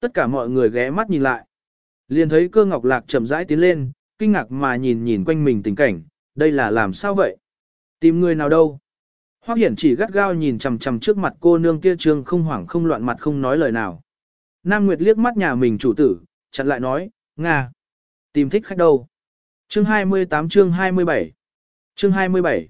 Tất cả mọi người ghé mắt nhìn lại. Liền thấy cơ ngọc lạc chậm rãi tiến lên, kinh ngạc mà nhìn nhìn quanh mình tình cảnh, đây là làm sao vậy? Tìm người nào đâu? Hoắc Hiển chỉ gắt gao nhìn chằm chằm trước mặt cô nương kia trương không hoảng không loạn mặt không nói lời nào. Nam Nguyệt liếc mắt nhà mình chủ tử, chặn lại nói, Nga. Tìm thích khách đâu? Chương 28 chương 27 Chương 27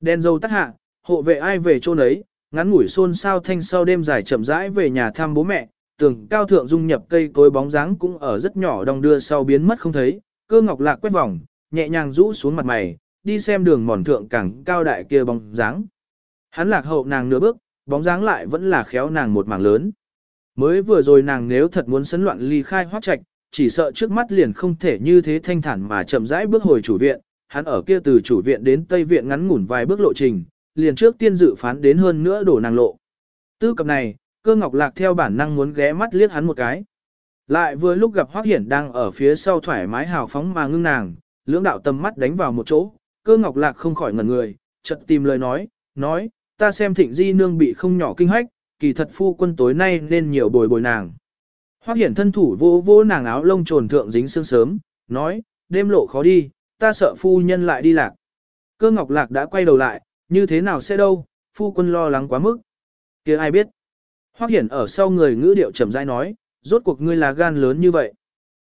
Đèn dầu tắt hạ, hộ vệ ai về chỗ nấy, ngắn ngủi xôn xao thanh sau đêm dài chậm rãi về nhà thăm bố mẹ, tường cao thượng dung nhập cây cối bóng dáng cũng ở rất nhỏ đong đưa sau biến mất không thấy, cơ ngọc lạc quét vòng, nhẹ nhàng rũ xuống mặt mày, đi xem đường mòn thượng càng cao đại kia bóng dáng. Hắn lạc hậu nàng nửa bước, bóng dáng lại vẫn là khéo nàng một mảng lớn. Mới vừa rồi nàng nếu thật muốn sấn loạn ly khai hoác trạch, chỉ sợ trước mắt liền không thể như thế thanh thản mà chậm rãi bước hồi chủ viện, hắn ở kia từ chủ viện đến tây viện ngắn ngủn vài bước lộ trình, liền trước tiên dự phán đến hơn nữa đổ nàng lộ. Tư cập này, cơ ngọc lạc theo bản năng muốn ghé mắt liếc hắn một cái. Lại vừa lúc gặp Hoắc Hiển đang ở phía sau thoải mái hào phóng mà ngưng nàng, lưỡng đạo tầm mắt đánh vào một chỗ, cơ ngọc lạc không khỏi ngẩn người, chợt tìm lời nói, nói, ta xem thịnh di nương bị không nhỏ kinh hách, kỳ thật phu quân tối nay nên nhiều bồi bồi nàng. Hoắc Hiển thân thủ vô vô nàng áo lông trồn thượng dính sương sớm, nói, đêm lộ khó đi, ta sợ phu nhân lại đi lạc. Cơ ngọc lạc đã quay đầu lại, như thế nào sẽ đâu, phu quân lo lắng quá mức. kia ai biết. Hoắc Hiển ở sau người ngữ điệu chậm rãi nói, rốt cuộc ngươi là gan lớn như vậy.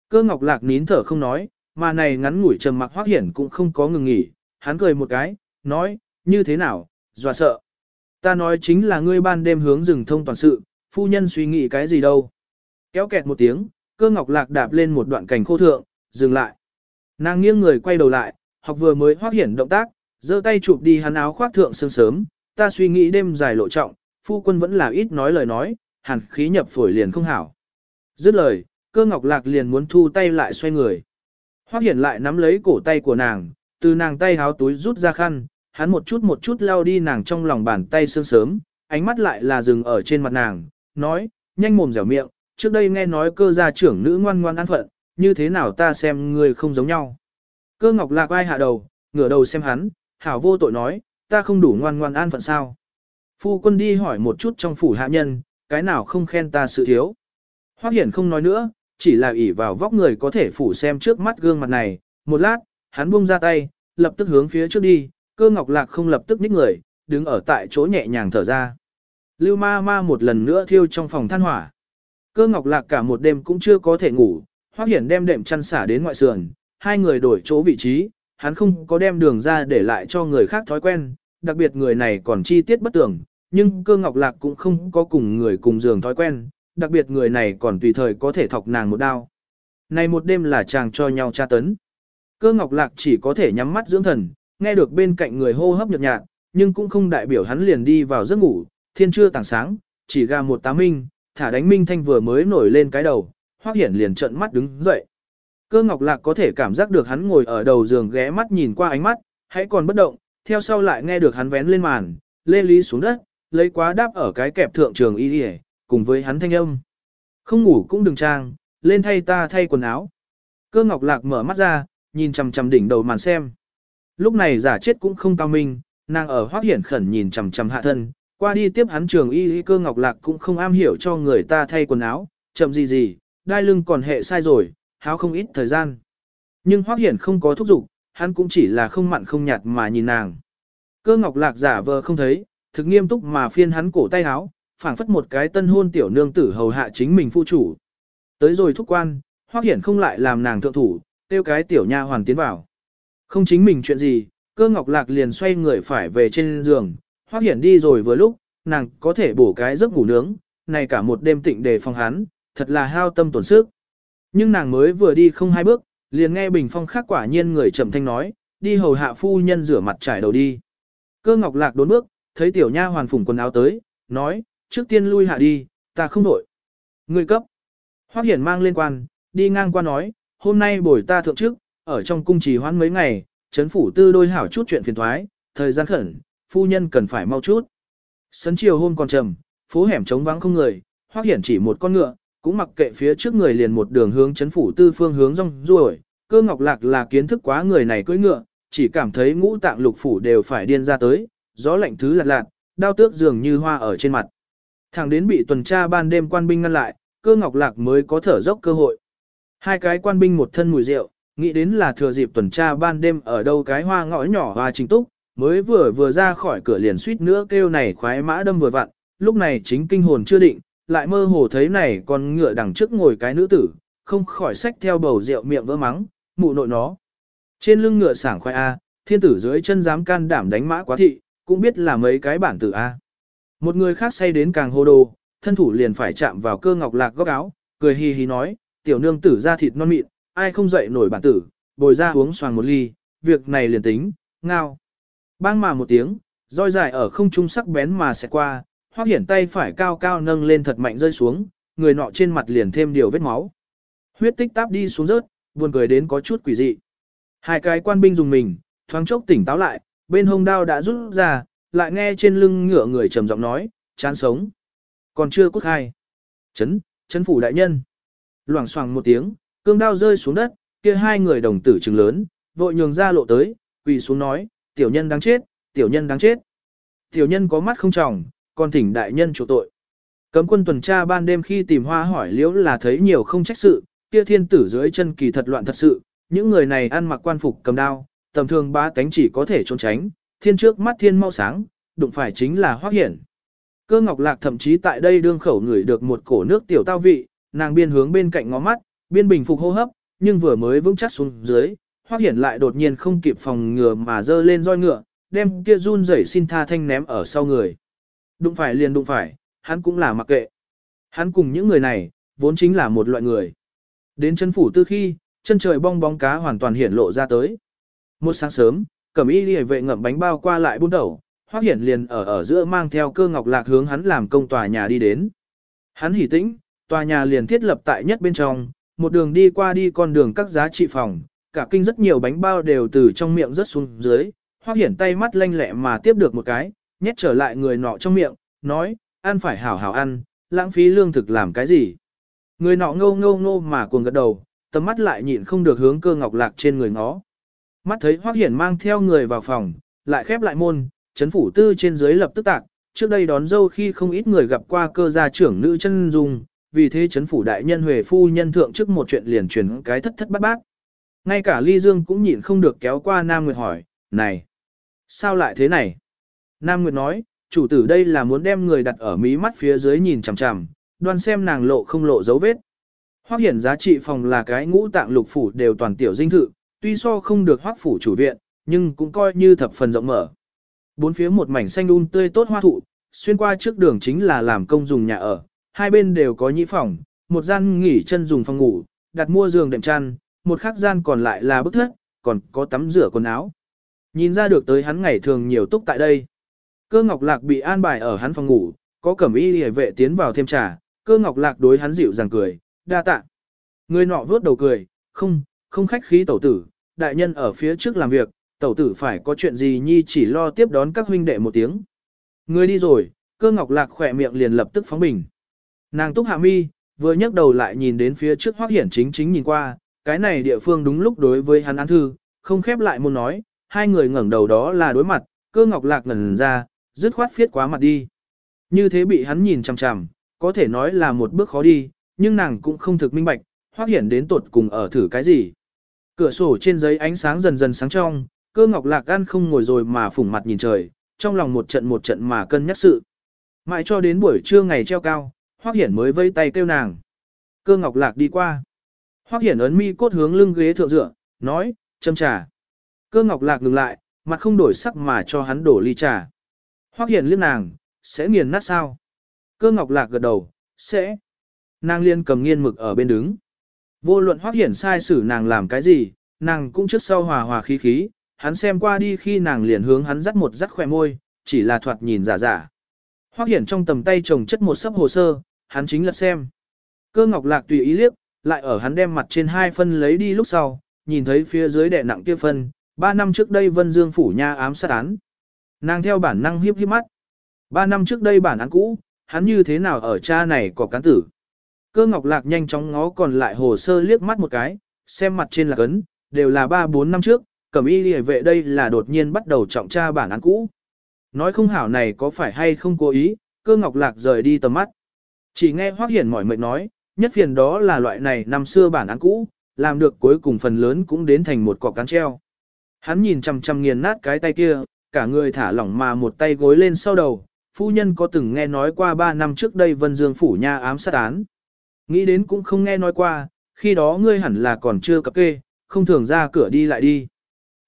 Cơ ngọc lạc nín thở không nói, mà này ngắn ngủi trầm mặc Hoắc Hiển cũng không có ngừng nghỉ, hắn cười một cái, nói, như thế nào, dọa sợ. Ta nói chính là ngươi ban đêm hướng rừng thông toàn sự, phu nhân suy nghĩ cái gì đâu. Kéo kẹt một tiếng, cơ ngọc lạc đạp lên một đoạn cảnh khô thượng, dừng lại. Nàng nghiêng người quay đầu lại, học vừa mới Hoắc Hiển động tác, giơ tay chụp đi hắn áo khoác thượng sương sớm, ta suy nghĩ đêm dài lộ trọng, phu quân vẫn là ít nói lời nói, hàn khí nhập phổi liền không hảo. Dứt lời, cơ ngọc lạc liền muốn thu tay lại xoay người. Hoác Hiển lại nắm lấy cổ tay của nàng, từ nàng tay háo túi rút ra khăn, hắn một chút một chút lau đi nàng trong lòng bàn tay sương sớm, ánh mắt lại là dừng ở trên mặt nàng, nói, nhanh mồm dẻo miệng, trước đây nghe nói cơ gia trưởng nữ ngoan ngoan an phận, như thế nào ta xem người không giống nhau. Cơ ngọc lạc ai hạ đầu, ngửa đầu xem hắn, hảo vô tội nói, ta không đủ ngoan ngoan an phận sao. Phu quân đi hỏi một chút trong phủ hạ nhân, cái nào không khen ta sự thiếu. Hoắc Hiển không nói nữa, chỉ là ỷ vào vóc người có thể phủ xem trước mắt gương mặt này, một lát, hắn buông ra tay, lập tức hướng phía trước đi, cơ ngọc lạc không lập tức ních người, đứng ở tại chỗ nhẹ nhàng thở ra. Lưu ma ma một lần nữa thiêu trong phòng than hỏa. Cơ ngọc lạc cả một đêm cũng chưa có thể ngủ, Hoắc Hiển đem đệm chăn xả đến ngoại sườn, hai người đổi chỗ vị trí, hắn không có đem đường ra để lại cho người khác thói quen, đặc biệt người này còn chi tiết bất tưởng, nhưng cơ ngọc lạc cũng không có cùng người cùng giường thói quen, đặc biệt người này còn tùy thời có thể thọc nàng một đao. Này một đêm là chàng cho nhau tra tấn. Cơ ngọc lạc chỉ có thể nhắm mắt dưỡng thần, nghe được bên cạnh người hô hấp nhợt nhạt, nhưng cũng không đại biểu hắn liền đi vào giấc ngủ, thiên chưa tảng sáng, chỉ gà một tá minh, thả đánh minh thanh vừa mới nổi lên cái đầu, hoác hiển liền trợn mắt đứng dậy. Cơ ngọc lạc có thể cảm giác được hắn ngồi ở đầu giường ghé mắt nhìn qua ánh mắt, hãy còn bất động, theo sau lại nghe được hắn vén lên màn, lê lý xuống đất, lấy quá đáp ở cái kẹp thượng trường y đi cùng với hắn thanh âm. Không ngủ cũng đừng trang, lên thay ta thay quần áo. Cơ ngọc lạc mở mắt ra, nhìn chằm chằm đỉnh đầu màn xem. Lúc này giả chết cũng không cao minh, nàng ở hoác hiển khẩn nhìn chằm chằm hạ thân, qua đi tiếp hắn trường y cơ ngọc lạc cũng không am hiểu cho người ta thay quần áo, chậm gì gì, đai lưng còn hệ sai rồi, háo không ít thời gian. Nhưng hoác hiển không có thúc giục, hắn cũng chỉ là không mặn không nhạt mà nhìn nàng. Cơ ngọc lạc giả vờ không thấy, thực nghiêm túc mà phiên hắn cổ tay áo, phảng phất một cái tân hôn tiểu nương tử hầu hạ chính mình phu chủ. Tới rồi thúc quan, hoắc hiển không lại làm nàng thượng thủ, tiêu cái tiểu nha hoàn tiến vào. Không chính mình chuyện gì, cơ ngọc lạc liền xoay người phải về trên giường, hoắc hiển đi rồi vừa lúc, nàng có thể bổ cái giấc ngủ nướng, này cả một đêm tịnh đề phòng hắn, thật là hao tâm tổn sức. Nhưng nàng mới vừa đi không hai bước, liền nghe bình phong khác quả nhiên người trầm thanh nói, đi hầu hạ phu nhân rửa mặt trải đầu đi. Cơ ngọc lạc đốn bước, thấy tiểu nha hoàn phủng quần áo tới, nói, trước tiên lui hạ đi, ta không đổi. Người cấp. Hoắc hiển mang lên quan, đi ngang qua nói, hôm nay buổi ta thượng trước, ở trong cung trì hoãn mấy ngày, chấn phủ tư đôi hảo chút chuyện phiền thoái, thời gian khẩn, phu nhân cần phải mau chút. Sấn chiều hôm còn trầm, phố hẻm trống vắng không người, Hoắc hiển chỉ một con ngựa, cũng mặc kệ phía trước người liền một đường hướng chấn phủ tư phương hướng rong ruổi, cơ ngọc lạc là kiến thức quá người này cưỡi ngựa, chỉ cảm thấy ngũ tạng lục phủ đều phải điên ra tới, gió lạnh thứ lạt lạt, đao tước dường như hoa ở trên mặt. Thẳng đến bị tuần tra ban đêm quan binh ngăn lại, cơ ngọc lạc mới có thở dốc cơ hội. Hai cái quan binh một thân mùi rượu, nghĩ đến là thừa dịp tuần tra ban đêm ở đâu cái hoa ngõ nhỏ hoa trình túc, mới vừa vừa ra khỏi cửa liền suýt nữa kêu này khoái mã đâm vừa vặn, lúc này chính kinh hồn chưa định, lại mơ hồ thấy này con ngựa đằng trước ngồi cái nữ tử, không khỏi xách theo bầu rượu miệng vỡ mắng, mụ nội nó. Trên lưng ngựa sảng khoai A, thiên tử dưới chân dám can đảm đánh mã quá thị, cũng biết là mấy cái bản tử A. Một người khác say đến càng hô đồ, thân thủ liền phải chạm vào cơ ngọc lạc góc áo, cười hì hì nói, tiểu nương tử ra thịt non mịn, ai không dậy nổi bản tử, bồi ra uống xoàng một ly, việc này liền tính, ngao. Bang mà một tiếng, roi dài ở không trung sắc bén mà sẽ qua, hoác hiển tay phải cao cao nâng lên thật mạnh rơi xuống, người nọ trên mặt liền thêm điều vết máu. Huyết tích táp đi xuống rớt, buồn cười đến có chút quỷ dị. Hai cái quan binh dùng mình, thoáng chốc tỉnh táo lại, bên hông đao đã rút ra, lại nghe trên lưng ngựa người trầm giọng nói, chán sống. Còn chưa cút hai. Chấn, chấn phủ đại nhân. Loảng xoảng một tiếng, cương đao rơi xuống đất, kia hai người đồng tử trừng lớn, vội nhường ra lộ tới, quỳ xuống nói, tiểu nhân đáng chết, tiểu nhân đáng chết. Tiểu nhân có mắt không tròng, còn thỉnh đại nhân chủ tội. Cấm quân tuần tra ban đêm khi tìm hoa hỏi liễu là thấy nhiều không trách sự, kia thiên tử dưới chân kỳ thật loạn thật sự, những người này ăn mặc quan phục cầm đao, tầm thường ba cánh chỉ có thể trốn tránh, thiên trước mắt thiên mau sáng, đụng phải chính là hoác hiển. Cơ ngọc lạc thậm chí tại đây đương khẩu ngửi được một cổ nước tiểu tao vị, nàng biên hướng bên cạnh ngó mắt, biên bình phục hô hấp, nhưng vừa mới vững chắc xuống dưới, hoác hiển lại đột nhiên không kịp phòng ngừa mà dơ lên roi ngựa, đem kia run rẩy xin tha thanh ném ở sau người. Đụng phải liền đụng phải, hắn cũng là mặc kệ. Hắn cùng những người này, vốn chính là một loại người. Đến chân phủ tư khi, chân trời bong bóng cá hoàn toàn hiển lộ ra tới. Một sáng sớm, cẩm y liề vệ ngậm bánh bao qua lại buôn đầu, hoác hiển liền ở ở giữa mang theo cơ ngọc lạc hướng hắn làm công tòa nhà đi đến. Hắn hỉ tĩnh, tòa nhà liền thiết lập tại nhất bên trong, một đường đi qua đi con đường các giá trị phòng, cả kinh rất nhiều bánh bao đều từ trong miệng rớt xuống dưới, hoác hiển tay mắt lanh lẹ mà tiếp được một cái, nhét trở lại người nọ trong miệng, nói, ăn phải hảo hảo ăn, lãng phí lương thực làm cái gì. Người nọ ngâu ngâu ngô mà cuồng gật đầu, tầm mắt lại nhịn không được hướng cơ ngọc lạc trên người ngó. Mắt thấy Hoắc Hiển mang theo người vào phòng, lại khép lại môn, chấn phủ tư trên dưới lập tức tạc, trước đây đón dâu khi không ít người gặp qua cơ gia trưởng nữ chân dung, vì thế chấn phủ đại nhân Huệ phu nhân thượng trước một chuyện liền truyền cái thất thất bát bát. Ngay cả Ly Dương cũng nhịn không được kéo qua Nam Nguyệt hỏi, này, sao lại thế này? Nam Nguyệt nói, chủ tử đây là muốn đem người đặt ở mí mắt phía dưới nhìn chằm chằm, đoan xem nàng lộ không lộ dấu vết. Hoắc hiển giá trị phòng là cái ngũ tạng lục phủ đều toàn tiểu dinh thự, tuy so không được hoác phủ chủ viện, nhưng cũng coi như thập phần rộng mở. Bốn phía một mảnh xanh um tươi tốt hoa thụ, xuyên qua trước đường chính là làm công dùng nhà ở, hai bên đều có nhĩ phòng, một gian nghỉ chân dùng phòng ngủ, đặt mua giường đệm chăn, một khác gian còn lại là bức thất, còn có tắm rửa quần áo. Nhìn ra được tới hắn ngày thường nhiều túc tại đây. Cơ Ngọc Lạc bị an bài ở hắn phòng ngủ, có cẩm y hề vệ tiến vào thêm trà, cơ Ngọc Lạc đối hắn dịu dàng cười, đa tạ. Người nọ vớt đầu cười, không, không khách khí tẩu tử, đại nhân ở phía trước làm việc, tẩu tử phải có chuyện gì nhi chỉ lo tiếp đón các huynh đệ một tiếng. Người đi rồi, cơ ngọc lạc khỏe miệng liền lập tức phóng bình. Nàng túc hạ mi, vừa nhấc đầu lại nhìn đến phía trước hoác hiển chính chính nhìn qua, cái này địa phương đúng lúc đối với hắn án thư, không khép lại muốn nói, hai người ngẩng đầu đó là đối mặt, cơ ngọc lạc ngẩn ra, dứt khoát phiết quá mặt đi. Như thế bị hắn nhìn chằm chằm, có thể nói là một bước khó đi, nhưng nàng cũng không thực minh bạch, hoác hiển đến tột cùng ở thử cái gì. Cửa sổ trên giấy ánh sáng dần dần sáng trong, cơ ngọc lạc gan không ngồi rồi mà phủng mặt nhìn trời, trong lòng một trận một trận mà cân nhắc sự. Mãi cho đến buổi trưa ngày treo cao, hoác hiển mới vây tay kêu nàng. Cơ ngọc lạc đi qua. Hoác hiển ấn mi cốt hướng lưng ghế thượng dựa, nói, châm trà. Cơ ngọc lạc ngừng lại, mặt không đổi sắc mà cho hắn đổ ly trà. Hoác hiển liếc nàng, sẽ nghiền nát sao? Cơ ngọc lạc gật đầu, sẽ. Nàng liên cầm nghiên mực ở bên đứng. Vô luận hoác hiển sai xử nàng làm cái gì, nàng cũng trước sau hòa hòa khí khí, hắn xem qua đi khi nàng liền hướng hắn dắt một dắt khỏe môi, chỉ là thoạt nhìn giả giả. Hoác hiển trong tầm tay chồng chất một sấp hồ sơ, hắn chính là xem. Cơ ngọc lạc tùy ý liếc, lại ở hắn đem mặt trên hai phân lấy đi lúc sau, nhìn thấy phía dưới đẻ nặng kia phân, ba năm trước đây Vân Dương phủ nha ám sát án. Nàng theo bản năng hiếp hiếp mắt. Ba năm trước đây bản án cũ, hắn như thế nào ở cha này có cán tử. Cơ ngọc lạc nhanh chóng ngó còn lại hồ sơ liếc mắt một cái, xem mặt trên là cấn, đều là 3-4 năm trước, cẩm y liề vệ đây là đột nhiên bắt đầu trọng tra bản án cũ. Nói không hảo này có phải hay không cố ý, cơ ngọc lạc rời đi tầm mắt. Chỉ nghe hoác hiển mỏi mệt nói, Nhất phiền đó là loại này năm xưa bản án cũ, làm được cuối cùng phần lớn cũng đến thành một cọc cán treo. Hắn nhìn chằm chằm nghiền nát cái tay kia, cả người thả lỏng mà một tay gối lên sau đầu, phu nhân có từng nghe nói qua 3 năm trước đây Vân Dương phủ nha ám sát án. Nghĩ đến cũng không nghe nói qua, khi đó ngươi hẳn là còn chưa cập kê, không thường ra cửa đi lại đi.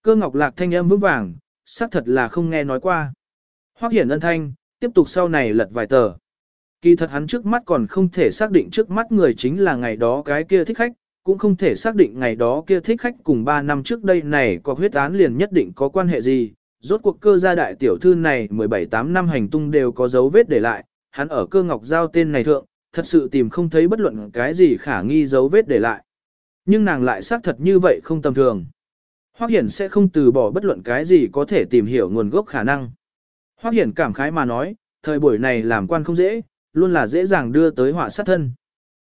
Cơ ngọc lạc thanh âm vững vàng, xác thật là không nghe nói qua. Hoắc hiển ân thanh, tiếp tục sau này lật vài tờ. Kỳ thật hắn trước mắt còn không thể xác định trước mắt người chính là ngày đó cái kia thích khách, cũng không thể xác định ngày đó kia thích khách cùng 3 năm trước đây này có huyết án liền nhất định có quan hệ gì. Rốt cuộc cơ gia đại tiểu thư này 17-8 năm hành tung đều có dấu vết để lại, hắn ở cơ ngọc giao tên này thượng, thật sự tìm không thấy bất luận cái gì khả nghi dấu vết để lại. Nhưng nàng lại xác thật như vậy không tầm thường. Hoắc Hiển sẽ không từ bỏ bất luận cái gì có thể tìm hiểu nguồn gốc khả năng. Hoắc Hiển cảm khái mà nói, thời buổi này làm quan không dễ, luôn là dễ dàng đưa tới họa sát thân.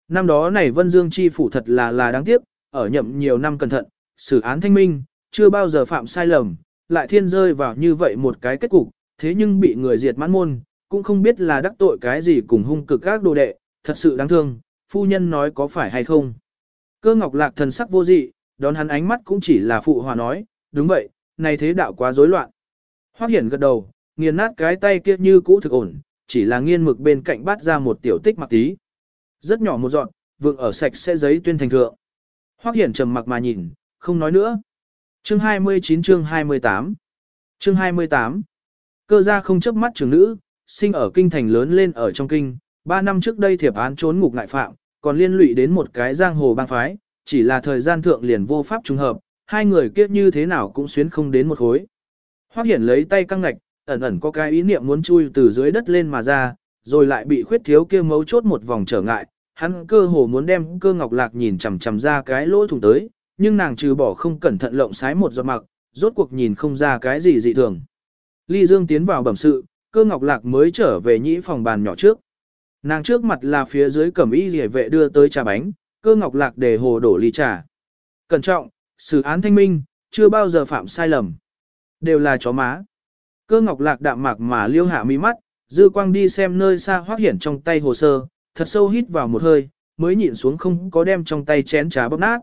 Năm đó này Vân Dương chi phủ thật là là đáng tiếc, ở nhậm nhiều năm cẩn thận, xử án thanh minh, chưa bao giờ phạm sai lầm, lại thiên rơi vào như vậy một cái kết cục, thế nhưng bị người diệt mãn môn, cũng không biết là đắc tội cái gì cùng hung cực các đồ đệ, thật sự đáng thương, phu nhân nói có phải hay không. Cơ ngọc lạc thần sắc vô dị, đón hắn ánh mắt cũng chỉ là phụ hòa nói, đúng vậy, này thế đạo quá rối loạn. Hoắc hiển gật đầu, nghiền nát cái tay kia như cũ thực ổn, chỉ là nghiên mực bên cạnh bắt ra một tiểu tích mặc tí. Rất nhỏ một dọn, vượng ở sạch sẽ giấy tuyên thành thượng. Hoắc hiển trầm mặc mà nhìn, không nói nữa. Chương 29 chương 28 Chương 28 Cơ gia không chấp mắt trưởng nữ, sinh ở kinh thành lớn lên ở trong kinh, ba năm trước đây thiệp án trốn ngục ngại phạm, còn liên lụy đến một cái giang hồ bang phái, chỉ là thời gian thượng liền vô pháp trùng hợp, hai người kiếp như thế nào cũng xuyến không đến một khối. Hoắc Hiển lấy tay căng ngạch, ẩn ẩn có cái ý niệm muốn chui từ dưới đất lên mà ra, rồi lại bị khuyết thiếu kia mấu chốt một vòng trở ngại, hắn cơ hồ muốn đem cơ ngọc lạc nhìn chằm chằm ra cái lỗ thủng tới, nhưng nàng trừ bỏ không cẩn thận lộng sái một giọt mặc, rốt cuộc nhìn không ra cái gì dị thường. Ly Dương tiến vào bẩm sự, cơ ngọc lạc mới trở về nhĩ phòng bàn nhỏ trước. Nàng trước mặt là phía dưới cẩm y rỉa vệ đưa tới trà bánh, cơ ngọc lạc để hồ đổ ly trà. Cẩn trọng, xử án thanh minh, chưa bao giờ phạm sai lầm. Đều là chó má. Cơ ngọc lạc đạm mạc mà liêu hạ mi mắt, dư quang đi xem nơi xa hoác hiển trong tay hồ sơ, thật sâu hít vào một hơi, mới nhịn xuống không có đem trong tay chén trà bóp nát.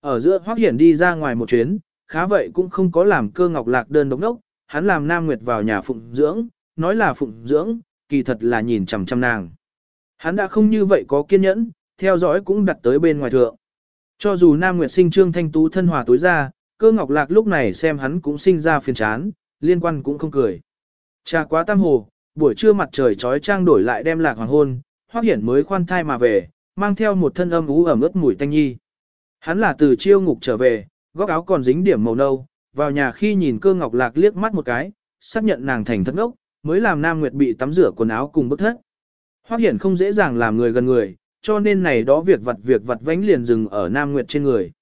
Ở giữa hoác hiển đi ra ngoài một chuyến, khá vậy cũng không có làm cơ ngọc lạc đơn độc đốc, hắn làm Nam Nguyệt vào nhà phụng dưỡng, nói là phụng dưỡng, kỳ thật là nhìn chằm chằm nàng. Hắn đã không như vậy có kiên nhẫn, theo dõi cũng đặt tới bên ngoài thượng. Cho dù Nam Nguyệt sinh trương thanh tú thân hòa tối ra, cơ ngọc lạc lúc này xem hắn cũng sinh ra phiền chán, liên quan cũng không cười. Cha quá tam hồ, buổi trưa mặt trời trói trang đổi lại đem lạc hoàng hôn, hoác hiển mới khoan thai mà về, mang theo một thân âm ú ẩm ướt mùi tanh nhi. Hắn là từ chiêu ngục trở về, góc áo còn dính điểm màu nâu, vào nhà khi nhìn cơ ngọc lạc liếc mắt một cái, xác nhận nàng thành thất ốc, mới làm Nam Nguyệt bị tắm rửa quần áo cùng bức thất. Hoắc Hiển không dễ dàng làm người gần người, cho nên này đó việc vặt việc vặt vánh liền dừng ở Nam Nguyệt trên người.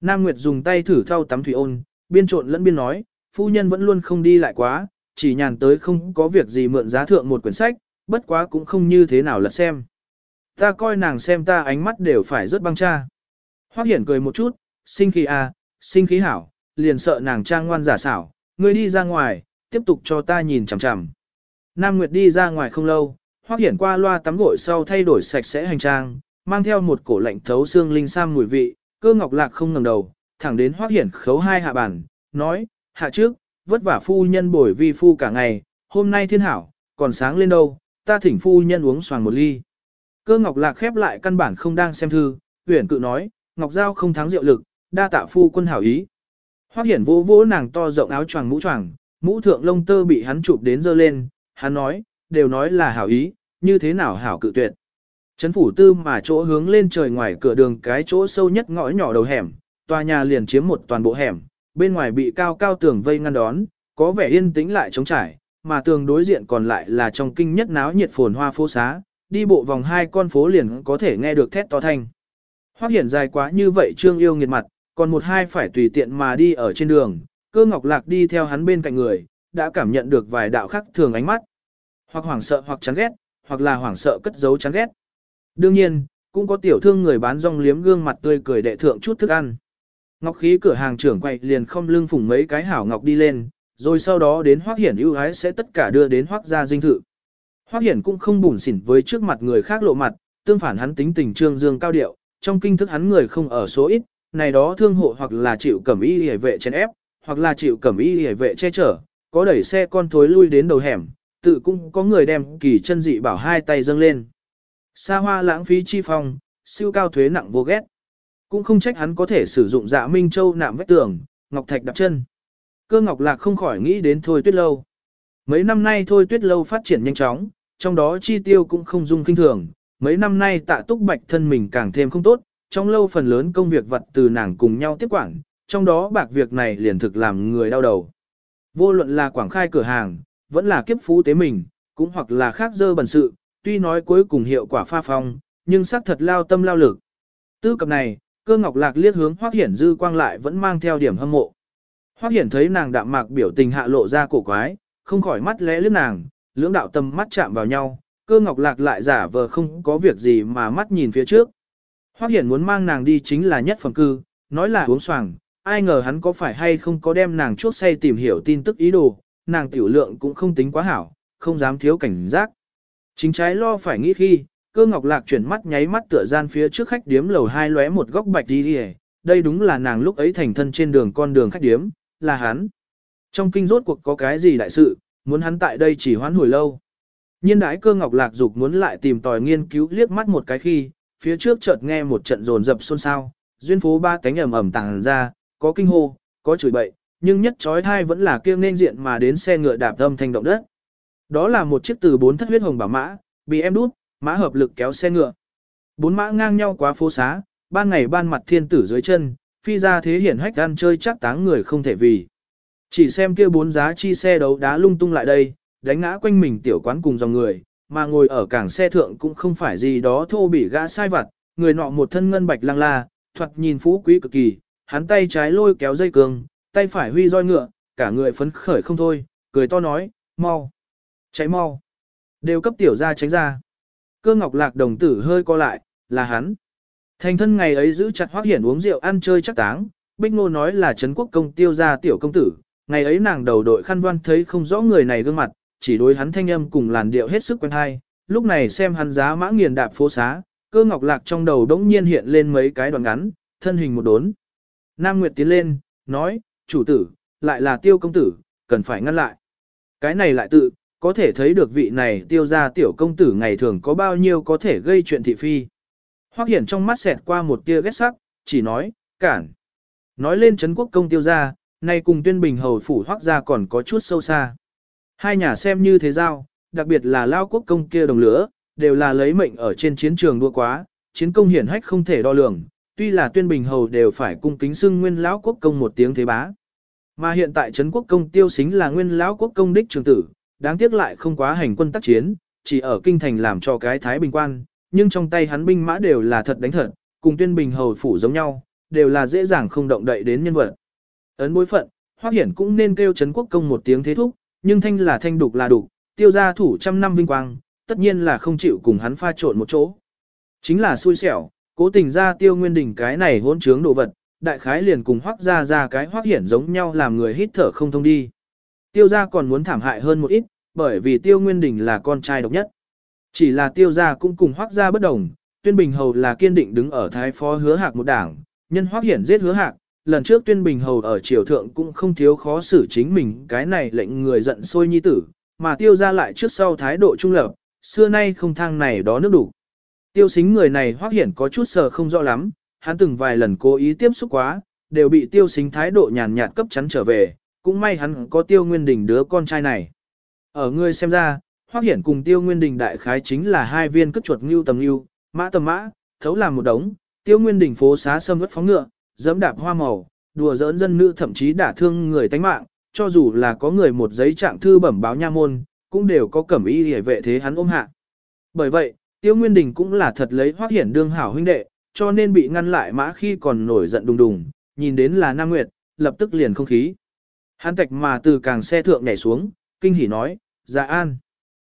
Nam Nguyệt dùng tay thử thau tắm thủy ôn, biên trộn lẫn biên nói, phu nhân vẫn luôn không đi lại quá, chỉ nhàn tới không có việc gì mượn giá thượng một quyển sách, bất quá cũng không như thế nào lật xem. Ta coi nàng xem ta ánh mắt đều phải rất băng cha. Hoắc Hiển cười một chút, sinh khí à, sinh khí hảo, liền sợ nàng trang ngoan giả xảo, ngươi đi ra ngoài, tiếp tục cho ta nhìn chằm chằm. Nam Nguyệt đi ra ngoài không lâu, Hoắc Hiển qua loa tắm gội sau thay đổi sạch sẽ hành trang, mang theo một cổ lạnh thấu xương linh sam mùi vị, cơ ngọc lạc không ngẩng đầu, thẳng đến Hoắc Hiển khấu hai hạ bản, nói, hạ trước, vất vả phu nhân bồi vi phu cả ngày, hôm nay thiên hảo, còn sáng lên đâu, ta thỉnh phu nhân uống xoàng một ly. Cơ ngọc lạc khép lại căn bản không đang xem thư, Huyền cự nói, ngọc giao không thắng rượu lực, đa tạ phu quân hảo ý. Hoắc Hiển vỗ vỗ nàng to rộng áo choàng mũ choàng, mũ thượng lông tơ bị hắn chụp đến dơ lên, hắn nói, đều nói là hảo ý, như thế nào hảo cự tuyệt. Trấn phủ tư mà chỗ hướng lên trời ngoài cửa đường cái chỗ sâu nhất ngõ nhỏ đầu hẻm, tòa nhà liền chiếm một toàn bộ hẻm, bên ngoài bị cao cao tường vây ngăn đón, có vẻ yên tĩnh lại trống trải, mà tường đối diện còn lại là trong kinh nhất náo nhiệt phồn hoa phố xá, đi bộ vòng hai con phố liền có thể nghe được thét to thanh. Hoắc hiển dài quá như vậy trương yêu nghiệt mặt, còn một hai phải tùy tiện mà đi ở trên đường, cơ ngọc lạc đi theo hắn bên cạnh người, đã cảm nhận được vài đạo khắc thường ánh mắt. Hoặc hoảng sợ hoặc chán ghét, hoặc là hoảng sợ cất giấu chán ghét. Đương nhiên, cũng có tiểu thương người bán rong liếm gương mặt tươi cười đệ thượng chút thức ăn. Ngọc khí cửa hàng trưởng quay liền không lưng phủng mấy cái hảo ngọc đi lên, rồi sau đó đến Hoắc Hiển ưu ái sẽ tất cả đưa đến Hoắc gia dinh thự. Hoắc Hiển cũng không bủn xỉn với trước mặt người khác lộ mặt, tương phản hắn tính tình trương dương cao điệu, trong kinh thức hắn người không ở số ít, này đó thương hộ hoặc là chịu cẩm y hề vệ chèn ép, hoặc là chịu cẩm y hề vệ che chở, có đẩy xe con thối lui đến đầu hẻm, tự cũng có người đem kỳ chân dị bảo hai tay dâng lên. Xa hoa lãng phí chi phong, siêu cao thuế nặng vô ghét. Cũng không trách hắn có thể sử dụng dạ minh châu nạm vách tường, ngọc thạch đạp chân. Cơ ngọc lạc không khỏi nghĩ đến thôi tuyết lâu. Mấy năm nay thôi tuyết lâu phát triển nhanh chóng, trong đó chi tiêu cũng không dung kinh thường. Mấy năm nay tạ túc bạch thân mình càng thêm không tốt, trong lâu phần lớn công việc vật từ nàng cùng nhau tiếp quản, trong đó bạc việc này liền thực làm người đau đầu. Vô luận là quảng khai cửa hàng, vẫn là kiếp phú tế mình, cũng hoặc là khác dơ bẩn sự, tuy nói cuối cùng hiệu quả pha phong, nhưng xác thật lao tâm lao lực. Tư cập này, cơ ngọc lạc liếc hướng Hoắc hiển dư quang lại vẫn mang theo điểm hâm mộ. Hoắc hiển thấy nàng đạm mạc biểu tình hạ lộ ra cổ quái, không khỏi mắt lẽ lướt nàng, lưỡng đạo tâm mắt chạm vào nhau, cơ ngọc lạc lại giả vờ không có việc gì mà mắt nhìn phía trước. Hoắc hiển muốn mang nàng đi chính là nhất phẩm cư, nói là uống xoàng, ai ngờ hắn có phải hay không có đem nàng chuốc say tìm hiểu tin tức ý đồ, nàng tiểu lượng cũng không tính quá hảo, không dám thiếu cảnh giác. Chính trái lo phải nghĩ khi, cơ ngọc lạc chuyển mắt nháy mắt tựa gian phía trước khách điếm lầu hai lóe một góc bạch đi đi đây đúng là nàng lúc ấy thành thân trên đường con đường khách điếm, là hắn. Trong kinh rốt cuộc có cái gì đại sự, muốn hắn tại đây chỉ hoãn hồi lâu. Nhiên đái cơ ngọc lạc dục muốn lại tìm tòi nghiên cứu liếc mắt một cái khi, phía trước chợt nghe một trận rồn rập xôn xao, duyên phố ba cánh ầm ầm tàng ra, có kinh hô, có chửi bậy, nhưng nhất trói thai vẫn là kia nên diện mà đến xe ngựa đạp âm thanh động đất. Đó là một chiếc từ bốn thất huyết hồng bảo mã, bị em đút, mã hợp lực kéo xe ngựa. Bốn mã ngang nhau quá phố xá, ban ngày ban mặt thiên tử dưới chân, phi ra thế hiển hách ăn chơi chắc táng người không thể vì. Chỉ xem kia bốn giá chi xe đấu đá lung tung lại đây, đánh ngã quanh mình tiểu quán cùng dòng người, mà ngồi ở cảng xe thượng cũng không phải gì đó thô bỉ gã sai vặt, người nọ một thân ngân bạch lăng la, thoạt nhìn phú quý cực kỳ, hắn tay trái lôi kéo dây cương, tay phải huy roi ngựa, cả người phấn khởi không thôi, cười to nói, mau, cháy mau, đều cấp tiểu ra tránh ra. Cơ ngọc lạc đồng tử hơi co lại, là hắn. Thành thân ngày ấy giữ chặt hoác hiển uống rượu ăn chơi chắc táng, Bích Ngô nói là Trấn quốc công tiêu ra tiểu công tử, ngày ấy nàng đầu đội khăn văn thấy không rõ người này gương mặt, chỉ đối hắn thanh âm cùng làn điệu hết sức quen hay, lúc này xem hắn giá mã nghiền đạp phố xá, cơ ngọc lạc trong đầu đống nhiên hiện lên mấy cái đoạn ngắn, thân hình một đốn. Nam Nguyệt tiến lên, nói, chủ tử, lại là tiêu công tử, cần phải ngăn lại. Cái này lại tự, có thể thấy được vị này tiêu ra tiểu công tử ngày thường có bao nhiêu có thể gây chuyện thị phi. Hoắc hiển trong mắt xẹt qua một tia ghét sắc, chỉ nói, cản. Nói lên Trấn quốc công tiêu ra, nay cùng tuyên bình hầu phủ Hoắc ra còn có chút sâu xa. Hai nhà xem như thế giao, đặc biệt là lao quốc công kia đồng lửa, đều là lấy mệnh ở trên chiến trường đua quá, chiến công hiển hách không thể đo lường, tuy là tuyên bình hầu đều phải cung kính xưng nguyên lão quốc công một tiếng thế bá. Mà hiện tại Trấn quốc công tiêu xính là nguyên lão quốc công đích trường tử, đáng tiếc lại không quá hành quân tác chiến, chỉ ở kinh thành làm cho cái thái bình quan, nhưng trong tay hắn binh mã đều là thật đánh thật, cùng tuyên bình hầu phủ giống nhau, đều là dễ dàng không động đậy đến nhân vật. Ấn bối phận, Hoắc Hiển cũng nên kêu Trấn quốc công một tiếng thế thúc, nhưng thanh là thanh đục là đục, tiêu gia thủ trăm năm vinh quang, tất nhiên là không chịu cùng hắn pha trộn một chỗ. Chính là xui xẻo, cố tình ra tiêu nguyên đỉnh cái này hỗn trướng đồ vật, đại khái liền cùng hoác ra ra cái hoác hiển giống nhau làm người hít thở không thông đi. Tiêu gia còn muốn thảm hại hơn một ít, bởi vì tiêu nguyên đỉnh là con trai độc nhất. Chỉ là tiêu gia cũng cùng hoác gia bất đồng, tuyên bình hầu là kiên định đứng ở thái phó hứa hạc một đảng, nhân hoác hiển giết hứa hạc, lần trước tuyên bình hầu ở triều thượng cũng không thiếu khó xử chính mình cái này lệnh người giận sôi nhi tử, mà tiêu gia lại trước sau thái độ trung lập, xưa nay không thang này đó nước đủ. Tiêu xính người này hoác hiển có chút sờ không rõ lắm, hắn từng vài lần cố ý tiếp xúc quá, đều bị tiêu xính thái độ nhàn nhạt cấp chắn trở về, cũng may hắn có tiêu nguyên đình đứa con trai này. Ở ngươi xem ra, hoác hiển cùng tiêu nguyên đình đại khái chính là hai viên cất chuột ngưu tầm ngưu, mã tầm mã, thấu làm một đống, tiêu nguyên đình phố xá sâm ướt phóng ngựa, dẫm đạp hoa màu, đùa giỡn dân nữ thậm chí đả thương người tánh mạng, cho dù là có người một giấy trạng thư bẩm báo nha môn, cũng đều có cẩm ý hề vệ thế hắn ôm hạ. Bởi vậy, Tiêu Nguyên Đình cũng là thật lấy hoác Hiển đương hảo huynh đệ, cho nên bị ngăn lại mã khi còn nổi giận đùng đùng, nhìn đến là Nam Nguyệt, lập tức liền không khí. Hắn tạch mà từ càng xe thượng nhảy xuống, kinh hỉ nói, dạ an.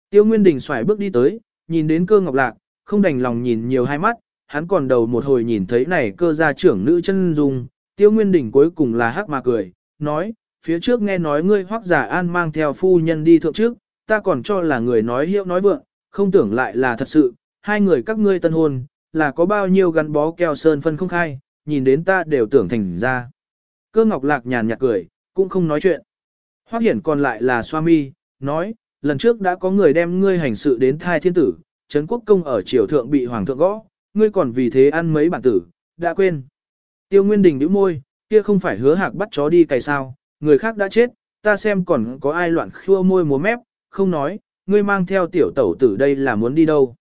Tiêu Nguyên Đình xoài bước đi tới, nhìn đến cơ ngọc lạc, không đành lòng nhìn nhiều hai mắt, hắn còn đầu một hồi nhìn thấy này cơ gia trưởng nữ chân dung, Tiêu Nguyên Đình cuối cùng là hắc mà cười, nói, phía trước nghe nói ngươi hoắc giả an mang theo phu nhân đi thượng trước, ta còn cho là người nói hiệu nói vượng, không tưởng lại là thật sự, hai người các ngươi tân hôn, là có bao nhiêu gắn bó keo sơn phân không khai, nhìn đến ta đều tưởng thành ra. Cơ ngọc lạc nhàn nhạt cười, cũng không nói chuyện. Hoác hiển còn lại là xoa mi, nói, lần trước đã có người đem ngươi hành sự đến thai thiên tử, Trấn quốc công ở triều thượng bị hoàng thượng gõ, ngươi còn vì thế ăn mấy bản tử, đã quên. Tiêu Nguyên Đình nhíu môi, kia không phải hứa hạc bắt chó đi cày sao, người khác đã chết, ta xem còn có ai loạn khua môi múa mép, không nói, ngươi mang theo tiểu tẩu tử đây là muốn đi đâu.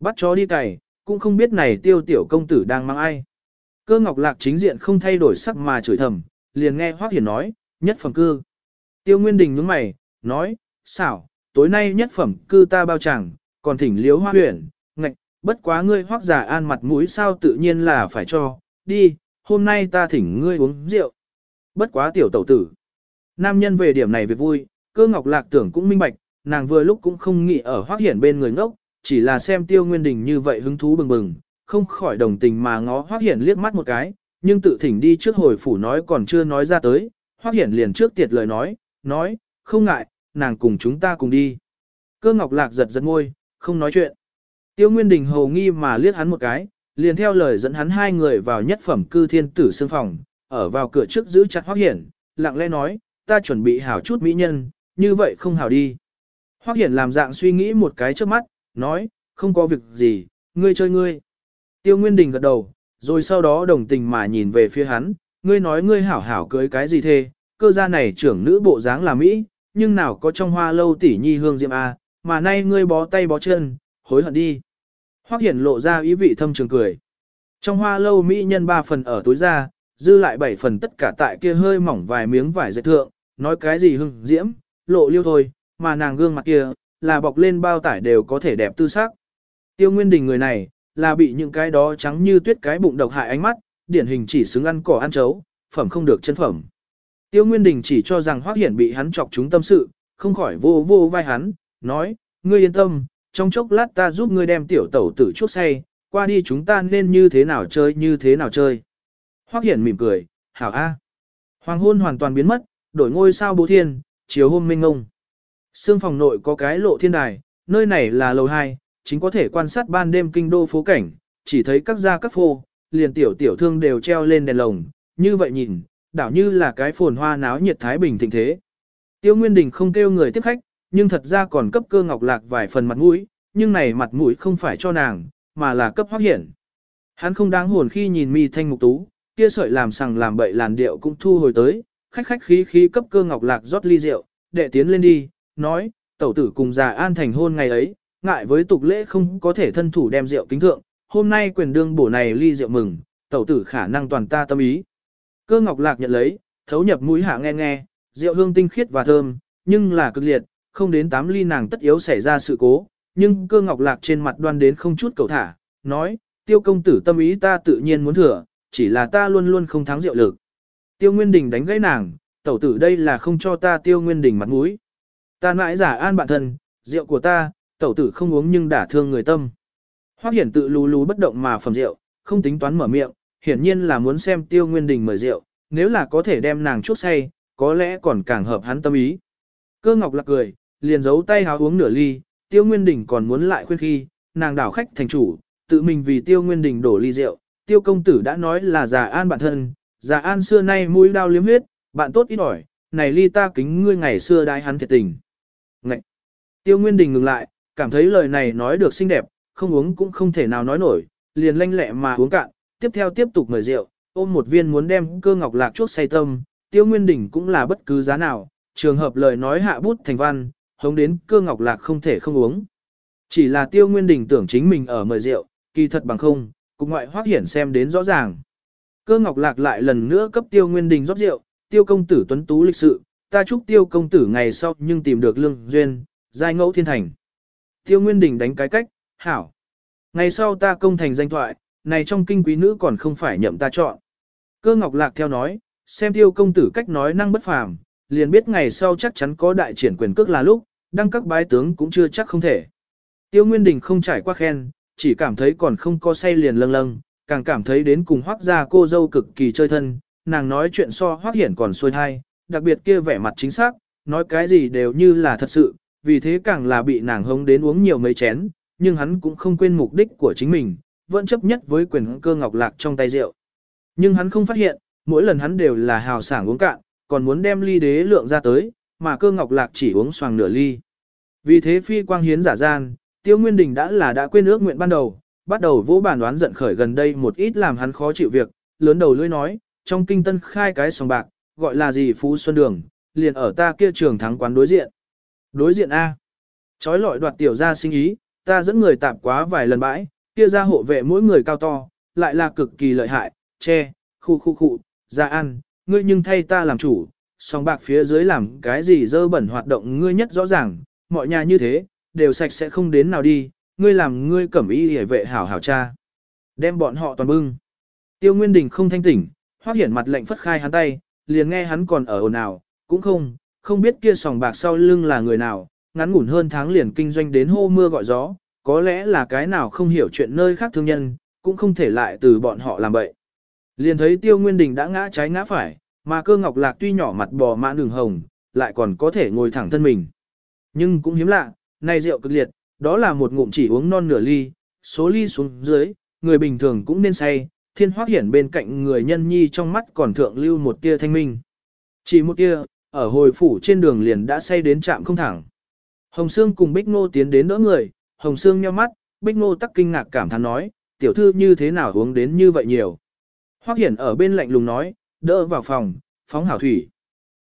Bắt chó đi cày, cũng không biết này tiêu tiểu công tử đang mang ai. Cơ ngọc lạc chính diện không thay đổi sắc mà chửi thầm, liền nghe Hoác Hiển nói, nhất phẩm cư. Tiêu Nguyên Đình nhướng mày, nói, xảo, tối nay nhất phẩm cư ta bao chẳng, còn thỉnh liếu hoa huyền, ngạch, bất quá ngươi hoác giả an mặt mũi sao tự nhiên là phải cho, đi, hôm nay ta thỉnh ngươi uống rượu. Bất quá tiểu tẩu tử. Nam nhân về điểm này việc vui, cơ ngọc lạc tưởng cũng minh bạch, nàng vừa lúc cũng không nghĩ ở hoác hiển bên người ngốc, chỉ là xem tiêu nguyên đình như vậy hứng thú bừng bừng, không khỏi đồng tình mà ngó hoác hiển liếc mắt một cái, nhưng tự thỉnh đi trước hồi phủ nói còn chưa nói ra tới, hoác hiển liền trước tiệt lời nói, nói, không ngại, nàng cùng chúng ta cùng đi. Cơ ngọc lạc giật giật ngôi, không nói chuyện. Tiêu Nguyên Đình hầu nghi mà liếc hắn một cái, liền theo lời dẫn hắn hai người vào nhất phẩm cư thiên tử xương phòng, ở vào cửa trước giữ chặt Hoắc Hiển, lặng lẽ nói, ta chuẩn bị hảo chút mỹ nhân, như vậy không hảo đi. Hoắc Hiển làm dạng suy nghĩ một cái trước mắt, nói, không có việc gì, ngươi chơi ngươi. Tiêu Nguyên Đình gật đầu, rồi sau đó đồng tình mà nhìn về phía hắn, ngươi nói ngươi hảo hảo cưới cái gì thế? cơ gia này trưởng nữ bộ dáng là Mỹ, nhưng nào có trong hoa lâu tỷ nhi hương diệm A, mà nay ngươi bó tay bó chân, hối hận đi. Hoắc Hiển lộ ra ý vị thâm trường cười. Trong hoa lâu mỹ nhân ba phần ở túi ra, dư lại bảy phần tất cả tại kia hơi mỏng vài miếng vải dệt thượng, nói cái gì hưng diễm, lộ liêu thôi, mà nàng gương mặt kia, là bọc lên bao tải đều có thể đẹp tư sắc. Tiêu Nguyên Đình người này, là bị những cái đó trắng như tuyết cái bụng độc hại ánh mắt, điển hình chỉ xứng ăn cỏ ăn chấu, phẩm không được chân phẩm. Tiêu Nguyên Đình chỉ cho rằng Hoắc Hiển bị hắn chọc chúng tâm sự, không khỏi vô vô vai hắn, nói, ngươi yên tâm, trong chốc lát ta giúp ngươi đem tiểu tẩu tử chuốc say, qua đi chúng ta nên như thế nào chơi như thế nào chơi. Hoắc Hiển mỉm cười, hảo a. Hoàng hôn hoàn toàn biến mất, đổi ngôi sao bố thiên, chiều hôm minh ngông. Sương phòng nội có cái lộ thiên đài, nơi này là lầu 2, chính có thể quan sát ban đêm kinh đô phố cảnh, chỉ thấy các gia các phô, liền tiểu tiểu thương đều treo lên đèn lồng, như vậy nhìn, đảo như là cái phồn hoa náo nhiệt thái bình thịnh thế. Tiêu Nguyên Đình không kêu người tiếp khách, nhưng thật ra còn cấp cơ ngọc lạc vài phần mặt mũi, nhưng này mặt mũi không phải cho nàng, mà là cấp hoác hiển. Hắn không đáng hồn khi nhìn mi thanh mục tú, kia sợi làm sằng làm bậy làn điệu cũng thu hồi tới, khách khách khí khí cấp cơ ngọc lạc rót ly rượu, đệ tiến lên đi, nói, tẩu tử cùng già an thành hôn ngày ấy, ngại với tục lễ không có thể thân thủ đem rượu kính thượng, hôm nay quyền đương bổ này ly rượu mừng, tẩu tử khả năng toàn ta tâm ý. Cơ ngọc lạc nhận lấy, thấu nhập mũi hạ nghe nghe, rượu hương tinh khiết và thơm, nhưng là cực liệt, không đến tám ly nàng tất yếu xảy ra sự cố, nhưng cơ ngọc lạc trên mặt đoan đến không chút cầu thả, nói, tiêu công tử tâm ý ta tự nhiên muốn thừa, chỉ là ta luôn luôn không thắng rượu lực. Tiêu Nguyên Đình đánh gãy nàng, tẩu tử đây là không cho ta tiêu Nguyên Đình mặt mũi. Ta mãi giả an bạn thân, rượu của ta, tẩu tử không uống nhưng đả thương người tâm. Hoắc hiển tự lú lú bất động mà phẩm rượu, không tính toán mở miệng, hiển nhiên là muốn xem tiêu Nguyên Đình mời rượu, nếu là có thể đem nàng chuốc say, có lẽ còn càng hợp hắn tâm ý. Cơ ngọc lạc cười, liền giấu tay háo uống nửa ly, Tiêu Nguyên Đình còn muốn lại khuyên khi, nàng đảo khách thành chủ, tự mình vì Tiêu Nguyên Đình đổ ly rượu, Tiêu công tử đã nói là già an bản thân, già an xưa nay mũi đao liếm huyết, bạn tốt ít ỏi, này ly ta kính ngươi ngày xưa đai hắn thiệt tình. Ngậy! Tiêu Nguyên Đình ngừng lại, cảm thấy lời này nói được xinh đẹp, không uống cũng không thể nào nói nổi, liền lanh lẹ mà uống cạn, tiếp theo tiếp tục mời rượu, ôm một viên muốn đem cơ ngọc lạc chuốc say tâm, Tiêu Nguyên Đình cũng là bất cứ giá nào, trường hợp lời nói hạ bút thành văn, hống đến cơ ngọc lạc không thể không uống. Chỉ là tiêu nguyên đình tưởng chính mình ở mời rượu, kỳ thật bằng không, cùng ngoại hoác hiển xem đến rõ ràng. Cơ ngọc lạc lại lần nữa cấp tiêu nguyên đình rót rượu, tiêu công tử tuấn tú lịch sự, ta chúc tiêu công tử ngày sau nhưng tìm được lương duyên, giai ngẫu thiên thành. Tiêu nguyên đình đánh cái cách, hảo. Ngày sau ta công thành danh thoại, này trong kinh quý nữ còn không phải nhậm ta chọn. Cơ ngọc lạc theo nói, xem tiêu công tử cách nói năng bất phàm, liền biết ngày sau chắc chắn có đại triển quyền cước là lúc, đăng các bái tướng cũng chưa chắc không thể. Tiêu Nguyên Đình không trải qua khen, chỉ cảm thấy còn không có say liền lâng lâng, càng cảm thấy đến cùng hoác gia cô dâu cực kỳ chơi thân, nàng nói chuyện so hoác hiển còn xuôi thai, đặc biệt kia vẻ mặt chính xác, nói cái gì đều như là thật sự, vì thế càng là bị nàng hống đến uống nhiều mấy chén, nhưng hắn cũng không quên mục đích của chính mình, vẫn chấp nhất với quyền cơ ngọc lạc trong tay rượu. Nhưng hắn không phát hiện, mỗi lần hắn đều là hào sảng uống cạn, còn muốn đem ly đế lượng ra tới, mà cơ ngọc lạc chỉ uống xoàng nửa ly. Vì thế phi quang hiến giả gian, tiêu nguyên đình đã là đã quên ước nguyện ban đầu, bắt đầu vỗ bản đoán giận khởi gần đây một ít làm hắn khó chịu việc, lớn đầu lưỡi nói, trong kinh tân khai cái sòng bạc, gọi là gì Phú Xuân Đường, liền ở ta kia trường thắng quán đối diện. Đối diện A. Chói lọi đoạt tiểu ra sinh ý, ta dẫn người tạp quá vài lần bãi, kia ra hộ vệ mỗi người cao to, lại là cực kỳ lợi hại, che, khu khu khu, ra ăn, ngươi nhưng thay ta làm chủ, song bạc phía dưới làm cái gì dơ bẩn hoạt động ngươi nhất rõ ràng, mọi nhà như thế, đều sạch sẽ không đến nào đi, ngươi làm ngươi cẩm y hề vệ hảo hảo cha. Đem bọn họ toàn bưng. Tiêu Nguyên Đình không thanh tỉnh, hoác hiển mặt lệnh phất khai hắn tay, liền nghe hắn còn ở ồn nào cũng không, không biết kia sòng bạc sau lưng là người nào, ngắn ngủn hơn tháng liền kinh doanh đến hô mưa gọi gió, có lẽ là cái nào không hiểu chuyện nơi khác thương nhân, cũng không thể lại từ bọn họ làm bậy. Liền thấy Tiêu Nguyên Đình đã ngã trái ngã phải, mà cơ ngọc lạc tuy nhỏ mặt bò mã đường hồng, lại còn có thể ngồi thẳng thân mình. Nhưng cũng hiếm lạ, này rượu cực liệt, đó là một ngụm chỉ uống non nửa ly, số ly xuống dưới, người bình thường cũng nên say, thiên hoác hiển bên cạnh người nhân nhi trong mắt còn thượng lưu một tia thanh minh. Chỉ một tia, ở hồi phủ trên đường liền đã say đến trạm không thẳng. Hồng Sương cùng Bích Ngô tiến đến đỡ người, Hồng Sương nheo mắt, Bích Ngô tắc kinh ngạc cảm thán nói, tiểu thư như thế nào uống đến như vậy nhiều. Hoác hiển ở bên lạnh lùng nói, đỡ vào phòng, phóng hảo thủy.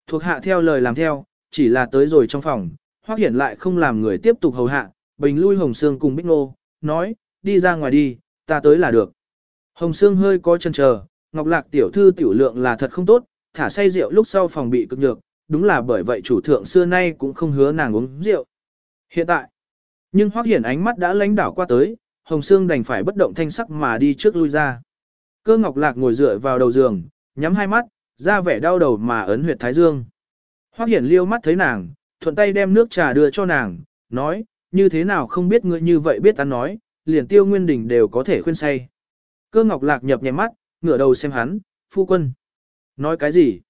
Thuộc hạ theo lời làm theo, chỉ là tới rồi trong phòng, Hoắc Hiển lại không làm người tiếp tục hầu hạ, bình lui Hồng Sương cùng Bích Nô, nói, đi ra ngoài đi, ta tới là được. Hồng Sương hơi có chân chờ, Ngọc Lạc tiểu thư tiểu lượng là thật không tốt, thả say rượu lúc sau phòng bị cực nhược, đúng là bởi vậy chủ thượng xưa nay cũng không hứa nàng uống rượu. Hiện tại, nhưng Hoắc Hiển ánh mắt đã lãnh đảo qua tới, Hồng Sương đành phải bất động thanh sắc mà đi trước lui ra. Cơ Ngọc Lạc ngồi dựa vào đầu giường, nhắm hai mắt, ra vẻ đau đầu mà ấn huyệt thái dương. Hoắc Hiển liêu mắt thấy nàng, thuận tay đem nước trà đưa cho nàng, nói, như thế nào không biết ngươi như vậy biết ăn nói, liền tiêu nguyên đỉnh đều có thể khuyên say. Cơ ngọc lạc nhập nhẹ mắt, ngửa đầu xem hắn, phu quân. Nói cái gì?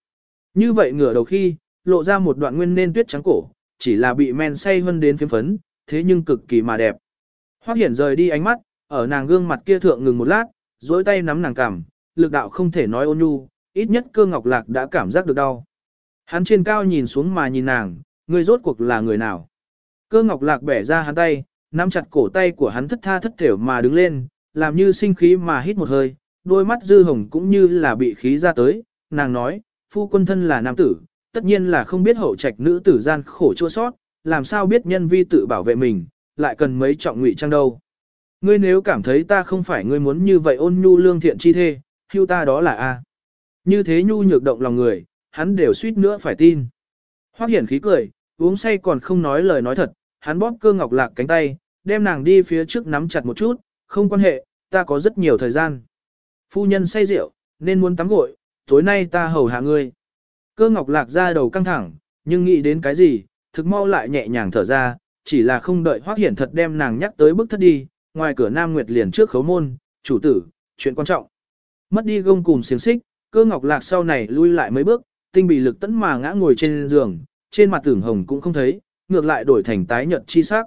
Như vậy ngửa đầu khi, lộ ra một đoạn nguyên nên tuyết trắng cổ, chỉ là bị men say hơn đến phiếm phấn, thế nhưng cực kỳ mà đẹp. Hoắc hiển rời đi ánh mắt, ở nàng gương mặt kia thượng ngừng một lát, duỗi tay nắm nàng cằm, lực đạo không thể nói ôn nhu, ít nhất cơ ngọc lạc đã cảm giác được đau. Hắn trên cao nhìn xuống mà nhìn nàng, ngươi rốt cuộc là người nào? Cơ ngọc lạc bẻ ra hắn tay, nắm chặt cổ tay của hắn thất tha thất thểu mà đứng lên, làm như sinh khí mà hít một hơi, đôi mắt dư hồng cũng như là bị khí ra tới, nàng nói, phu quân thân là nam tử, tất nhiên là không biết hậu trạch nữ tử gian khổ chua sót, làm sao biết nhân vi tự bảo vệ mình, lại cần mấy trọng ngụy trang đâu. Ngươi nếu cảm thấy ta không phải ngươi muốn như vậy ôn nhu lương thiện chi thê, hưu ta đó là A. Như thế nhu nhược động lòng người, hắn đều suýt nữa phải tin. Hoác hiển khí cười, uống say còn không nói lời nói thật, hắn bóp cơ ngọc lạc cánh tay, đem nàng đi phía trước nắm chặt một chút, không quan hệ, ta có rất nhiều thời gian. Phu nhân say rượu, nên muốn tắm gội, tối nay ta hầu hạ ngươi. Cơ ngọc lạc ra đầu căng thẳng, nhưng nghĩ đến cái gì, thực mau lại nhẹ nhàng thở ra, chỉ là không đợi hoác Hiển thật đem nàng nhắc tới bức thất đi, ngoài cửa Nam Nguyệt liền trước khấu môn, chủ tử, chuyện quan trọng. Mất đi gông cùng xiềng xích, cơ ngọc lạc sau này lui lại mấy bước, tinh bị lực tấn mà ngã ngồi trên giường, trên mặt tưởng hồng cũng không thấy, ngược lại đổi thành tái nhợt chi sắc.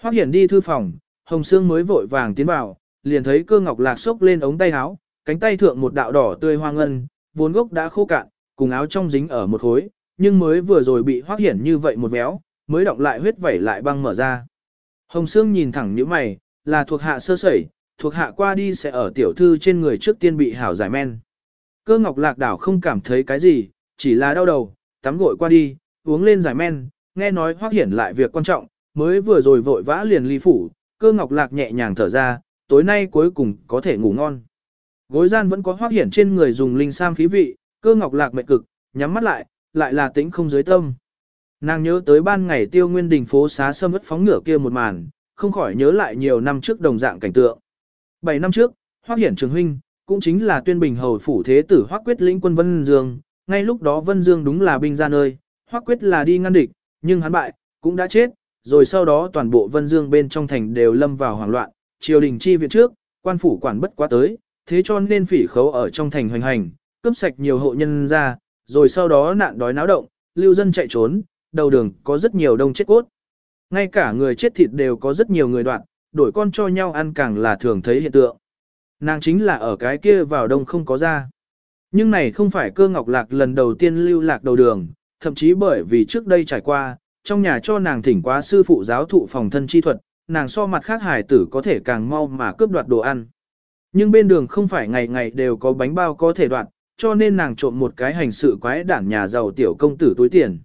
Hoác Hiển đi thư phòng, Hồng Sương mới vội vàng tiến vào, liền thấy cơ ngọc lạc xốc lên ống tay áo, cánh tay thượng một đạo đỏ tươi hoang ngân, vốn gốc đã khô cạn, cùng áo trong dính ở một khối, nhưng mới vừa rồi bị hoác Hiển như vậy một véo, mới động lại huyết vẩy lại băng mở ra. Hồng Sương nhìn thẳng những mày, là thuộc hạ sơ sẩy, thuộc hạ qua đi sẽ ở tiểu thư trên người trước tiên bị hảo giải men. Cơ ngọc lạc đảo không cảm thấy cái gì, chỉ là đau đầu, tắm gội qua đi, uống lên giải men, nghe nói hoác hiển lại việc quan trọng, mới vừa rồi vội vã liền ly phủ, cơ ngọc lạc nhẹ nhàng thở ra, tối nay cuối cùng có thể ngủ ngon. Gối gian vẫn có hoác hiển trên người dùng linh sam khí vị, cơ ngọc lạc mệt cực, nhắm mắt lại, lại là tĩnh không dưới tâm. Nàng nhớ tới ban ngày tiêu nguyên đình phố xá sâm ất phóng ngựa kia một màn, không khỏi nhớ lại nhiều năm trước đồng dạng cảnh tượng. Bảy năm trước, hoác hiển trường huynh, cũng chính là tuyên bình hầu phủ thế tử hoác quyết lĩnh quân Vân Dương, ngay lúc đó Vân Dương đúng là binh ra nơi, hoác quyết là đi ngăn địch, nhưng hắn bại, cũng đã chết, rồi sau đó toàn bộ Vân Dương bên trong thành đều lâm vào hoảng loạn, triều đình chi viện trước, quan phủ quản bất quá tới, thế cho nên phỉ khấu ở trong thành hoành hành, cướp sạch nhiều hộ nhân ra, rồi sau đó nạn đói náo động, lưu dân chạy trốn, đầu đường có rất nhiều đông chết cốt. Ngay cả người chết thịt đều có rất nhiều người đoạn, đổi con cho nhau ăn càng là thường thấy hiện tượng. Nàng chính là ở cái kia vào đông không có ra. Nhưng này không phải cơ ngọc lạc lần đầu tiên lưu lạc đầu đường, thậm chí bởi vì trước đây trải qua, trong nhà cho nàng thỉnh quá sư phụ giáo thụ phòng thân chi thuật, nàng so mặt khác hài tử có thể càng mau mà cướp đoạt đồ ăn. Nhưng bên đường không phải ngày ngày đều có bánh bao có thể đoạt, cho nên nàng trộm một cái hành sự quái đản nhà giàu tiểu công tử túi tiền.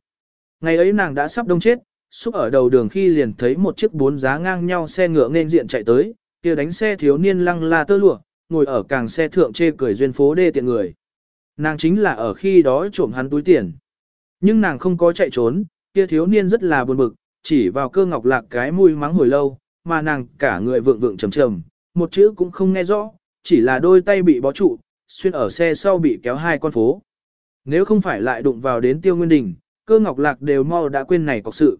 Ngày ấy nàng đã sắp đông chết, xúc ở đầu đường khi liền thấy một chiếc bốn giá ngang nhau xe ngựa nên diện chạy tới, kia đánh xe thiếu niên lăng la tơ lụa, ngồi ở càng xe thượng chê cười duyên phố đê tiện người. Nàng chính là ở khi đó trộm hắn túi tiền. Nhưng nàng không có chạy trốn, kia thiếu niên rất là buồn bực, chỉ vào cơ ngọc lạc cái mũi mắng hồi lâu, mà nàng cả người vượng vượng trầm trầm, một chữ cũng không nghe rõ, chỉ là đôi tay bị bó trụ, xuyên ở xe sau bị kéo hai con phố. Nếu không phải lại đụng vào đến tiêu nguyên đỉnh, cơ ngọc lạc đều mau đã quên này có sự.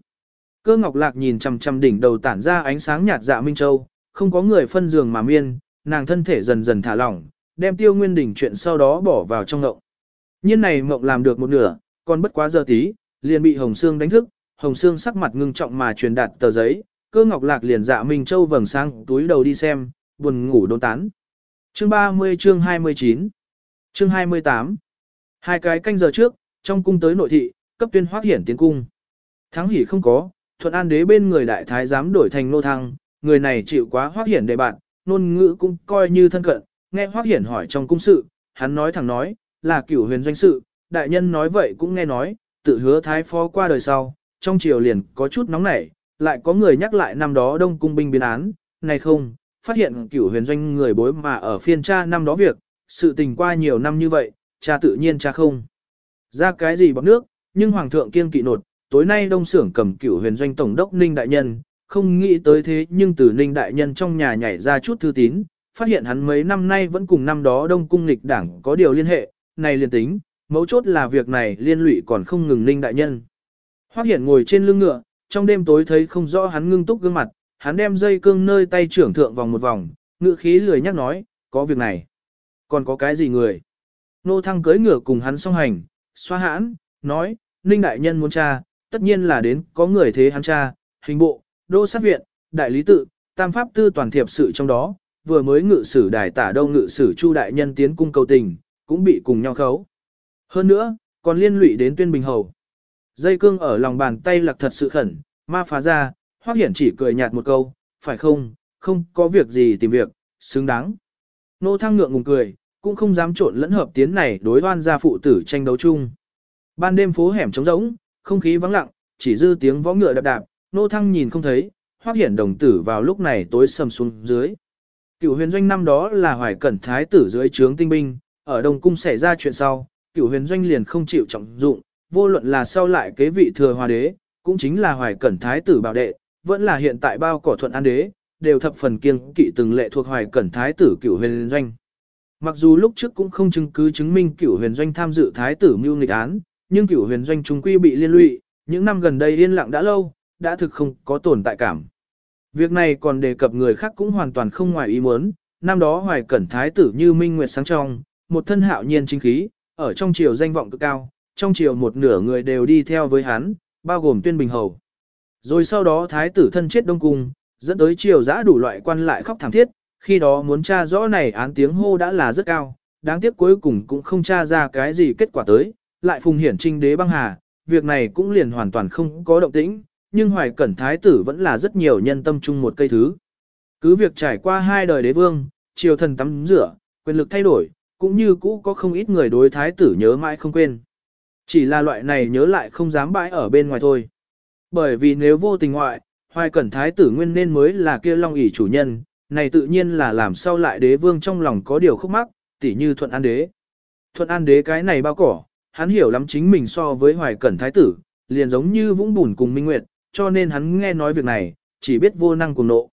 Cơ ngọc lạc nhìn chằm chằm đỉnh đầu tản ra ánh sáng nhạt dạ Minh Châu, không có người phân giường mà miên, nàng thân thể dần dần thả lỏng, đem tiêu nguyên đỉnh chuyện sau đó bỏ vào trong ngộng. Nhiên này mộng làm được một nửa, còn bất quá giờ tí, liền bị Hồng Sương đánh thức, Hồng Sương sắc mặt ngưng trọng mà truyền đạt tờ giấy, cơ ngọc lạc liền dạ Minh Châu vầng sang túi đầu đi xem, buồn ngủ đốn tán. Chương 30 chương 29 Chương 28 Hai cái canh giờ trước, trong cung tới nội thị, cấp tuyên hoác hiển tiến cung. Thắng hỉ không có, thuận an đế bên người đại thái giám đổi thành nô thăng, người này chịu quá hoác hiển đề bạn, nôn ngữ cũng coi như thân cận, nghe hoác hiển hỏi trong cung sự, hắn nói thẳng nói, là cửu huyền doanh sự, đại nhân nói vậy cũng nghe nói, tự hứa thái phó qua đời sau, trong triều liền có chút nóng nảy, lại có người nhắc lại năm đó đông cung binh biến án, này không, phát hiện cửu huyền doanh người bối mà ở phiên cha năm đó việc, sự tình qua nhiều năm như vậy, cha tự nhiên cha không. Ra cái gì bọc nước, nhưng hoàng thượng kiên kỵ nột, tối nay đông xưởng cầm cửu huyền doanh tổng đốc Ninh Đại Nhân, không nghĩ tới thế nhưng từ Ninh Đại Nhân trong nhà nhảy ra chút thư tín, phát hiện hắn mấy năm nay vẫn cùng năm đó đông cung lịch đảng có điều liên hệ, này liền tính, mấu chốt là việc này liên lụy còn không ngừng Ninh Đại Nhân. Hoắc Hiển ngồi trên lưng ngựa, trong đêm tối thấy không rõ hắn ngưng túc gương mặt, hắn đem dây cương nơi tay trưởng thượng vòng một vòng, ngựa khí lười nhắc nói, có việc này. Còn có cái gì người? Nô thăng cưới ngựa cùng hắn song hành, xoa hãn, nói, Ninh Đại Nhân muốn cha, tất nhiên là đến có người thế hắn cha, hình bộ, đô sát viện, đại lý tự, tam pháp tư toàn thiệp sự trong đó, vừa mới ngự sử đài tả đâu ngự sử chu đại nhân tiến cung cầu tình, cũng bị cùng nhau khấu. Hơn nữa, còn liên lụy đến tuyên bình hầu. Dây cương ở lòng bàn tay lạc thật sự khẩn, ma phá ra, hoác hiển chỉ cười nhạt một câu, phải không, không có việc gì tìm việc, xứng đáng. Nô thăng ngượng ngùng cười, cũng không dám trộn lẫn hợp tiến này đối đoan gia phụ tử tranh đấu chung. Ban đêm phố hẻm trống rỗng, không khí vắng lặng, chỉ dư tiếng võ ngựa đạp đạp, nô thăng nhìn không thấy, hoác hiển đồng tử vào lúc này tối sầm xuống dưới. Cựu huyền doanh năm đó là hoài cẩn thái tử dưới trướng tinh binh, ở đồng cung xảy ra chuyện sau, Cửu huyền doanh liền không chịu trọng dụng, vô luận là sau lại kế vị thừa hòa đế, cũng chính là hoài cẩn thái tử bảo đệ, vẫn là hiện tại bao cỏ thuận an đế, đều thập phần kiêng kỵ từng lệ thuộc hoài cẩn thái tử Cửu huyền doanh. Mặc dù lúc trước cũng không chứng cứ chứng minh Cửu huyền doanh tham dự thái tử mưu nghịch án, nhưng cửu huyền doanh trung quy bị liên lụy, những năm gần đây yên lặng đã lâu, đã thực không có tồn tại cảm. Việc này còn đề cập người khác cũng hoàn toàn không ngoài ý muốn, năm đó hoài cẩn thái tử như minh nguyệt sáng trong, một thân hạo nhiên chính khí, ở trong triều danh vọng cực cao, trong triều một nửa người đều đi theo với hắn, bao gồm tuyên bình hầu. Rồi sau đó thái tử thân chết đông cung, dẫn tới triều giã đủ loại quan lại khóc thảm thiết, khi đó muốn tra rõ này án tiếng hô đã là rất cao, đáng tiếc cuối cùng cũng không tra ra cái gì kết quả tới, lại phùng hiển trinh đế băng hà, việc này cũng liền hoàn toàn không có động tĩnh, nhưng hoài cẩn thái tử vẫn là rất nhiều nhân tâm chung một cây thứ. Cứ việc trải qua hai đời đế vương, triều thần tắm rửa, quyền lực thay đổi, cũng như cũ có không ít người đối thái tử nhớ mãi không quên. Chỉ là loại này nhớ lại không dám bãi ở bên ngoài thôi. Bởi vì nếu vô tình ngoại, hoài cẩn thái tử nguyên nên mới là kia long ỷ chủ nhân, này tự nhiên là làm sao lại đế vương trong lòng có điều khúc mắc, tỉ như thuận an đế. Thuận an đế cái này bao cỏ, hắn hiểu lắm chính mình so với hoài cẩn thái tử, liền giống như vũng bùn cùng minh nguyệt, cho nên hắn nghe nói việc này, chỉ biết vô năng cùng nộ.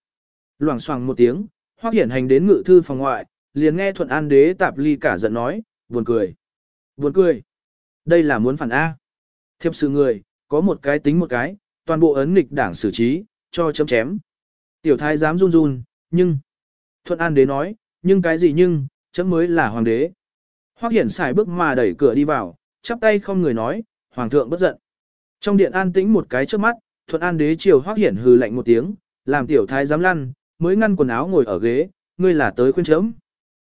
Loảng xoảng một tiếng, hoác hiển hành đến ngự thư phòng ngoại, liền nghe thuận an đế tạp ly cả giận nói, buồn cười. Buồn cười. Đây là muốn phản A. Thiệp sự người, có một cái tính một cái, toàn bộ ấn nghịch đảng xử trí, cho chấm chém. Tiểu thái dám run run, nhưng... Thuận an đế nói, nhưng cái gì nhưng, chấm mới là hoàng đế. Hoác hiển xài bước mà đẩy cửa đi vào, chắp tay không người nói, hoàng thượng bất giận. Trong điện an tĩnh một cái trước mắt, thuận an đế triều hoác hiển hừ lạnh một tiếng, làm tiểu thái giám lăn, mới ngăn quần áo ngồi ở ghế, ngươi là tới khuyên chấm.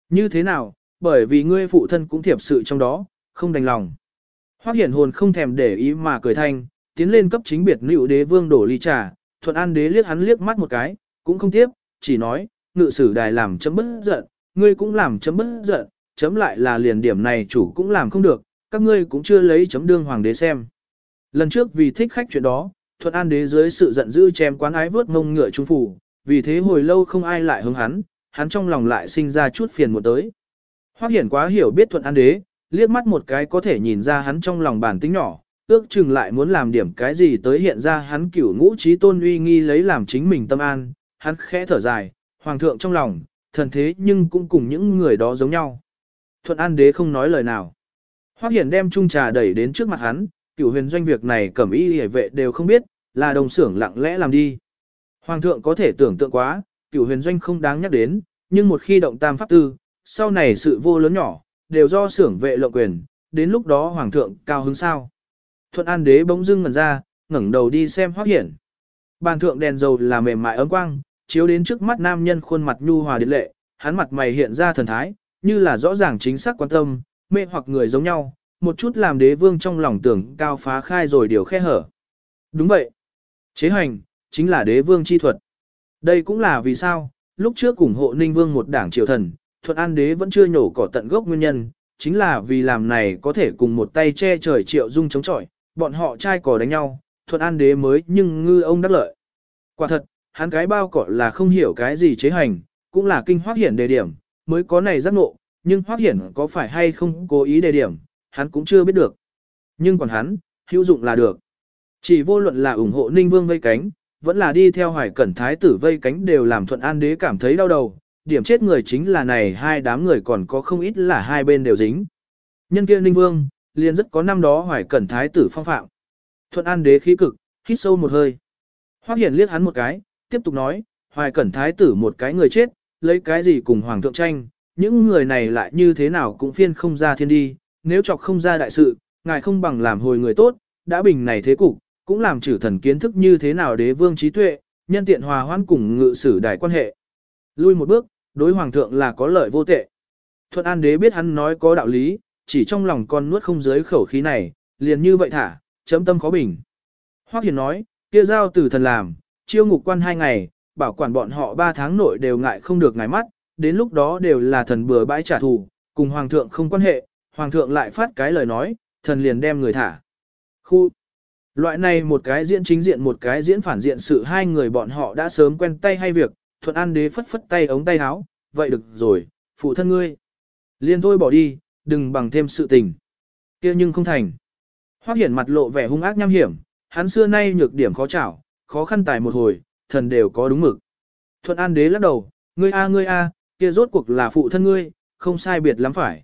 Như thế nào, bởi vì ngươi phụ thân cũng thiệp sự trong đó, không đành lòng. Hoắc Hiển hồn không thèm để ý mà cười thanh, tiến lên cấp chính biệt nữ đế vương đổ ly trà, thuận an đế liếc hắn liếc mắt một cái, cũng không tiếp, chỉ nói, ngự sử đài làm chấm bất giận, ngươi cũng làm chấm bất giận, chấm lại là liền điểm này chủ cũng làm không được, các ngươi cũng chưa lấy chấm đương hoàng đế xem. Lần trước vì thích khách chuyện đó, thuận an đế dưới sự giận dữ chém quán ái vớt ngông ngựa trung phủ, vì thế hồi lâu không ai lại hướng hắn, hắn trong lòng lại sinh ra chút phiền muộn tới. Hoắc Hiển quá hiểu biết thuận an đế, liếc mắt một cái có thể nhìn ra hắn trong lòng bản tính nhỏ, ước chừng lại muốn làm điểm cái gì tới hiện ra hắn cửu ngũ trí tôn uy nghi lấy làm chính mình tâm an, hắn khẽ thở dài, hoàng thượng trong lòng, thần thế nhưng cũng cùng những người đó giống nhau. Thuận an đế không nói lời nào. Hoắc Hiển đem chung trà đẩy đến trước mặt hắn, cửu huyền doanh việc này cẩm y hề vệ đều không biết, là đồng xưởng lặng lẽ làm đi. Hoàng thượng có thể tưởng tượng quá, cửu huyền doanh không đáng nhắc đến, nhưng một khi động tam pháp tư, sau này sự vô lớn nhỏ, đều do xưởng vệ lộng quyền, đến lúc đó hoàng thượng cao hứng sao. Thuận An đế bỗng dưng ngẩn ra, ngẩng đầu đi xem hoác Hiển. Bàn thượng đèn dầu là mềm mại ấm quang, chiếu đến trước mắt nam nhân khuôn mặt nhu hòa điện lệ, hắn mặt mày hiện ra thần thái, như là rõ ràng chính xác quan tâm, mê hoặc người giống nhau, một chút làm đế vương trong lòng tưởng cao phá khai rồi điều khe hở. Đúng vậy. Chế hành, chính là đế vương chi thuật. Đây cũng là vì sao, lúc trước ủng hộ ninh vương một đảng triều thần, thuận an đế vẫn chưa nhổ cỏ tận gốc nguyên nhân, chính là vì làm này có thể cùng một tay che trời triệu dung chống chọi, bọn họ trai cỏ đánh nhau, thuận an đế mới nhưng ngư ông đắc lợi. Quả thật, hắn cái bao cỏ là không hiểu cái gì chế hành, cũng là kinh hoác hiển đề điểm, mới có này giác ngộ, nhưng hoác hiển có phải hay không cố ý đề điểm, hắn cũng chưa biết được. Nhưng còn hắn, hữu dụng là được. Chỉ vô luận là ủng hộ Ninh Vương vây cánh, vẫn là đi theo hoài cẩn thái tử vây cánh đều làm thuận an đế cảm thấy đau đầu, điểm chết người chính là này hai đám người còn có không ít là hai bên đều dính. Nhân kia Ninh Vương, liền rất có năm đó hoài cẩn thái tử phong phạm. Thuận an đế khí cực, hít sâu một hơi. Hoác Hiển liếc hắn một cái, tiếp tục nói, hoài cẩn thái tử một cái người chết, lấy cái gì cùng hoàng thượng tranh, những người này lại như thế nào cũng phiên không ra thiên đi, nếu chọc không ra đại sự, ngài không bằng làm hồi người tốt, đã bình này thế cục, cũng làm trừ thần kiến thức như thế nào đế vương trí tuệ, nhân tiện hòa hoãn cùng ngự sử đại quan hệ. Lui một bước, đối hoàng thượng là có lợi vô tệ. Thuận An đế biết hắn nói có đạo lý, chỉ trong lòng con nuốt không dưới khẩu khí này, liền như vậy thả, chấm tâm khó bình. Hoắc Hiền nói, kia giao từ thần làm, chiêu ngục quan hai ngày, bảo quản bọn họ ba tháng nội đều ngại không được ngài mắt, đến lúc đó đều là thần bừa bãi trả thù, cùng hoàng thượng không quan hệ, hoàng thượng lại phát cái lời nói, thần liền đem người thả. Khu Loại này một cái diễn chính diện một cái diễn phản diện sự hai người bọn họ đã sớm quen tay hay việc, thuận an đế phất phất tay ống tay áo, vậy được rồi, phụ thân ngươi. Liên thôi bỏ đi, đừng bằng thêm sự tình. kia nhưng không thành. Hoắc hiển mặt lộ vẻ hung ác nham hiểm, hắn xưa nay nhược điểm khó chảo, khó khăn tài một hồi, thần đều có đúng mực. Thuận an đế lắc đầu, ngươi a ngươi a, kia rốt cuộc là phụ thân ngươi, không sai biệt lắm phải.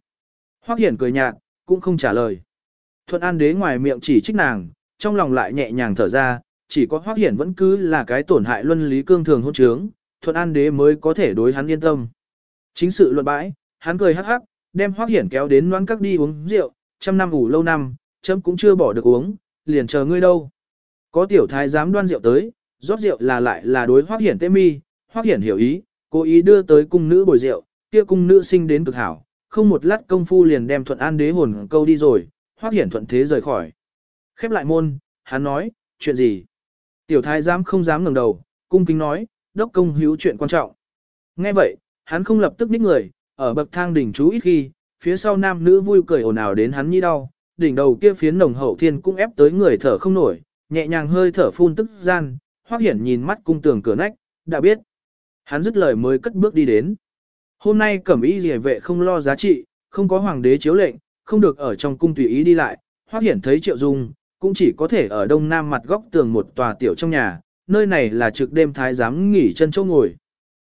Hoắc hiển cười nhạt, cũng không trả lời. Thuận an đế ngoài miệng chỉ trích nàng, trong lòng lại nhẹ nhàng thở ra, chỉ có Hoắc Hiển vẫn cứ là cái tổn hại luân lý cương thường hôn trướng, Thuận An đế mới có thể đối hắn yên tâm. Chính sự luận bãi, hắn cười hắc hắc, đem Hoắc Hiển kéo đến loan các đi uống rượu, trăm năm ủ lâu năm, chấm cũng chưa bỏ được uống, liền chờ ngươi đâu. Có tiểu thái dám đoan rượu tới, rót rượu là lại là đối Hoắc Hiển tê mi, Hoắc Hiển hiểu ý, cố ý đưa tới cung nữ bồi rượu, kia cung nữ sinh đến cực hảo, không một lát công phu liền đem Thuận An đế hồn câu đi rồi, Hoắc Hiển thuận thế rời khỏi. Khép lại môn, hắn nói, chuyện gì? Tiểu thái giám không dám ngẩng đầu, cung kính nói, đốc công hữu chuyện quan trọng. Nghe vậy, hắn không lập tức ních người, ở bậc thang đỉnh chú ít khi, phía sau nam nữ vui cười ồn ào đến hắn như đau, đỉnh đầu kia phiến nồng hậu thiên cũng ép tới người thở không nổi, nhẹ nhàng hơi thở phun tức gian, hoắc hiển nhìn mắt cung tường cửa nách, đã biết. Hắn dứt lời mới cất bước đi đến. Hôm nay cẩm y rìa vệ không lo giá trị, không có hoàng đế chiếu lệnh, không được ở trong cung tùy ý đi lại, hoắc hiển thấy triệu dung, cũng chỉ có thể ở đông nam mặt góc tường một tòa tiểu trong nhà, nơi này là trực đêm thái giám nghỉ chân chỗ ngồi.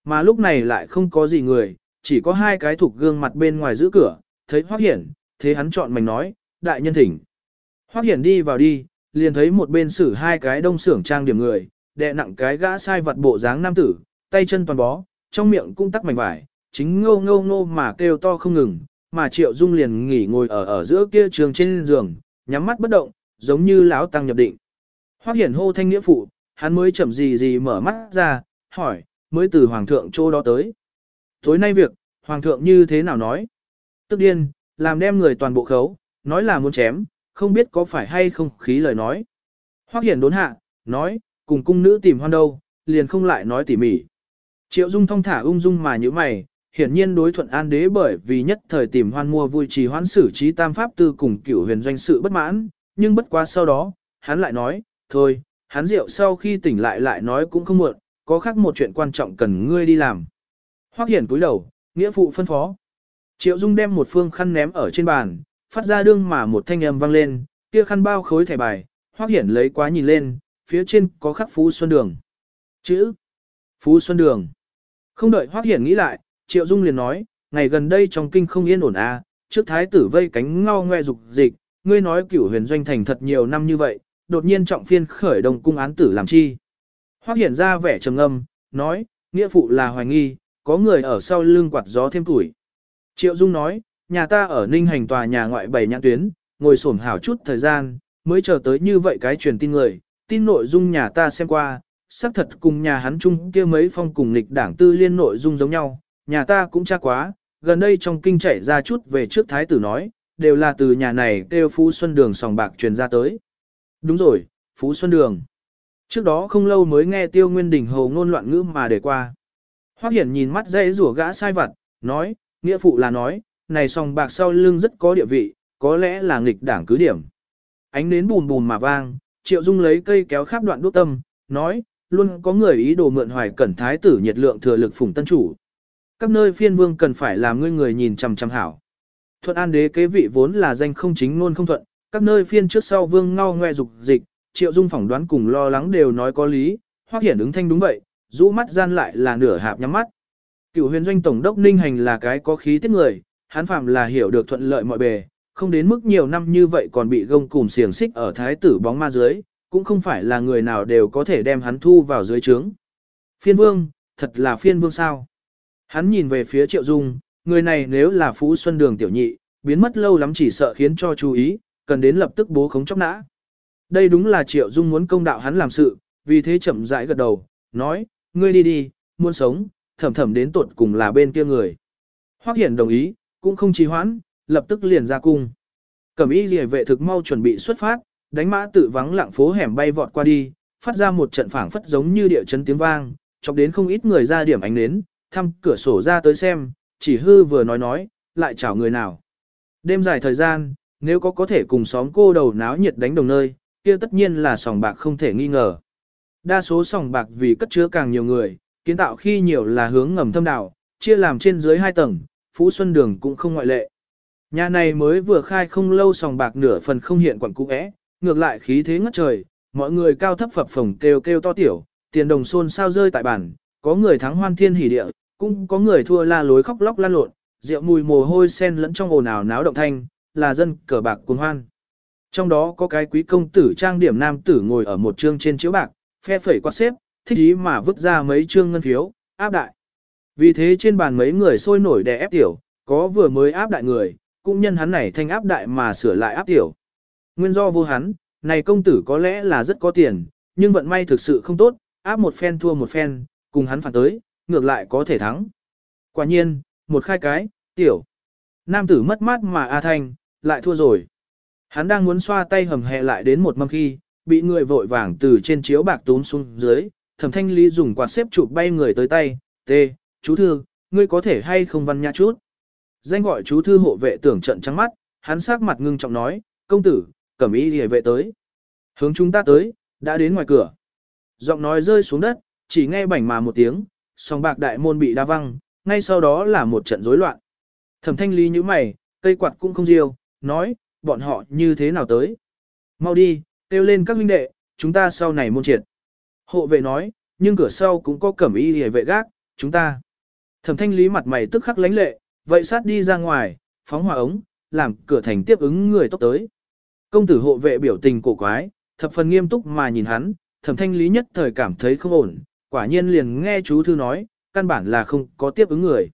Mà lúc này lại không có gì người, chỉ có hai cái thuộc gương mặt bên ngoài giữ cửa, thấy Hoắc Hiển, thế hắn chọn mình nói, đại nhân thỉnh. Hoắc Hiển đi vào đi, liền thấy một bên xử hai cái đông xưởng trang điểm người, đè nặng cái gã sai vật bộ dáng nam tử, tay chân toàn bó, trong miệng cũng tắc mảnh vải, chính ngô ngô ngô mà kêu to không ngừng, mà Triệu Dung liền nghỉ ngồi ở ở giữa kia trường trên giường, nhắm mắt bất động, giống như lão tăng nhập định. Hoắc Hiển hô thanh nghĩa phụ, hắn mới chậm gì gì mở mắt ra, hỏi, mới từ hoàng thượng chỗ đó tới. Tối nay việc, hoàng thượng như thế nào nói? Tức điên, làm đem người toàn bộ khấu, nói là muốn chém, không biết có phải hay không khí lời nói. Hoắc Hiển đốn hạ, nói, cùng cung nữ tìm hoan đâu, liền không lại nói tỉ mỉ. Triệu Dung thong thả ung dung mà như mày, hiển nhiên đối thuận an đế bởi vì nhất thời tìm hoan mua vui trì hoãn xử trí tam pháp tư cùng cửu huyền doanh sự bất mãn, nhưng bất quá sau đó, hắn lại nói, thôi, hắn rượu sau khi tỉnh lại lại nói cũng không muộn, có khác một chuyện quan trọng cần ngươi đi làm. Hoắc Hiển cúi đầu, nghĩa phụ phân phó. Triệu Dung đem một phương khăn ném ở trên bàn, phát ra đương mà một thanh âm vang lên, kia khăn bao khối thẻ bài, Hoắc Hiển lấy quá nhìn lên, phía trên có khắc Phú Xuân Đường. Chữ Phú Xuân Đường. Không đợi Hoắc Hiển nghĩ lại, Triệu Dung liền nói, ngày gần đây trong kinh không yên ổn à, trước thái tử vây cánh ngao ngoe dục dịch, ngươi nói cửu huyền doanh thành thật nhiều năm như vậy, đột nhiên trọng phiên khởi đồng cung án tử làm chi. Hoắc Hiển ra vẻ trầm ngâm, nói, nghĩa phụ là hoài nghi, có người ở sau lưng quạt gió thêm tuổi. Triệu Dung nói, nhà ta ở Ninh Hành tòa nhà ngoại bảy nhãn tuyến, ngồi sổm hảo chút thời gian, mới chờ tới như vậy cái truyền tin người, tin nội dung nhà ta xem qua, xác thật cùng nhà hắn chung kia mấy phong cùng lịch đảng tư liên nội dung giống nhau, nhà ta cũng chắc quá, gần đây trong kinh chảy ra chút về trước thái tử nói, đều là từ nhà này kêu Phú Xuân Đường sòng bạc truyền ra tới. Đúng rồi, Phú Xuân Đường. Trước đó không lâu mới nghe Tiêu Nguyên Đình hồ ngôn loạn ngữ mà để qua. Hoắc Hiển nhìn mắt dây rủa gã sai vặt, nói, nghĩa phụ là nói, này sòng bạc sau lưng rất có địa vị, có lẽ là nghịch đảng cứ điểm. Ánh nến bùn bùn mà vang, Triệu Dung lấy cây kéo khắp đoạn đuốc tâm, nói, luôn có người ý đồ mượn hoài cẩn thái tử nhiệt lượng thừa lực phủng tân chủ. Các nơi phiên vương cần phải làm ngươi người nhìn chằm chằm hảo. Thuận an đế kế vị vốn là danh không chính ngôn không thuận, các nơi phiên trước sau vương ngao ngoe dục dịch, Triệu Dung phỏng đoán cùng lo lắng đều nói có lý, Hoắc hiển ứng thanh đúng vậy, rũ mắt gian lại là nửa hạp nhắm mắt. Cựu huyền doanh tổng đốc Ninh Hành là cái có khí tiết người, hắn phạm là hiểu được thuận lợi mọi bề, không đến mức nhiều năm như vậy còn bị gông cùm xiềng xích ở thái tử bóng ma dưới, cũng không phải là người nào đều có thể đem hắn thu vào dưới trướng. Phiên vương, thật là phiên vương sao? Hắn nhìn về phía triệu dung, người này nếu là Phú Xuân Đường tiểu nhị, biến mất lâu lắm chỉ sợ khiến cho chú ý, cần đến lập tức bố khống chóc nã. Đây đúng là triệu dung muốn công đạo hắn làm sự, vì thế chậm rãi gật đầu, nói, ngươi đi đi, muốn sống, thầm thầm đến tuột cùng là bên kia người. Hoắc Hiển đồng ý, cũng không trì hoãn, lập tức liền ra cung. Cẩm y rìa vệ thực mau chuẩn bị xuất phát, đánh mã tự vắng lặng phố hẻm bay vọt qua đi, phát ra một trận phảng phất giống như địa chấn tiếng vang, chọc đến không ít người ra điểm ánh nến, thăm cửa sổ ra tới xem, chỉ hư vừa nói nói, lại chào người nào. Đêm dài thời gian, nếu có có thể cùng xóm cô đầu náo nhiệt đánh đồng nơi, kia tất nhiên là sòng bạc không thể nghi ngờ. Đa số sòng bạc vì cất chứa càng nhiều người, kiến tạo khi nhiều là hướng ngầm thâm đảo, chia làm trên dưới hai tầng, Phú Xuân Đường cũng không ngoại lệ. Nhà này mới vừa khai không lâu sòng bạc nửa phần không hiện quận cũ é, ngược lại khí thế ngất trời, mọi người cao thấp phập phồng kêu kêu to tiểu, tiền đồng xôn sao rơi tại bản, có người thắng hoan thiên hỉ địa, cũng có người thua la lối khóc lóc lan lộn, rượu mùi mồ hôi sen lẫn trong ồn ào náo động thanh, là dân cờ bạc cuồng hoan. Trong đó có cái quý công tử trang điểm nam tử ngồi ở một trương trên chiếu bạc, phe phẩy quạt xếp, thích ý mà vứt ra mấy trương ngân phiếu, áp đại. Vì thế trên bàn mấy người sôi nổi đè ép tiểu, có vừa mới áp đại người, cũng nhân hắn này thanh áp đại mà sửa lại áp tiểu. Nguyên do vô hắn, này công tử có lẽ là rất có tiền, nhưng vận may thực sự không tốt, áp một phen thua một phen, cùng hắn phản tới, ngược lại có thể thắng. Quả nhiên, một khai cái, tiểu. Nam tử mất mát mà A Thanh, lại thua rồi. Hắn đang muốn xoa tay hầm hẹ lại đến một mâm khi, bị người vội vàng từ trên chiếu bạc tốn xuống dưới, thẩm thanh lý dùng quạt xếp chụp bay người tới tay, tê, chú thư, ngươi có thể hay không văn nhã chút. Danh gọi chú thư hộ vệ tưởng trận trắng mắt, hắn sắc mặt ngưng trọng nói, công tử, cẩm y hề vệ tới. Hướng chúng ta tới, đã đến ngoài cửa. Giọng nói rơi xuống đất, chỉ nghe bảnh mà một tiếng, song bạc đại môn bị đa văng, ngay sau đó là một trận rối loạn. Thẩm thanh lý như mày, cây quạt cũng không riêu, nói, bọn họ như thế nào tới. Mau đi, kêu lên các huynh đệ, chúng ta sau này môn triệt. Hộ vệ nói, nhưng cửa sau cũng có cẩm y hề vệ gác, chúng ta. Thẩm thanh lý mặt mày tức khắc lánh lệ, vậy sát đi ra ngoài, phóng hỏa ống, làm cửa thành tiếp ứng người tốc tới. Công tử hộ vệ biểu tình cổ quái, thập phần nghiêm túc mà nhìn hắn, thẩm thanh lý nhất thời cảm thấy không ổn, quả nhiên liền nghe chú thư nói, căn bản là không có tiếp ứng người.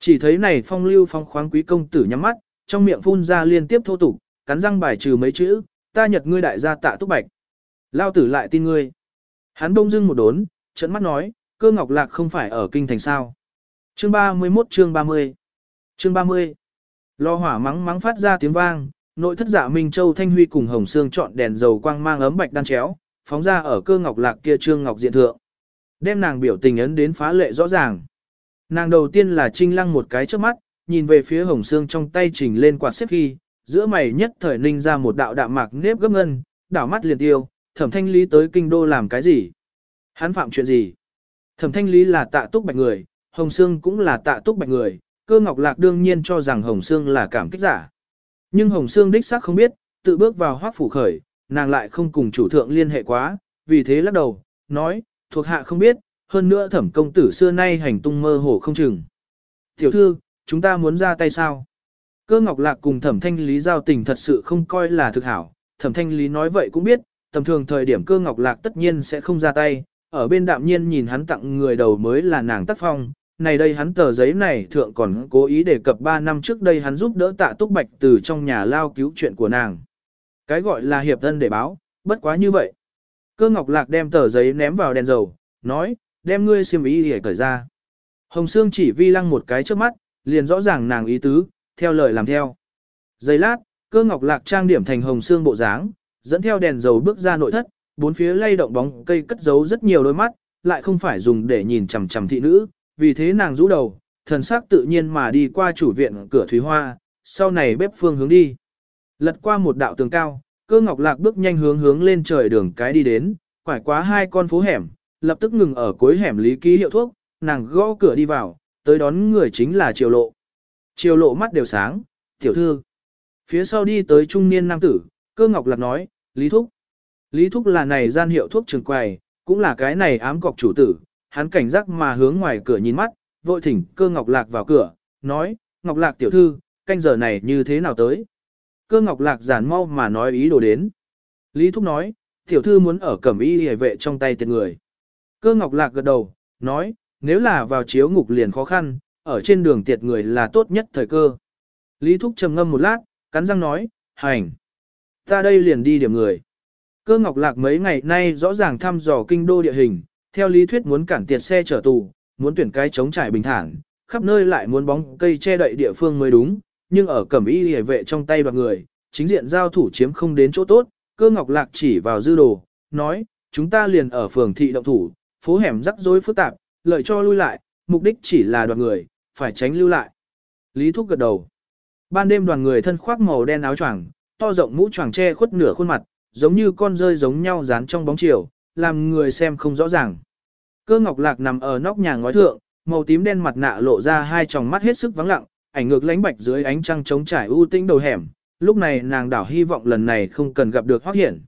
Chỉ thấy này phong lưu phong khoáng quý công tử nhắm mắt, trong miệng phun ra liên tiếp thô tục, cắn răng bài trừ mấy chữ, ta nhật ngươi đại gia tạ túc bạch. Lao tử lại tin ngươi. Hắn bông dưng một đốn, trận mắt nói, cơ ngọc lạc không phải ở kinh thành sao. Chương 31 chương 30 Chương 30 Lo hỏa mắng mắng phát ra tiếng vang, nội thất giả Minh Châu Thanh Huy cùng Hồng Sương chọn đèn dầu quang mang ấm bạch đan chéo, phóng ra ở cơ ngọc lạc kia trương ngọc diện thượng. Đem nàng biểu tình ấn đến phá lệ rõ ràng. Nàng đầu tiên là trinh lăng một cái trước mắt, nhìn về phía Hồng xương trong tay trình lên quạt xếp khi, giữa mày nhất thời ninh ra một đạo đạm mạc nếp gấp ngân, đảo mắt liền tiêu, thẩm thanh lý tới kinh đô làm cái gì? Hắn phạm chuyện gì? Thẩm thanh lý là tạ túc bạch người, Hồng xương cũng là tạ túc bạch người, cơ ngọc lạc đương nhiên cho rằng Hồng xương là cảm kích giả. Nhưng Hồng xương đích xác không biết, tự bước vào hoác phủ khởi, nàng lại không cùng chủ thượng liên hệ quá, vì thế lắc đầu, nói, thuộc hạ không biết, hơn nữa thẩm công tử xưa nay hành tung mơ hồ không chừng. Tiểu thư, chúng ta muốn ra tay sao? Cơ ngọc lạc cùng thẩm thanh lý giao tình thật sự không coi là thực hảo, thẩm thanh lý nói vậy cũng biết, tầm thường thời điểm cơ ngọc lạc tất nhiên sẽ không ra tay, ở bên đạm nhiên nhìn hắn tặng người đầu mới là nàng tác phong, này đây hắn tờ giấy này thượng còn cố ý đề cập 3 năm trước đây hắn giúp đỡ tạ túc bạch từ trong nhà lao cứu chuyện của nàng. Cái gọi là hiệp thân để báo, bất quá như vậy. Cơ ngọc lạc đem tờ giấy ném vào đèn dầu, nói, đem ngươi xiêm ý để cởi ra. Hồng Sương chỉ vi lăng một cái trước mắt, liền rõ ràng nàng ý tứ, theo lời làm theo. Giây lát, cơ ngọc lạc trang điểm thành hồng Sương bộ dáng, dẫn theo đèn dầu bước ra nội thất, bốn phía lay động bóng cây cất giấu rất nhiều đôi mắt, lại không phải dùng để nhìn chằm chằm thị nữ, vì thế nàng rũ đầu, thần sắc tự nhiên mà đi qua chủ viện cửa thủy hoa, sau này bếp phương hướng đi. Lật qua một đạo tường cao, cơ ngọc lạc bước nhanh hướng hướng lên trời đường cái đi đến, quải quá hai con phố hẻm, lập tức ngừng ở cuối hẻm lý ký hiệu thuốc, nàng gõ cửa đi vào, tới đón người chính là triều lộ. Triều lộ mắt đều sáng, tiểu thư. Phía sau đi tới trung niên nam tử, cơ ngọc lạc nói, Lý Thúc. Lý Thúc là này gian hiệu thuốc trường quầy, cũng là cái này ám cọc chủ tử, hắn cảnh giác mà hướng ngoài cửa nhìn mắt, vội thỉnh cơ ngọc lạc vào cửa, nói, ngọc lạc tiểu thư, canh giờ này như thế nào tới. Cơ ngọc lạc giản mau mà nói ý đồ đến. Lý Thúc nói, tiểu thư muốn ở cẩm y hề vệ trong tay tiệt người. Cơ ngọc lạc gật đầu, nói, nếu là vào chiếu ngục liền khó khăn, ở trên đường tiệt người là tốt nhất thời cơ. Lý Thúc trầm ngâm một lát, cắn răng nói, hành. Ta đây liền đi điểm người. Cơ Ngọc Lạc mấy ngày nay rõ ràng thăm dò kinh đô địa hình, theo lý thuyết muốn cản tiệt xe chở tù, muốn tuyển cái chống trải bình thản, khắp nơi lại muốn bóng cây che đậy địa phương mới đúng, nhưng ở cẩm y hề vệ trong tay đoạt người, chính diện giao thủ chiếm không đến chỗ tốt, cơ Ngọc Lạc chỉ vào dư đồ, nói, chúng ta liền ở phường thị động thủ, phố hẻm rắc rối phức tạp, lợi cho lui lại, mục đích chỉ là đoạt người, phải tránh lưu lại. Lý Thúc gật đầu. Ban đêm đoàn người thân khoác màu đen áo choàng, to rộng mũ choàng che khuất nửa khuôn mặt, giống như con rơi giống nhau dán trong bóng chiều, làm người xem không rõ ràng. Cơ Ngọc Lạc nằm ở nóc nhà ngói thượng, màu tím đen mặt nạ lộ ra hai tròng mắt hết sức vắng lặng, ảnh ngược lánh bạch dưới ánh trăng trống trải u tĩnh đầu hẻm. Lúc này nàng đảo hy vọng lần này không cần gặp được Hoắc Hiển.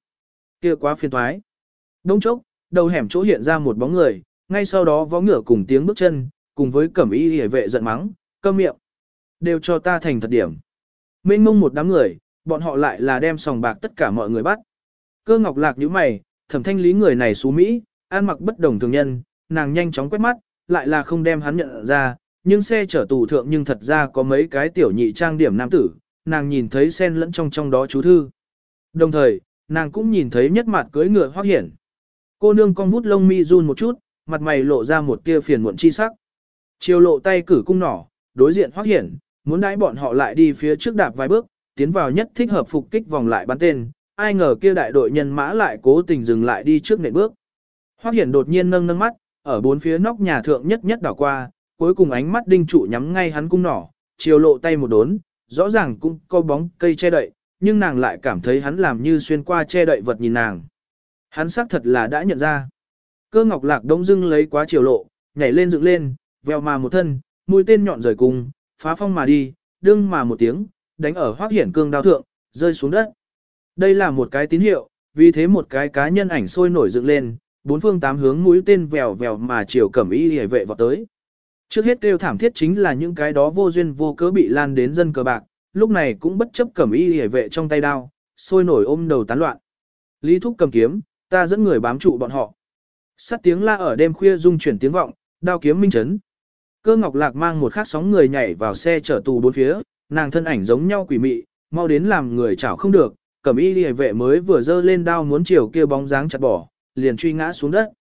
Kia quá phiền toái. Đông chốc, đầu hẻm chỗ hiện ra một bóng người, ngay sau đó vó ngựa cùng tiếng bước chân, cùng với cẩm y hề vệ giận mắng, câm miệng. Đều cho ta thành thật điểm. Mênh mông một đám người, bọn họ lại là đem sòng bạc tất cả mọi người bắt. Cơ ngọc lạc như mày, thẩm thanh lý người này xú Mỹ, ăn mặc bất đồng thường nhân, nàng nhanh chóng quét mắt, lại là không đem hắn nhận ra, nhưng xe chở tù thượng nhưng thật ra có mấy cái tiểu nhị trang điểm nam tử, nàng nhìn thấy sen lẫn trong trong đó chú thư. Đồng thời, nàng cũng nhìn thấy nhất mặt cưới ngựa hoác hiển. Cô nương con vút lông mi run một chút, mặt mày lộ ra một tia phiền muộn chi sắc. Chiều lộ tay cử cung nỏ, đối diện hoác hiển, muốn đãi bọn họ lại đi phía trước đạp vài bước, tiến vào nhất thích hợp phục kích vòng lại bắn tên, ai ngờ kia đại đội nhân mã lại cố tình dừng lại đi trước nệm bước. Hoắc Hiển đột nhiên nâng nâng mắt, ở bốn phía nóc nhà thượng nhất nhất đảo qua, cuối cùng ánh mắt đinh trụ nhắm ngay hắn cung nỏ, chiều lộ tay một đốn, rõ ràng cũng có bóng cây che đậy, nhưng nàng lại cảm thấy hắn làm như xuyên qua che đậy vật nhìn nàng. Hắn xác thật là đã nhận ra. Cơ ngọc lạc đông dưng lấy quá chiều lộ, nhảy lên dựng lên, vèo mà một thân, mũi tên nhọn rời cùng, phá phong mà đi, đương mà một tiếng, đánh ở hoác hiển cương đao thượng, rơi xuống đất. Đây là một cái tín hiệu, vì thế một cái cá nhân ảnh sôi nổi dựng lên, bốn phương tám hướng mũi tên vèo vèo mà chiều cẩm y hề vệ vọt tới. Trước hết kêu thảm thiết chính là những cái đó vô duyên vô cớ bị lan đến dân cờ bạc, lúc này cũng bất chấp cẩm y hề vệ trong tay đao, sôi nổi ôm đầu tán loạn. Lý Thúc cầm kiếm, ta dẫn người bám trụ bọn họ. Sắt tiếng la ở đêm khuya rung chuyển tiếng vọng, đao kiếm minh chấn. Cơ Ngọc Lạc mang một khát sóng người nhảy vào xe chở tù bốn phía, nàng thân ảnh giống nhau quỷ mị, mau đến làm người chảo không được, cẩm y liề vệ mới vừa dơ lên đao muốn chiều kia bóng dáng chặt bỏ, liền truy ngã xuống đất.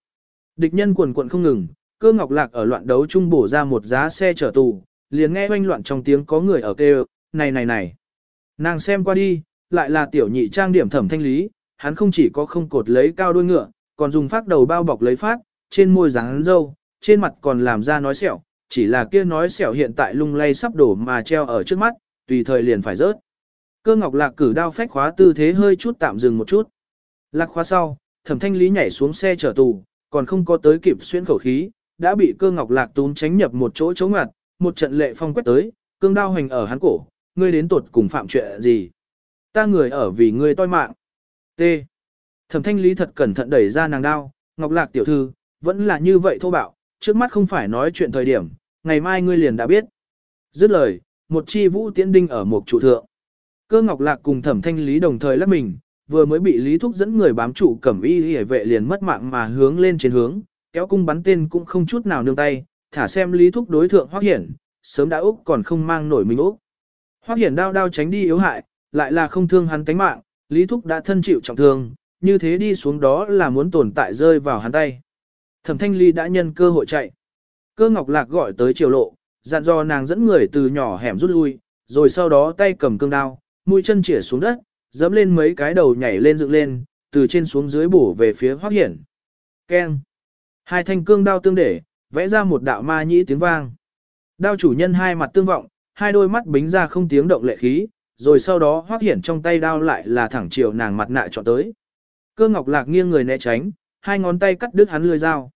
Địch nhân quần quận không ngừng, cơ ngọc lạc ở loạn đấu trung bổ ra một giá xe chở tù, liền nghe oanh loạn trong tiếng có người ở kêu, này này này. Nàng xem qua đi, lại là tiểu nhị trang điểm thẩm thanh lý, hắn không chỉ có không cột lấy cao đuôi ngựa, còn dùng phát đầu bao bọc lấy phát, trên môi dáng râu, trên mặt còn làm ra nói sẹo, chỉ là kia nói sẹo hiện tại lung lay sắp đổ mà treo ở trước mắt, tùy thời liền phải rớt. Cơ ngọc lạc cử đao phách khóa tư thế hơi chút tạm dừng một chút. Lạc khóa sau, thẩm thanh lý nhảy xuống xe chở tù, còn không có tới kịp xuyên khẩu khí, đã bị cơ ngọc lạc tún tránh nhập một chỗ chống ngặt, một trận lệ phong quét tới, cương đao hành ở hắn cổ, ngươi đến tuột cùng phạm chuyện gì. Ta người ở vì ngươi toi mạng. T. Thẩm thanh lý thật cẩn thận đẩy ra nàng đao, ngọc lạc tiểu thư, vẫn là như vậy thô bạo, trước mắt không phải nói chuyện thời điểm, ngày mai ngươi liền đã biết. Dứt lời, một chi vũ tiễn đinh ở một trụ thượng. Cơ ngọc lạc cùng thẩm thanh lý đồng thời lắp mình, vừa mới bị lý thúc dẫn người bám trụ cẩm y hề vệ liền mất mạng mà hướng lên trên hướng, kéo cung bắn tên cũng không chút nào nương tay, thả xem lý thúc đối thượng Hoắc hiển, sớm đã Úc còn không mang nổi mình Úc. Hoắc hiển đao đao tránh đi yếu hại, lại là không thương hắn tánh mạng, lý thúc đã thân chịu trọng thương, như thế đi xuống đó là muốn tồn tại rơi vào hắn tay. Thẩm thanh ly đã nhân cơ hội chạy. Cơ ngọc lạc gọi tới triều lộ, dặn dò nàng dẫn người từ nhỏ hẻm rút lui, rồi sau đó tay cầm cương đao, mũi chân chĩa xuống đất, dẫm lên mấy cái đầu nhảy lên dựng lên, từ trên xuống dưới bổ về phía Hoắc hiển. Keng. Hai thanh cương đao tương để, vẽ ra một đạo ma nhĩ tiếng vang. Đao chủ nhân hai mặt tương vọng, hai đôi mắt bính ra không tiếng động lệ khí, rồi sau đó hoác hiển trong tay đao lại là thẳng chiều nàng mặt nạ chọn tới. Cơ ngọc lạc nghiêng người né tránh, hai ngón tay cắt đứt hắn lưỡi dao.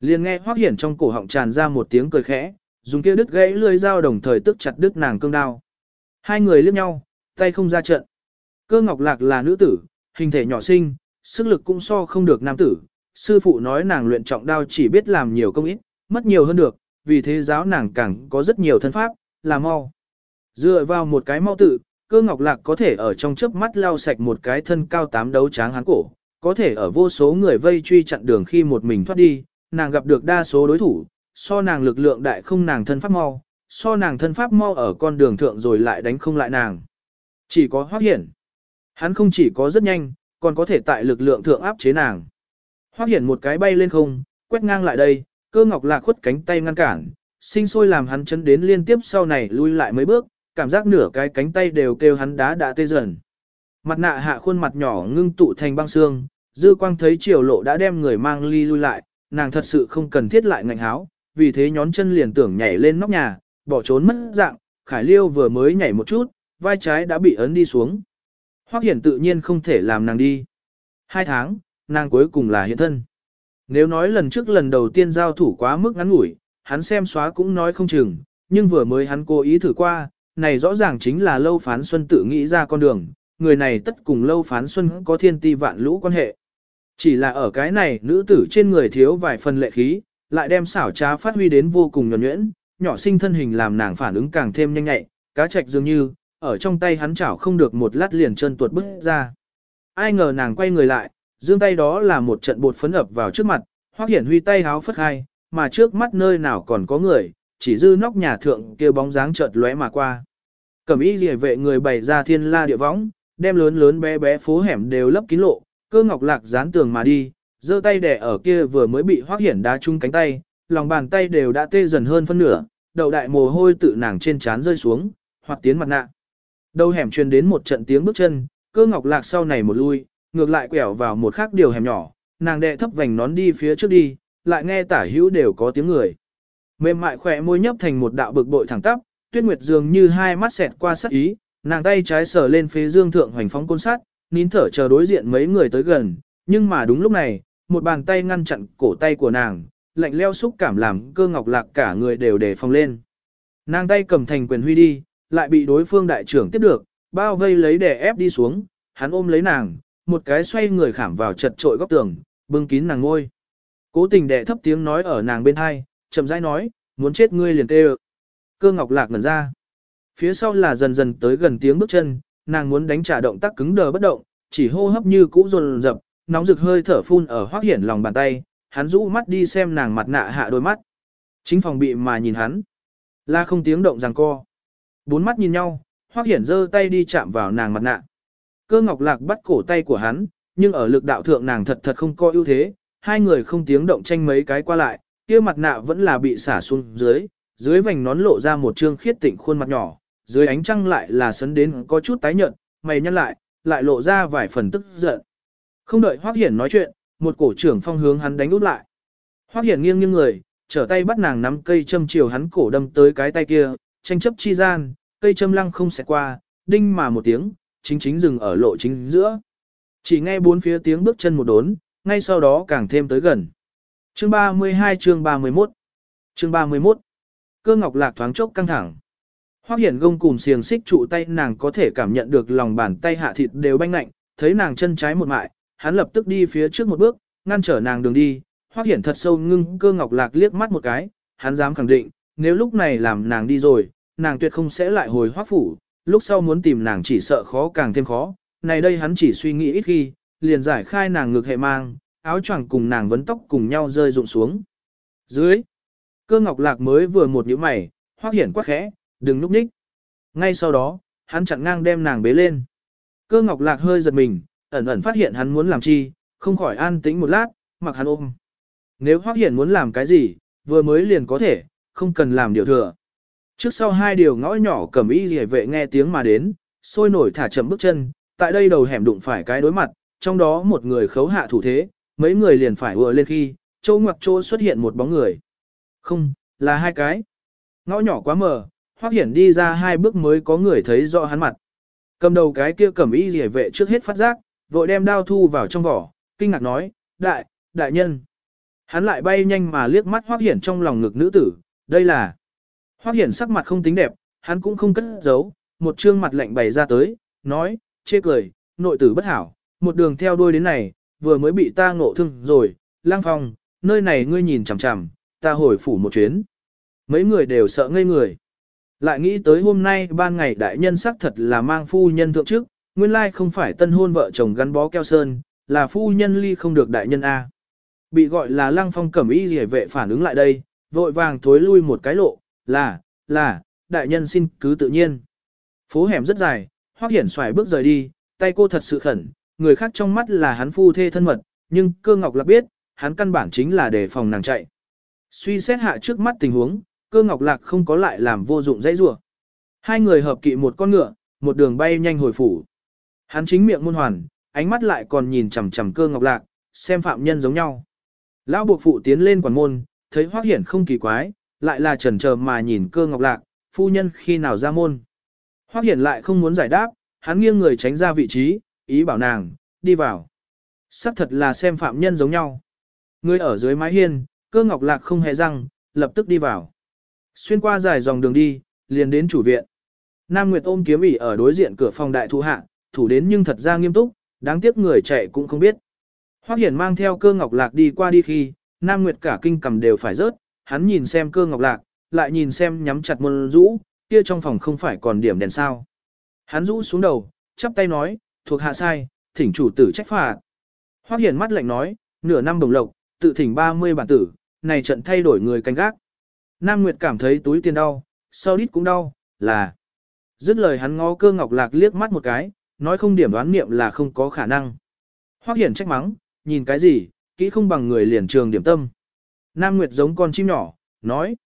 Liền nghe hoác hiển trong cổ họng tràn ra một tiếng cười khẽ, dùng kia đứt gãy lưỡi dao đồng thời tức chặt đứt nàng cương đao. Hai người liếc nhau, tay không ra trận. Cơ ngọc lạc là nữ tử, hình thể nhỏ xinh, sức lực cũng so không được nam tử. Sư phụ nói nàng luyện trọng đao chỉ biết làm nhiều công ít, mất nhiều hơn được, vì thế giáo nàng càng có rất nhiều thân pháp, là mau. Dựa vào một cái mau tự, cơ ngọc lạc có thể ở trong chớp mắt lao sạch một cái thân cao tám đấu tráng hán cổ, có thể ở vô số người vây truy chặn đường khi một mình thoát đi, nàng gặp được đa số đối thủ, so nàng lực lượng đại không nàng thân pháp mau, so nàng thân pháp mau ở con đường thượng rồi lại đánh không lại nàng. Chỉ có hoác hiển. Hắn không chỉ có rất nhanh, còn có thể tại lực lượng thượng áp chế nàng. Hoác hiển một cái bay lên không, quét ngang lại đây, cơ ngọc lạc khuất cánh tay ngăn cản, sinh sôi làm hắn chấn đến liên tiếp sau này lui lại mấy bước, cảm giác nửa cái cánh tay đều kêu hắn đá đã tê dần. Mặt nạ hạ khuôn mặt nhỏ ngưng tụ thành băng xương, dư quang thấy triều lộ đã đem người mang ly lui lại, nàng thật sự không cần thiết lại ngạnh háo, vì thế nhón chân liền tưởng nhảy lên nóc nhà, bỏ trốn mất dạng, khải liêu vừa mới nhảy một chút, vai trái đã bị ấn đi xuống. Hoắc hiển tự nhiên không thể làm nàng đi. Hai tháng, nàng cuối cùng là hiện thân. Nếu nói lần trước lần đầu tiên giao thủ quá mức ngắn ngủi, hắn xem xóa cũng nói không chừng, nhưng vừa mới hắn cố ý thử qua, này rõ ràng chính là Lâu Phán Xuân tự nghĩ ra con đường, người này tất cùng Lâu Phán Xuân có thiên ti vạn lũ quan hệ. Chỉ là ở cái này nữ tử trên người thiếu vài phần lệ khí, lại đem xảo trá phát huy đến vô cùng nhuẩn nhuyễn, nhỏ sinh thân hình làm nàng phản ứng càng thêm nhanh nhạy, cá trạch dường như, ở trong tay hắn chảo không được một lát liền chân tuột bứt ra. Ai ngờ nàng quay người lại, dương tay đó là một trận bột phấn ập vào trước mặt, hoắc hiển huy tay háo phất hai, mà trước mắt nơi nào còn có người, chỉ dư nóc nhà thượng kia bóng dáng chợt lóe mà qua. Cẩm y liề vệ người bày ra thiên la địa võng, đem lớn lớn bé bé phố hẻm đều lấp kín lộ, cơ ngọc lạc dán tường mà đi, giơ tay đẻ ở kia vừa mới bị hoác hiển đá chung cánh tay, lòng bàn tay đều đã tê dần hơn phân nửa, đầu đại mồ hôi tự nàng trên trán rơi xuống, hoặc tiến mặt nạ. Đầu hẻm truyền đến một trận tiếng bước chân, cơ ngọc lạc sau này một lui, ngược lại quẹo vào một khác điều hẻm nhỏ, nàng đệ thấp vành nón đi phía trước đi, lại nghe tả hữu đều có tiếng người. Mềm mại khỏe môi nhấp thành một đạo bực bội thẳng tắp, tuyết nguyệt dường như hai mắt xẹt qua sắc ý, nàng tay trái sờ lên phía dương thượng hoành phóng côn sát, nín thở chờ đối diện mấy người tới gần, nhưng mà đúng lúc này, một bàn tay ngăn chặn cổ tay của nàng, lạnh leo xúc cảm làm cơ ngọc lạc cả người đều đề phòng lên. Nàng tay cầm thành quyền huy đi, lại bị đối phương đại trưởng tiếp được, bao vây lấy đè ép đi xuống, hắn ôm lấy nàng, một cái xoay người khảm vào chật trội góc tường, bưng kín nàng ngôi. Cố tình đẻ thấp tiếng nói ở nàng bên hai, chậm rãi nói, muốn chết ngươi liền tê Cơ ngọc lạc ngẩn ra. Phía sau là dần dần tới gần tiếng bước chân, nàng muốn đánh trả động tác cứng đờ bất động, chỉ hô hấp như cũ rồn rập, nóng rực hơi thở phun ở hoác hiển lòng bàn tay, hắn rũ mắt đi xem nàng mặt nạ hạ đôi mắt. Chính phòng bị mà nhìn hắn. La không tiếng động rằng co. Bốn mắt nhìn nhau, hoác hiển giơ tay đi chạm vào nàng mặt nạ. Cơ ngọc lạc bắt cổ tay của hắn, nhưng ở lực đạo thượng nàng thật thật không có ưu thế, hai người không tiếng động tranh mấy cái qua lại, kia mặt nạ vẫn là bị xả xuống dưới, dưới vành nón lộ ra một trương khiết tịnh khuôn mặt nhỏ, dưới ánh trăng lại là sấn đến có chút tái nhợt, mày nhăn lại, lại lộ ra vài phần tức giận. Không đợi Hoắc Hiển nói chuyện, một cổ trưởng phong hướng hắn đánh út lại. Hoắc Hiển nghiêng nghiêng người, trở tay bắt nàng nắm cây châm chiều hắn cổ đâm tới cái tay kia, tranh chấp chi gian, cây châm lăng không xẹt qua, đinh mà một tiếng, chính chính dừng ở lộ chính giữa. Chỉ nghe bốn phía tiếng bước chân một đốn, ngay sau đó càng thêm tới gần. Chương 32 chương 31 Chương 31 Cơ ngọc lạc thoáng chốc căng thẳng. Hoắc Hiển gông cùng xiềng xích trụ tay nàng có thể cảm nhận được lòng bàn tay hạ thịt đều banh lạnh, thấy nàng chân trái một mại, hắn lập tức đi phía trước một bước, ngăn trở nàng đường đi. Hoắc Hiển thật sâu ngưng cơ ngọc lạc liếc mắt một cái, hắn dám khẳng định, nếu lúc này làm nàng đi rồi, nàng tuyệt không sẽ lại hồi Hoắc phủ, lúc sau muốn tìm nàng chỉ sợ khó càng thêm khó. Này đây hắn chỉ suy nghĩ ít khi, liền giải khai nàng ngực hệ mang, áo choàng cùng nàng vấn tóc cùng nhau rơi rụng xuống. Dưới, cơ ngọc lạc mới vừa một nhíu mày, hoác Hiển quá khẽ, đừng núp ních. Ngay sau đó, hắn chặn ngang đem nàng bế lên. Cơ ngọc lạc hơi giật mình, ẩn ẩn phát hiện hắn muốn làm chi, không khỏi an tĩnh một lát, mặc hắn ôm. Nếu hoác Hiển muốn làm cái gì, vừa mới liền có thể, không cần làm điều thừa. Trước sau hai điều ngõ nhỏ cầm y rỉa vệ nghe tiếng mà đến, sôi nổi thả chậm bước chân, tại đây đầu hẻm đụng phải cái đối mặt, trong đó một người khấu hạ thủ thế, mấy người liền phải vừa lên khi, chỗ ngoặc chỗ xuất hiện một bóng người. Không, là hai cái. Ngõ nhỏ quá mờ, hoác Hiển đi ra hai bước mới có người thấy rõ hắn mặt. Cầm đầu cái kia cầm y rỉa vệ trước hết phát giác, vội đem đao thu vào trong vỏ, kinh ngạc nói, đại, đại nhân. Hắn lại bay nhanh mà liếc mắt hoác Hiển trong lòng ngực nữ tử, đây là. Hoắc Hiển sắc mặt không tính đẹp, hắn cũng không cất giấu, một trương mặt lạnh bày ra tới, nói, chê cười, nội tử bất hảo, một đường theo đuôi đến này, vừa mới bị ta ngộ thương rồi, lang phong, nơi này ngươi nhìn chằm chằm, ta hồi phủ một chuyến. Mấy người đều sợ ngây người. Lại nghĩ tới hôm nay ban ngày đại nhân sắc thật là mang phu nhân thượng trước, nguyên lai không phải tân hôn vợ chồng gắn bó keo sơn, là phu nhân ly không được đại nhân A. Bị gọi là lăng phong cẩm y rỉa vệ phản ứng lại đây, vội vàng thối lui một cái lộ, là, là, đại nhân xin cứ tự nhiên. Phố hẻm rất dài, hoác hiển xoài bước rời đi, tay cô thật sự khẩn, người khác trong mắt là hắn phu thê thân mật, nhưng cơ ngọc lạc biết, hắn căn bản chính là để phòng nàng chạy. Suy xét hạ trước mắt tình huống, cơ ngọc lạc không có lại làm vô dụng dãy rủa. Hai người hợp kỵ một con ngựa, một đường bay nhanh hồi phủ. Hắn chính miệng môn hoàn, ánh mắt lại còn nhìn chằm chằm cơ ngọc lạc, xem phạm nhân giống nhau. Lão buộc phụ tiến lên quản môn, thấy hoác hiển không kỳ quái, lại là chần chờ mà nhìn cơ ngọc lạc, phu nhân khi nào ra môn. Hoác hiển lại không muốn giải đáp, hắn nghiêng người tránh ra vị trí, ý bảo nàng, đi vào. Sắc thật là xem phạm nhân giống nhau. Người ở dưới mái hiên, cơ ngọc lạc không hề răng, lập tức đi vào. Xuyên qua dài dòng đường đi, liền đến chủ viện. Nam Nguyệt ôm kiếm ỉ ở đối diện cửa phòng đại thủ hạ, thủ đến nhưng thật ra nghiêm túc, đáng tiếc người chạy cũng không biết. Hoắc Hiển mang theo cơ ngọc lạc đi qua đi khi, Nam Nguyệt cả kinh cầm đều phải rớt, hắn nhìn xem cơ ngọc lạc, lại nhìn xem nhắm chặt môn rũ, kia trong phòng không phải còn điểm đèn sao. Hắn rũ xuống đầu, chắp tay nói, thuộc hạ sai, thỉnh chủ tử trách phạt. Hoắc Hiển mắt lạnh nói, nửa năm đồng lộc, tự thỉnh 30 bản tử, này trận thay đổi người canh gác. Nam Nguyệt cảm thấy túi tiền đau, sau đít cũng đau, là. Dứt lời hắn ngó cơ ngọc lạc liếc mắt một cái, nói không điểm đoán niệm là không có khả năng. Hoắc Hiển trách mắng, nhìn cái gì, kỹ không bằng người liền trường điểm tâm. Nam Nguyệt giống con chim nhỏ, nói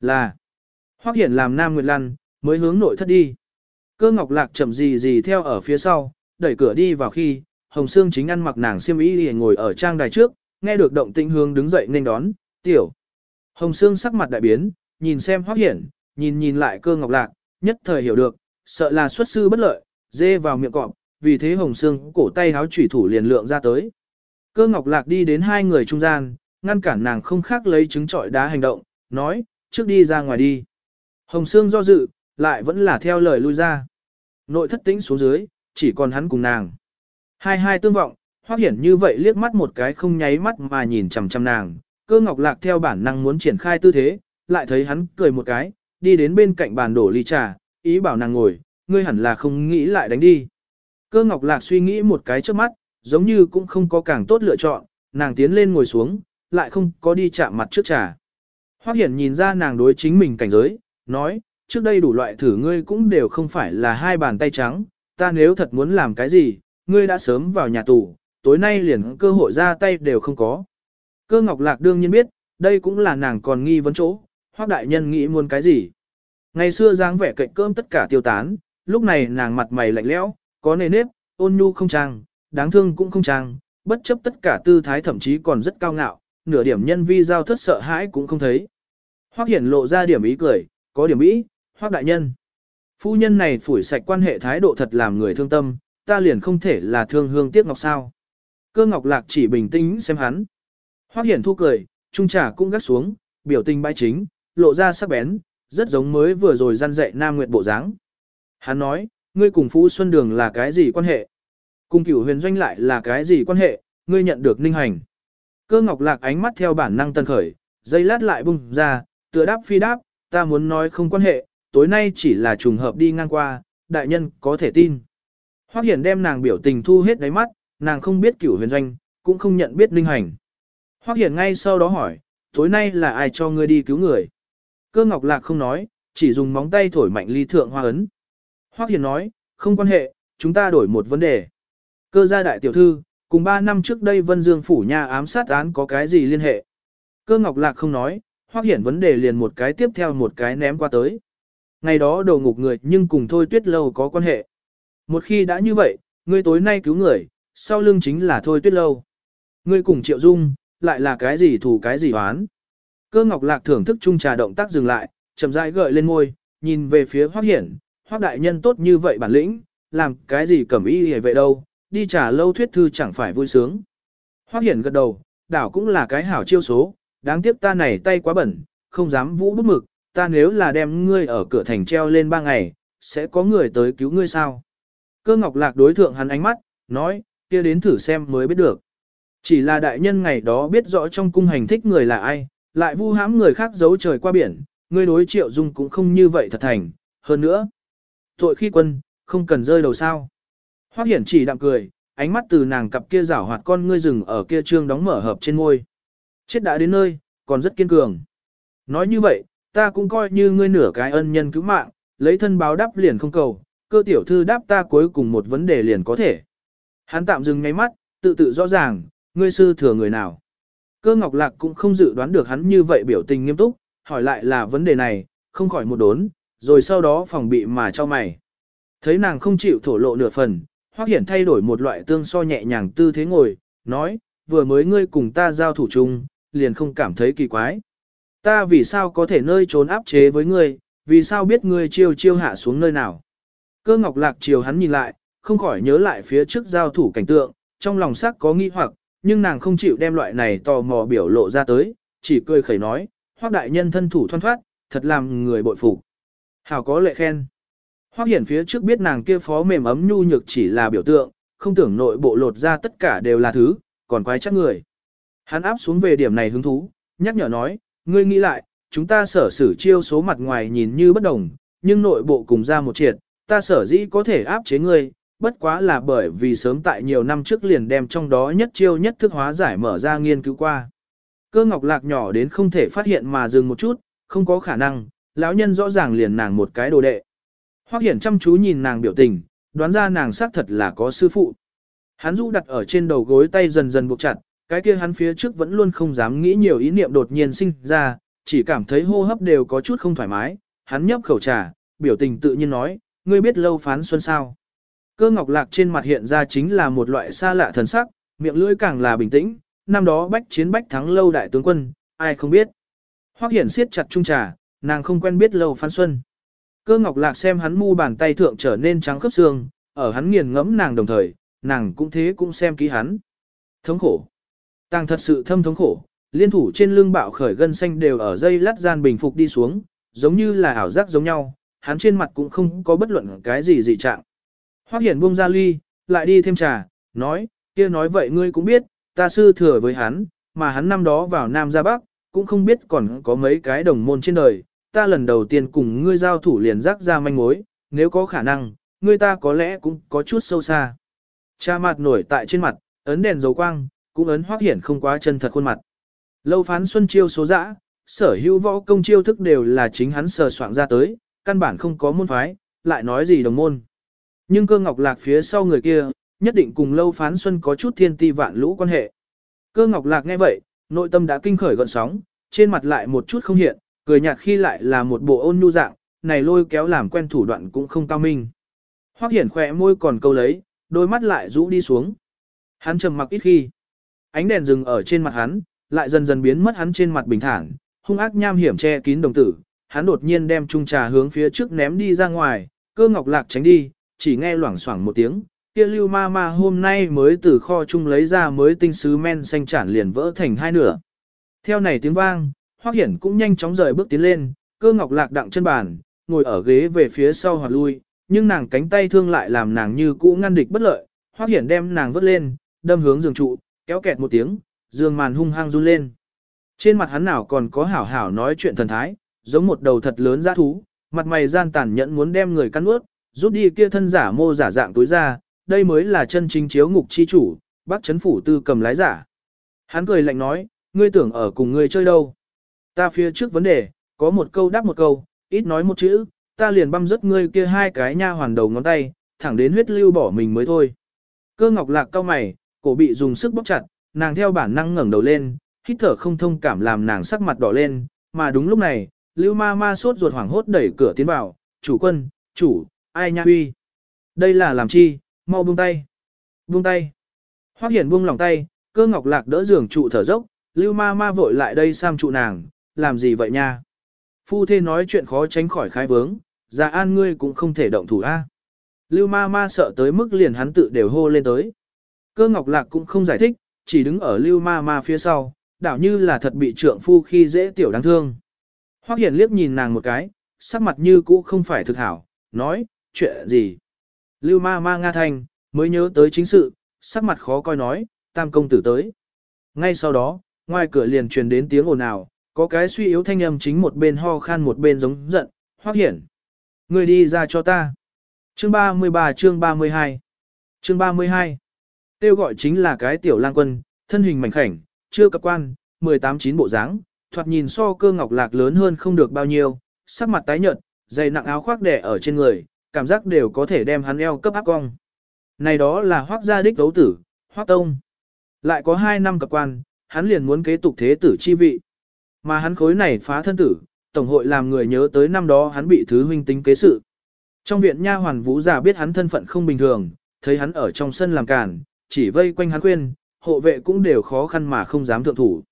là. Hoắc Hiển làm Nam Nguyệt lăn, mới hướng nội thất đi. Cơ ngọc lạc chậm gì gì theo ở phía sau, đẩy cửa đi vào khi, Hồng Sương chính ăn mặc nàng xiêm y liền ngồi ở trang đài trước, nghe được động tĩnh hướng đứng dậy nên đón, tiểu. Hồng Sương sắc mặt đại biến, nhìn xem Hoắc Hiển, nhìn nhìn lại cơ ngọc lạc, nhất thời hiểu được, sợ là xuất sư bất lợi, dê vào miệng cọp, vì thế Hồng Sương cổ tay háo chủy thủ liền lượng ra tới. Cơ ngọc lạc đi đến hai người trung gian, ngăn cản nàng không khác lấy trứng trọi đá hành động, nói, trước đi ra ngoài đi. Hồng Sương do dự, lại vẫn là theo lời lui ra. Nội thất tĩnh xuống dưới, chỉ còn hắn cùng nàng. Hai hai tương vọng, hoác Hiển như vậy liếc mắt một cái không nháy mắt mà nhìn chằm chằm nàng, cơ ngọc lạc theo bản năng muốn triển khai tư thế, lại thấy hắn cười một cái, đi đến bên cạnh bàn đổ ly trà, ý bảo nàng ngồi, ngươi hẳn là không nghĩ lại đánh đi. Cơ ngọc lạc suy nghĩ một cái trước mắt, giống như cũng không có càng tốt lựa chọn, nàng tiến lên ngồi xuống, lại không có đi chạm mặt trước trà. Hoắc Hiển nhìn ra nàng đối chính mình cảnh giới, nói, trước đây đủ loại thử ngươi cũng đều không phải là hai bàn tay trắng, ta nếu thật muốn làm cái gì, ngươi đã sớm vào nhà tù, tối nay liền cơ hội ra tay đều không có. Cơ Ngọc Lạc đương nhiên biết, đây cũng là nàng còn nghi vấn chỗ, Hoắc đại nhân nghĩ muốn cái gì. Ngày xưa dáng vẻ cạnh cơm tất cả tiêu tán, lúc này nàng mặt mày lạnh lẽo, có nề nếp, ôn nhu không trang, đáng thương cũng không trang, bất chấp tất cả tư thái thậm chí còn rất cao ngạo, nửa điểm nhân vi giao thất sợ hãi cũng không thấy. Hoắc hiển lộ ra điểm ý cười, có điểm ý, Hoắc đại nhân. Phu nhân này phủi sạch quan hệ thái độ thật làm người thương tâm, ta liền không thể là thương hương tiếc ngọc sao. Cơ ngọc lạc chỉ bình tĩnh xem hắn. Hoắc hiển thu cười, trung trà cũng gắt xuống, biểu tình bãi chính, lộ ra sắc bén, rất giống mới vừa rồi răn dạy Nam Nguyệt bộ dáng. Hắn nói, ngươi cùng Phú Xuân Đường là cái gì quan hệ? Cùng cửu huyền doanh lại là cái gì quan hệ? Ngươi nhận được ninh hành. Cơ ngọc lạc ánh mắt theo bản năng tân khởi, dây lát lại bung ra, tựa đáp phi đáp, ta muốn nói không quan hệ, tối nay chỉ là trùng hợp đi ngang qua, đại nhân có thể tin. Hoắc Hiển đem nàng biểu tình thu hết đáy mắt, nàng không biết cửu huyền doanh, cũng không nhận biết Linh hành. Hoắc Hiển ngay sau đó hỏi, tối nay là ai cho ngươi đi cứu người? Cơ ngọc lạc không nói, chỉ dùng móng tay thổi mạnh ly thượng hoa ấn. Hoắc Hiển nói, không quan hệ, chúng ta đổi một vấn đề. Cơ gia đại tiểu thư, cùng 3 năm trước đây Vân Dương Phủ Nha ám sát án có cái gì liên hệ? Cơ Ngọc Lạc không nói, hoặc Hiển vấn đề liền một cái tiếp theo một cái ném qua tới. Ngày đó đầu ngục người nhưng cùng Thôi Tuyết Lâu có quan hệ. Một khi đã như vậy, ngươi tối nay cứu người, sau lưng chính là Thôi Tuyết Lâu. Ngươi cùng Triệu Dung, lại là cái gì thủ cái gì oán. Cơ Ngọc Lạc thưởng thức chung trà động tác dừng lại, chậm rãi gợi lên môi, nhìn về phía Hoắc Hiển, Hoắc đại nhân tốt như vậy bản lĩnh, làm cái gì cẩm y hề vệ đâu, đi trả lâu thuyết thư chẳng phải vui sướng. Hoác Hiển gật đầu, đảo cũng là cái hảo chiêu số, đáng tiếc ta này tay quá bẩn, không dám vũ bút mực, ta nếu là đem ngươi ở cửa thành treo lên ba ngày, sẽ có người tới cứu ngươi sao. Cơ ngọc lạc đối thượng hắn ánh mắt, nói, kia đến thử xem mới biết được. Chỉ là đại nhân ngày đó biết rõ trong cung hành thích người là ai, lại vu hãm người khác giấu trời qua biển, ngươi đối triệu dung cũng không như vậy thật thành, hơn nữa. Tội khi quân, không cần rơi đầu sao. Hoắc Hiển chỉ đạm cười, ánh mắt từ nàng cặp kia rảo hoạt con ngươi rừng ở kia trương đóng mở hợp trên môi. Chết đã đến nơi, còn rất kiên cường. Nói như vậy, ta cũng coi như ngươi nửa cái ân nhân cứu mạng, lấy thân báo đáp liền không cầu, cơ tiểu thư đáp ta cuối cùng một vấn đề liền có thể. Hắn tạm dừng ngay mắt, tự tự rõ ràng, ngươi sư thừa người nào. Cơ ngọc lạc cũng không dự đoán được hắn như vậy biểu tình nghiêm túc, hỏi lại là vấn đề này, không khỏi một đốn, rồi sau đó phòng bị mà cho mày. Thấy nàng không chịu thổ lộ nửa phần, Hoắc Hiển thay đổi một loại tương so nhẹ nhàng tư thế ngồi, nói, vừa mới ngươi cùng ta giao thủ chung, liền không cảm thấy kỳ quái. Ta vì sao có thể nơi trốn áp chế với ngươi, vì sao biết ngươi chiêu chiêu hạ xuống nơi nào. Cơ ngọc lạc chiều hắn nhìn lại, không khỏi nhớ lại phía trước giao thủ cảnh tượng, trong lòng sắc có nghi hoặc, nhưng nàng không chịu đem loại này tò mò biểu lộ ra tới, chỉ cười khẩy nói, hoác đại nhân thân thủ thoăn thoát, thật làm người bội phục. Hảo có lệ khen. Hoắc Hiển phía trước biết nàng kia phó mềm ấm nhu nhược chỉ là biểu tượng, không tưởng nội bộ lột ra tất cả đều là thứ, còn quái chắc người. Hắn áp xuống về điểm này hứng thú, nhắc nhở nói, ngươi nghĩ lại, chúng ta sở sử chiêu số mặt ngoài nhìn như bất đồng, nhưng nội bộ cùng ra một triệt, ta sở dĩ có thể áp chế ngươi, bất quá là bởi vì sớm tại nhiều năm trước liền đem trong đó nhất chiêu nhất thức hóa giải mở ra nghiên cứu qua. Cơ ngọc lạc nhỏ đến không thể phát hiện mà dừng một chút, không có khả năng, lão nhân rõ ràng liền nàng một cái đồ đệ. Hoắc Hiển chăm chú nhìn nàng biểu tình, đoán ra nàng xác thật là có sư phụ. Hắn rũ đặt ở trên đầu gối tay dần dần buộc chặt, cái kia hắn phía trước vẫn luôn không dám nghĩ nhiều ý niệm đột nhiên sinh ra, chỉ cảm thấy hô hấp đều có chút không thoải mái. Hắn nhấp khẩu trà, biểu tình tự nhiên nói, ngươi biết lâu phán xuân sao. Cơ ngọc lạc trên mặt hiện ra chính là một loại xa lạ thần sắc, miệng lưỡi càng là bình tĩnh, năm đó bách chiến bách thắng lâu đại tướng quân, ai không biết. Hoắc Hiển siết chặt trung trà, nàng không quen biết lâu phán xuân. Cơ ngọc lạc xem hắn mu bàn tay thượng trở nên trắng khớp xương, ở hắn nghiền ngẫm nàng đồng thời, nàng cũng thế cũng xem ký hắn. Thống khổ. Tàng thật sự thâm thống khổ, liên thủ trên lưng bạo khởi gân xanh đều ở dây lát gian bình phục đi xuống, giống như là ảo giác giống nhau, hắn trên mặt cũng không có bất luận cái gì dị trạng. Hoắc Hiển buông ra ly, lại đi thêm trà, nói, kia nói vậy ngươi cũng biết, ta sư thừa với hắn, mà hắn năm đó vào Nam ra Bắc, cũng không biết còn có mấy cái đồng môn trên đời, ta lần đầu tiên cùng ngươi giao thủ liền rắc ra manh mối, nếu có khả năng, ngươi ta có lẽ cũng có chút sâu xa. Cha mặt nổi tại trên mặt, ấn đèn dầu quang, cũng ấn hoác hiển không quá chân thật khuôn mặt. Lâu phán xuân chiêu số dã, sở hữu võ công chiêu thức đều là chính hắn sờ soạn ra tới, căn bản không có môn phái, lại nói gì đồng môn. Nhưng cơ ngọc lạc phía sau người kia, nhất định cùng lâu phán xuân có chút thiên ti vạn lũ quan hệ. Cơ ngọc lạc nghe vậy, nội tâm đã kinh khởi gọn sóng, trên mặt lại một chút không hiện, cười nhạt khi lại là một bộ ôn nhu dạng, này lôi kéo làm quen thủ đoạn cũng không cao minh. Hoắc Hiển khỏe môi còn câu lấy, đôi mắt lại rũ đi xuống. Hắn trầm mặc ít khi. Ánh đèn dừng ở trên mặt hắn, lại dần dần biến mất hắn trên mặt bình thản, hung ác nham hiểm che kín đồng tử. Hắn đột nhiên đem chung trà hướng phía trước ném đi ra ngoài, cơ ngọc lạc tránh đi, chỉ nghe loảng xoảng một tiếng. Kia lưu ma ma hôm nay mới từ kho chung lấy ra mới tinh sứ men xanh chản liền vỡ thành hai nửa. Theo này tiếng vang, Hoắc Hiển cũng nhanh chóng rời bước tiến lên, cơ ngọc lạc đặng chân bàn, ngồi ở ghế về phía sau hoặc lui, nhưng nàng cánh tay thương lại làm nàng như cũ ngăn địch bất lợi, Hoắc Hiển đem nàng vớt lên, đâm hướng giường trụ, kéo kẹt một tiếng, giường màn hung hăng run lên. Trên mặt hắn nào còn có hảo hảo nói chuyện thần thái, giống một đầu thật lớn dã thú, mặt mày gian tàn nhẫn muốn đem người cắn ướt, rút đi kia thân giả mô giả dạng tối ra, đây mới là chân chính chiếu ngục chi chủ, bác chấn phủ tư cầm lái giả. Hắn cười lạnh nói, ngươi tưởng ở cùng ngươi chơi đâu. Ta phía trước vấn đề, có một câu đáp một câu, ít nói một chữ, ta liền băm rớt ngươi kia hai cái nha hoàn đầu ngón tay, thẳng đến huyết lưu bỏ mình mới thôi. Cơ ngọc lạc cao mày, cổ bị dùng sức bóp chặt, nàng theo bản năng ngẩng đầu lên, hít thở không thông cảm làm nàng sắc mặt đỏ lên, mà đúng lúc này, lưu ma ma sốt ruột hoảng hốt đẩy cửa tiến vào, chủ quân, chủ, ai nha huy. Đây là làm chi, mau buông tay. Buông tay. Hoác hiển buông lòng tay, cơ ngọc lạc đỡ giường trụ thở dốc, lưu ma ma vội lại đây sam trụ nàng, làm gì vậy nha. Phu thê nói chuyện khó tránh khỏi khai vướng, già an ngươi cũng không thể động thủ a. Lưu ma ma sợ tới mức liền hắn tự đều hô lên tới. Cơ ngọc lạc cũng không giải thích, chỉ đứng ở lưu ma ma phía sau, đảo như là thật bị trượng phu khi dễ tiểu đáng thương. Hoắc hiển liếc nhìn nàng một cái, sắc mặt như cũ không phải thực hảo, nói, chuyện gì. Lưu ma ma nga thanh, mới nhớ tới chính sự, sắc mặt khó coi nói, tam công tử tới. Ngay sau đó, ngoài cửa liền truyền đến tiếng ồn ào, có cái suy yếu thanh âm chính một bên ho khan một bên giống giận, hoác hiển. Người đi ra cho ta. Chương 33 chương 32 Chương 32 Tiêu gọi chính là cái tiểu lang quân, thân hình mảnh khảnh, chưa cập quan, 18-9 bộ dáng, thoạt nhìn so cơ ngọc lạc lớn hơn không được bao nhiêu, sắc mặt tái nhợt, dày nặng áo khoác đẻ ở trên người, cảm giác đều có thể đem hắn eo cấp áp cong. Này đó là hoác gia đích đấu tử, hoác tông. Lại có 2 năm cập quan, hắn liền muốn kế tục thế tử chi vị. Mà hắn khối này phá thân tử, tổng hội làm người nhớ tới năm đó hắn bị thứ huynh tính kế sự. Trong viện nha hoàn vũ già biết hắn thân phận không bình thường, thấy hắn ở trong sân làm cản, chỉ vây quanh hắn khuyên, hộ vệ cũng đều khó khăn mà không dám thượng thủ.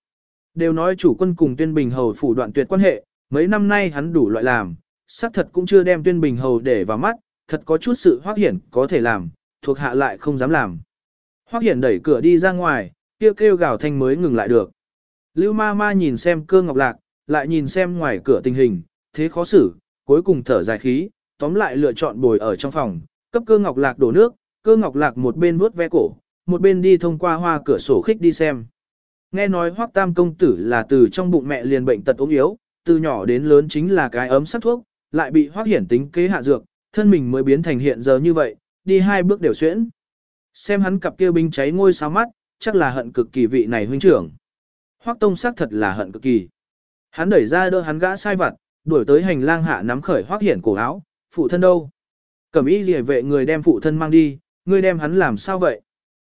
Đều nói chủ quân cùng tuyên bình hầu phủ đoạn tuyệt quan hệ, mấy năm nay hắn đủ loại làm, xác thật cũng chưa đem tuyên bình hầu để vào mắt, thật có chút sự hoác hiển có thể làm, thuộc hạ lại không dám làm. Hoác hiển đẩy cửa đi ra ngoài, kêu kêu gào thanh mới ngừng lại được. Lưu ma ma nhìn xem cơ ngọc lạc, lại nhìn xem ngoài cửa tình hình, thế khó xử, cuối cùng thở dài khí, tóm lại lựa chọn bồi ở trong phòng, cấp cơ ngọc lạc đổ nước, cơ ngọc lạc một bên vuốt ve cổ, một bên đi thông qua hoa cửa sổ khích đi xem. Nghe nói hoắc tam công tử là từ trong bụng mẹ liền bệnh tật ốm yếu, từ nhỏ đến lớn chính là cái ấm sắc thuốc, lại bị hoác hiển tính kế hạ dược, thân mình mới biến thành hiện giờ như vậy, đi hai bước đều xuyễn. Xem hắn cặp kia binh cháy ngôi sao mắt, chắc là hận cực kỳ vị này huynh trưởng. Hoắc tông sắc thật là hận cực kỳ. Hắn đẩy ra đỡ hắn gã sai vặt, đuổi tới hành lang hạ nắm khởi hoắc hiển cổ áo, phụ thân đâu? Cẩm y Liễu vệ người đem phụ thân mang đi, ngươi đem hắn làm sao vậy?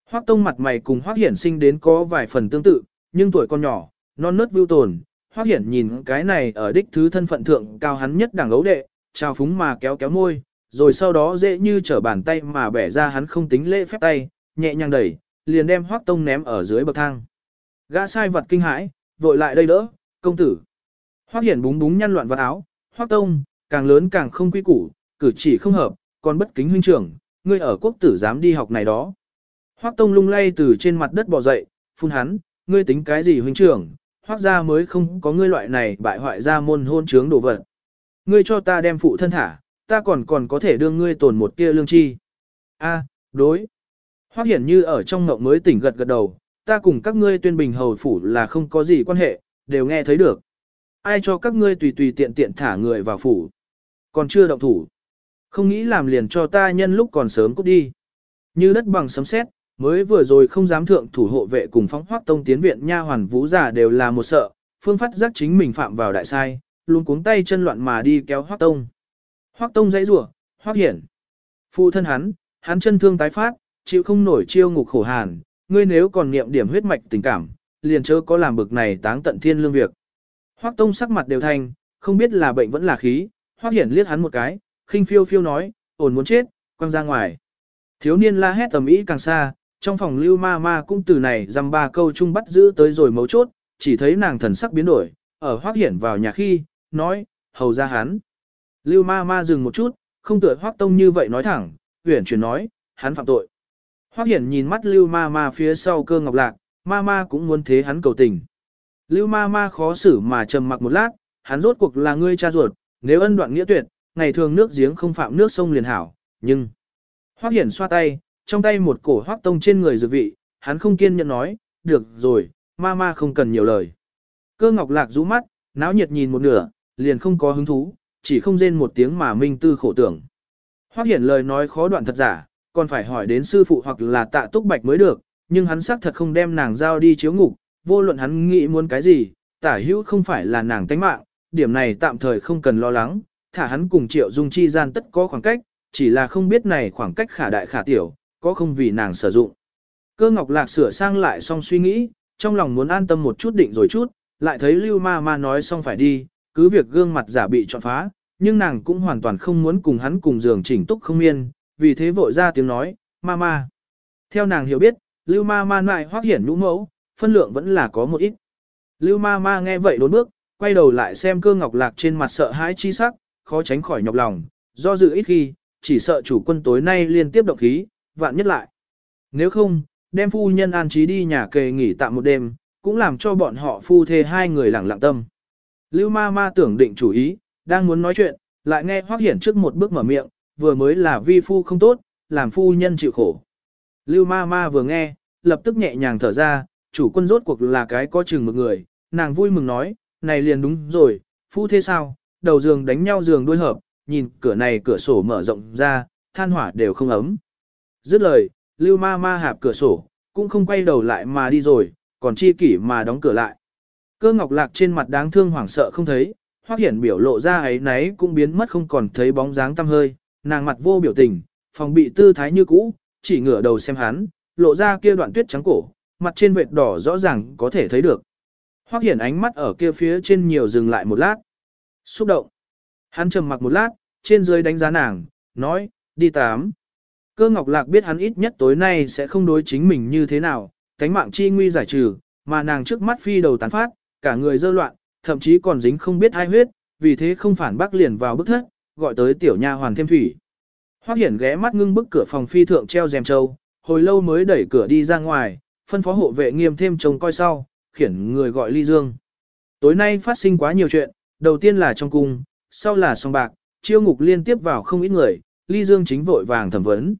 Hoắc Tông mặt mày cùng Hoắc Hiển sinh đến có vài phần tương tự, nhưng tuổi còn nhỏ, non nớt vưu tồn. Hoắc Hiển nhìn cái này ở đích thứ thân phận thượng cao hắn nhất đẳng ấu đệ, trao phúng mà kéo kéo môi, rồi sau đó dễ như trở bàn tay mà bẻ ra hắn không tính lễ phép tay, nhẹ nhàng đẩy, liền đem Hoắc Tông ném ở dưới bậc thang. Gã sai vật kinh hãi, vội lại đây đỡ, công tử. Hoắc Hiển búng búng nhăn loạn vật áo, Hoắc Tông, càng lớn càng không quy củ, cử chỉ không hợp, còn bất kính huynh trưởng, ngươi ở quốc tử dám đi học này đó. Hoắc Tông lung lay từ trên mặt đất bò dậy, phun hắn, ngươi tính cái gì huynh trưởng, Hoắc gia mới không có ngươi loại này bại hoại gia môn hôn trướng đồ vật. Ngươi cho ta đem phụ thân thả, ta còn còn có thể đưa ngươi tồn một tia lương chi. A, đối. Hoắc Hiển như ở trong ngộng mới tỉnh gật gật đầu, ta cùng các ngươi tuyên bình hầu phủ là không có gì quan hệ, đều nghe thấy được. Ai cho các ngươi tùy tùy tiện tiện thả người vào phủ. Còn chưa động thủ. Không nghĩ làm liền cho ta nhân lúc còn sớm cút đi. Như đất bằng sấm sét, mới vừa rồi không dám thượng thủ hộ vệ cùng phóng hoác tông tiến viện nha hoàn vũ giả đều là một sợ, phương phát giác chính mình phạm vào đại sai, luôn cuống tay chân loạn mà đi kéo hoác tông. Hoác tông dãy rủa, hoác hiển. Phụ thân hắn, hắn chân thương tái phát, chịu không nổi chiêu ngục khổ hàn, ngươi nếu còn niệm điểm huyết mạch tình cảm, liền chớ có làm bực này táng tận thiên lương việc. Hoắc Tông sắc mặt đều thành, không biết là bệnh vẫn là khí, Hoắc Hiển liếc hắn một cái, khinh phiêu phiêu nói, ổn muốn chết, quăng ra ngoài. Thiếu niên la hét tầm ý càng xa, trong phòng lưu ma ma cũng từ này dăm ba câu chung bắt giữ tới rồi mấu chốt, chỉ thấy nàng thần sắc biến đổi, ở Hoắc Hiển vào nhà khi, nói, hầu ra hắn. Lưu ma ma dừng một chút, không tựa Hoắc Tông như vậy nói thẳng, huyền chuyển nói, hắn phạm tội. Hoắc Hiển nhìn mắt Lưu ma ma phía sau cơ ngọc lạc, ma ma cũng muốn thế hắn cầu tình. Lưu ma ma khó xử mà trầm mặc một lát, hắn rốt cuộc là ngươi cha ruột, nếu ân đoạn nghĩa tuyệt, ngày thường nước giếng không phạm nước sông liền hảo, nhưng... Hoắc Hiển xoa tay, trong tay một cổ Hoắc Tông trên người dược vị, hắn không kiên nhẫn nói, được rồi, ma ma không cần nhiều lời. Cơ ngọc lạc rũ mắt, náo nhiệt nhìn một nửa, liền không có hứng thú, chỉ không rên một tiếng mà minh tư khổ tưởng. Hoắc Hiển lời nói khó đoạn thật giả, còn phải hỏi đến sư phụ hoặc là tạ túc bạch mới được, nhưng hắn xác thật không đem nàng giao đi chiếu ngục, vô luận hắn nghĩ muốn cái gì, tả hữu không phải là nàng tánh mạng, điểm này tạm thời không cần lo lắng, thả hắn cùng triệu dung chi gian tất có khoảng cách, chỉ là không biết này khoảng cách khả đại khả tiểu, có không vì nàng sử dụng. Cơ ngọc lạc sửa sang lại xong suy nghĩ, trong lòng muốn an tâm một chút định rồi chút, lại thấy lưu ma ma nói xong phải đi, cứ việc gương mặt giả bị chọn phá, nhưng nàng cũng hoàn toàn không muốn cùng hắn cùng giường chỉnh túc không yên vì thế vội ra tiếng nói, ma ma. Theo nàng hiểu biết, lưu ma ma lại hoác hiển nhũ mẫu, phân lượng vẫn là có một ít. Lưu ma ma nghe vậy đốn bước, quay đầu lại xem cơ ngọc lạc trên mặt sợ hãi chi sắc, khó tránh khỏi nhọc lòng, do dự ít khi, chỉ sợ chủ quân tối nay liên tiếp động khí, vạn nhất lại. Nếu không, đem phu nhân an trí đi nhà kề nghỉ tạm một đêm, cũng làm cho bọn họ phu thê hai người lặng lặng tâm. Lưu ma ma tưởng định chủ ý, đang muốn nói chuyện, lại nghe hoác hiển trước một bước mở miệng, vừa mới là vi phu không tốt, làm phu nhân chịu khổ. Lưu ma ma vừa nghe, lập tức nhẹ nhàng thở ra, chủ quân rốt cuộc là cái có chừng một người, nàng vui mừng nói, này liền đúng rồi, phu thế sao, đầu giường đánh nhau giường đuôi hợp, nhìn cửa này cửa sổ mở rộng ra, than hỏa đều không ấm. Dứt lời, lưu ma ma hạp cửa sổ, cũng không quay đầu lại mà đi rồi, còn chi kỷ mà đóng cửa lại. Cơ ngọc lạc trên mặt đáng thương hoảng sợ không thấy, hoác hiển biểu lộ ra ấy nấy cũng biến mất không còn thấy bóng dáng tăm hơi, nàng mặt vô biểu tình, phòng bị tư thái như cũ, chỉ ngửa đầu xem hắn, lộ ra kia đoạn tuyết trắng cổ, mặt trên vệt đỏ rõ ràng có thể thấy được. Hoắc Hiển ánh mắt ở kia phía trên nhiều dừng lại một lát. Xúc động. Hắn trầm mặc một lát, trên dưới đánh giá nàng, nói, đi tám. Cơ Ngọc Lạc biết hắn ít nhất tối nay sẽ không đối chính mình như thế nào, cánh mạng chi nguy giải trừ, mà nàng trước mắt phi đầu tán phát, cả người dơ loạn, thậm chí còn dính không biết ai huyết, vì thế không phản bác liền vào bức thất, gọi tới tiểu nha hoàn thêm thủy. Hoắc Hiển ghé mắt ngưng bức cửa phòng phi thượng treo rèm châu, hồi lâu mới đẩy cửa đi ra ngoài, phân phó hộ vệ nghiêm thêm trông coi sau, khiển người gọi Ly Dương. Tối nay phát sinh quá nhiều chuyện, đầu tiên là trong cung, sau là song bạc, chiêu ngục liên tiếp vào không ít người, Ly Dương chính vội vàng thẩm vấn.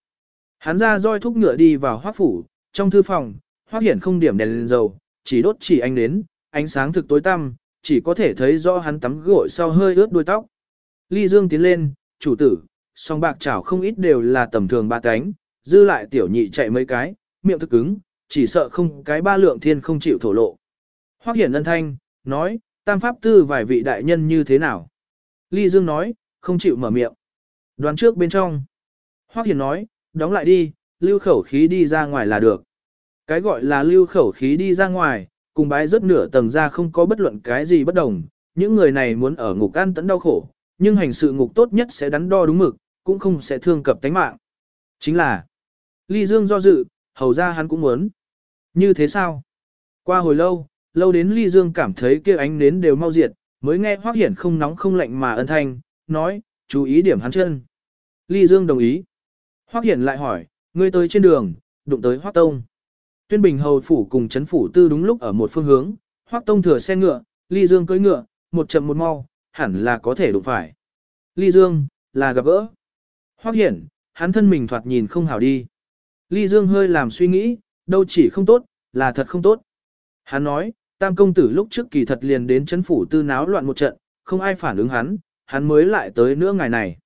Hắn ra roi thúc ngựa đi vào hoác phủ, trong thư phòng, hoác hiển không điểm đèn lên dầu, chỉ đốt chỉ ánh đến, ánh sáng thực tối tăm, chỉ có thể thấy rõ hắn tắm gội sau hơi ướt đuôi tóc. Ly Dương tiến lên, chủ tử, song bạc chảo không ít đều là tầm thường ba cánh, dư lại tiểu nhị chạy mấy cái, miệng thức cứng, chỉ sợ không cái ba lượng thiên không chịu thổ lộ. Hoắc Hiển ân thanh, nói, tam pháp tư vài vị đại nhân như thế nào? Ly Dương nói, không chịu mở miệng. Đoán trước bên trong. Hoắc Hiển nói, đóng lại đi, lưu khẩu khí đi ra ngoài là được. Cái gọi là lưu khẩu khí đi ra ngoài, cùng bái rất nửa tầng ra không có bất luận cái gì bất đồng. Những người này muốn ở ngục ăn tẫn đau khổ, nhưng hành sự ngục tốt nhất sẽ đắn đo đúng mực, cũng không sẽ thương cập tánh mạng. Chính là, Ly Dương do dự, hầu ra hắn cũng muốn. Như thế sao? Qua hồi lâu, lâu đến Ly Dương cảm thấy kia ánh nến đều mau diệt, mới nghe Hoắc Hiển không nóng không lạnh mà ân thanh, nói, chú ý điểm hắn chân. Ly Dương đồng ý. Hoắc Hiển lại hỏi, ngươi tới trên đường, đụng tới Hoắc Tông. Tuyên Bình hầu phủ cùng chấn phủ tư đúng lúc ở một phương hướng, Hoắc Tông thừa xe ngựa, Ly Dương cưỡi ngựa, một chậm một mau, hẳn là có thể đụng phải. Ly Dương, là gặp gỡ. Hoắc Hiển, hắn thân mình thoạt nhìn không hảo đi. Ly Dương hơi làm suy nghĩ, đâu chỉ không tốt, là thật không tốt. Hắn nói, tam công tử lúc trước kỳ thật liền đến chấn phủ tư náo loạn một trận, không ai phản ứng hắn, hắn mới lại tới nữa ngày này.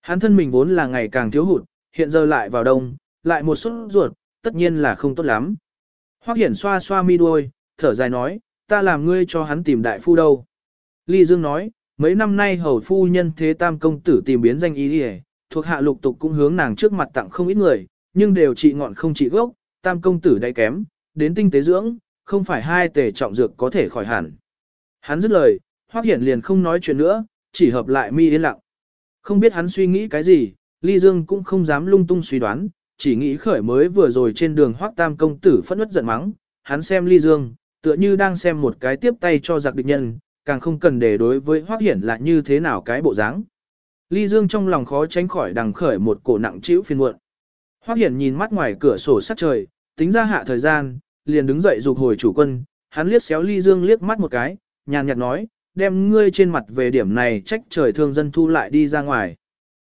Hắn thân mình vốn là ngày càng thiếu hụt, hiện giờ lại vào đông, lại một suất ruột, tất nhiên là không tốt lắm. Hoắc Hiển xoa xoa mi đuôi, thở dài nói, ta làm ngươi cho hắn tìm đại phu đâu. Ly Dương nói, mấy năm nay hầu phu nhân thế tam công tử tìm biến danh ý đi thuộc hạ lục tục cũng hướng nàng trước mặt tặng không ít người, nhưng đều trị ngọn không trị gốc, tam công tử đay kém, đến tinh tế dưỡng, không phải hai tề trọng dược có thể khỏi hẳn. Hắn dứt lời, Hoắc Hiển liền không nói chuyện nữa, chỉ hợp lại mi yên lặng. Không biết hắn suy nghĩ cái gì, Ly Dương cũng không dám lung tung suy đoán, chỉ nghĩ khởi mới vừa rồi trên đường Hoắc Tam công tử phẫn nứt giận mắng, hắn xem Ly Dương, tựa như đang xem một cái tiếp tay cho giặc địch nhân, càng không cần để đối với Hoắc Hiển là như thế nào cái bộ dáng. Ly Dương trong lòng khó tránh khỏi đằng khởi một cổ nặng trĩu phiền muộn. Hoắc Hiển nhìn mắt ngoài cửa sổ sát trời, tính ra hạ thời gian, liền đứng dậy dục hồi chủ quân, hắn liếc xéo Ly Dương liếc mắt một cái, nhàn nhạt nói, đem ngươi trên mặt về điểm này trách trời thương dân thu lại đi ra ngoài.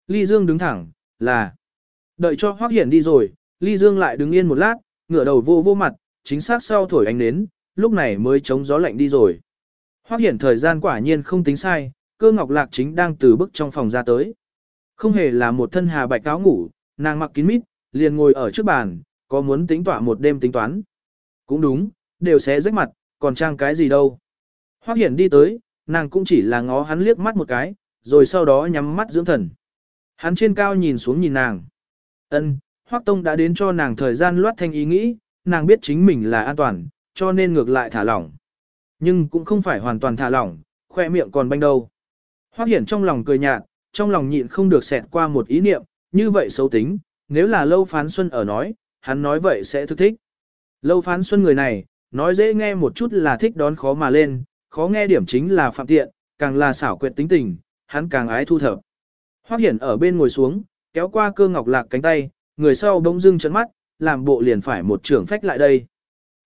Ly Dương đứng thẳng, là, đợi cho Hoắc Hiển đi rồi, Ly Dương lại đứng yên một lát, ngửa đầu vô vô mặt, chính xác sau thổi ánh nến, lúc này mới chống gió lạnh đi rồi. Hoác Hiển thời gian quả nhiên không tính sai, cơ ngọc lạc chính đang từ bức trong phòng ra tới. Không hề là một thân hà bạch cáo ngủ, nàng mặc kín mít, liền ngồi ở trước bàn, có muốn tính tỏa một đêm tính toán. Cũng đúng, đều sẽ rách mặt, còn trang cái gì đâu. Hoác Hiển đi tới, nàng cũng chỉ là ngó hắn liếc mắt một cái, rồi sau đó nhắm mắt dưỡng thần. Hắn trên cao nhìn xuống nhìn nàng. Ân, Hoắc Tông đã đến cho nàng thời gian loát thanh ý nghĩ, nàng biết chính mình là an toàn, cho nên ngược lại thả lỏng. Nhưng cũng không phải hoàn toàn thả lỏng, khoe miệng còn banh đâu. Hoắc Hiển trong lòng cười nhạt, trong lòng nhịn không được xẹt qua một ý niệm, như vậy xấu tính, nếu là Lâu Phán Xuân ở nói, hắn nói vậy sẽ thức thích. Lâu Phán Xuân người này, nói dễ nghe một chút là thích đón khó mà lên, khó nghe điểm chính là phạm tiện, càng là xảo quyệt tính tình, hắn càng ái thu thập. Hoắc Hiển ở bên ngồi xuống, kéo qua cơ ngọc lạc cánh tay, người sau bỗng dưng chấn mắt, làm bộ liền phải một trưởng phách lại đây.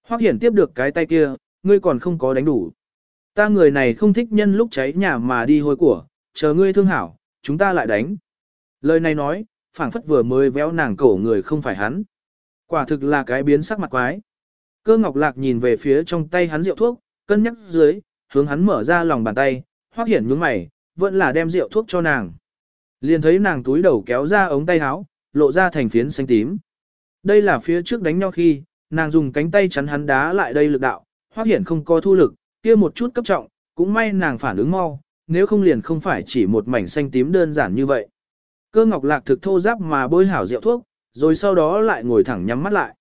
Hoắc Hiển tiếp được cái tay kia, ngươi còn không có đánh đủ. Ta người này không thích nhân lúc cháy nhà mà đi hôi của, chờ ngươi thương hảo, chúng ta lại đánh. Lời này nói, phảng phất vừa mới véo nàng cổ người không phải hắn. Quả thực là cái biến sắc mặt quái. Cơ ngọc lạc nhìn về phía trong tay hắn rượu thuốc, cân nhắc dưới, hướng hắn mở ra lòng bàn tay, hoác hiển nhướng mày, vẫn là đem rượu thuốc cho nàng. Liền thấy nàng túi đầu kéo ra ống tay áo, lộ ra thành phiến xanh tím. Đây là phía trước đánh nhau khi, nàng dùng cánh tay chắn hắn đá lại đây lực đạo, Hoắc hiển không có thu lực, kia một chút cấp trọng, cũng may nàng phản ứng mau, nếu không liền không phải chỉ một mảnh xanh tím đơn giản như vậy. Cơ ngọc lạc thực thô giáp mà bôi hảo rượu thuốc, rồi sau đó lại ngồi thẳng nhắm mắt lại.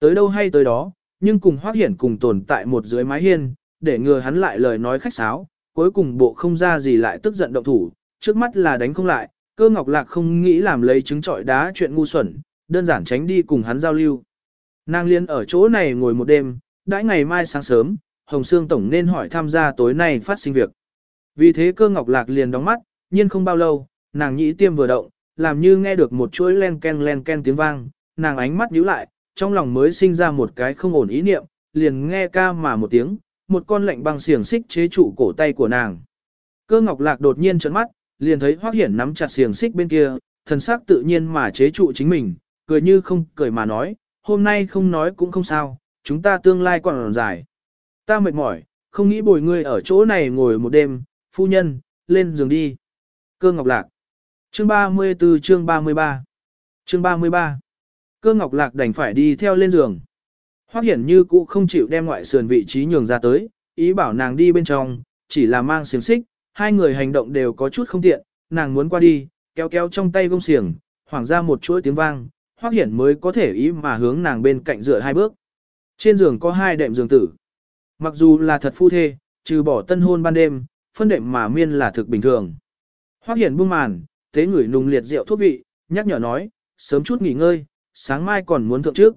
Tới đâu hay tới đó, nhưng cùng Hoắc hiển cùng tồn tại một dưới mái hiên, để ngừa hắn lại lời nói khách sáo, cuối cùng bộ không ra gì lại tức giận động thủ, trước mắt là đánh không lại, cơ ngọc lạc không nghĩ làm lấy trứng trọi đá chuyện ngu xuẩn, đơn giản tránh đi cùng hắn giao lưu. Nàng liên ở chỗ này ngồi một đêm, đãi ngày mai sáng sớm, Hồng Sương Tổng nên hỏi tham gia tối nay phát sinh việc. Vì thế cơ ngọc lạc liền đóng mắt, nhiên không bao lâu, nàng nhĩ tiêm vừa động, làm như nghe được một chuỗi len ken len ken tiếng vang, nàng ánh mắt nhíu lại, trong lòng mới sinh ra một cái không ổn ý niệm, liền nghe ca mà một tiếng, một con lệnh băng xiềng xích chế trụ cổ tay của nàng. Cơ ngọc lạc đột nhiên trợn mắt, liền thấy Hoắc Hiển nắm chặt xiềng xích bên kia, thần sắc tự nhiên mà chế trụ chính mình, cười như không cười mà nói, hôm nay không nói cũng không sao, chúng ta tương lai còn dài. Ta mệt mỏi, không nghĩ bồi ngươi ở chỗ này ngồi một đêm, phu nhân, lên giường đi. Cơ ngọc lạc. Chương 34 chương 33 Chương 33 Cơ ngọc lạc đành phải đi theo lên giường. Hoắc hiển như cũ không chịu đem ngoại sườn vị trí nhường ra tới, ý bảo nàng đi bên trong, chỉ là mang xiềng xích, hai người hành động đều có chút không tiện, nàng muốn qua đi, kéo kéo trong tay gông xiềng, hoảng ra một chuỗi tiếng vang, Hoắc hiển mới có thể ý mà hướng nàng bên cạnh dựa hai bước. Trên giường có hai đệm giường tử. Mặc dù là thật phu thê, trừ bỏ tân hôn ban đêm, phân đệm mà miên là thực bình thường. Hoắc hiển buông màn, tế người nùng liệt rượu thuốc vị, nhắc nhở nói, sớm chút nghỉ ngơi, sáng mai còn muốn thượng trước.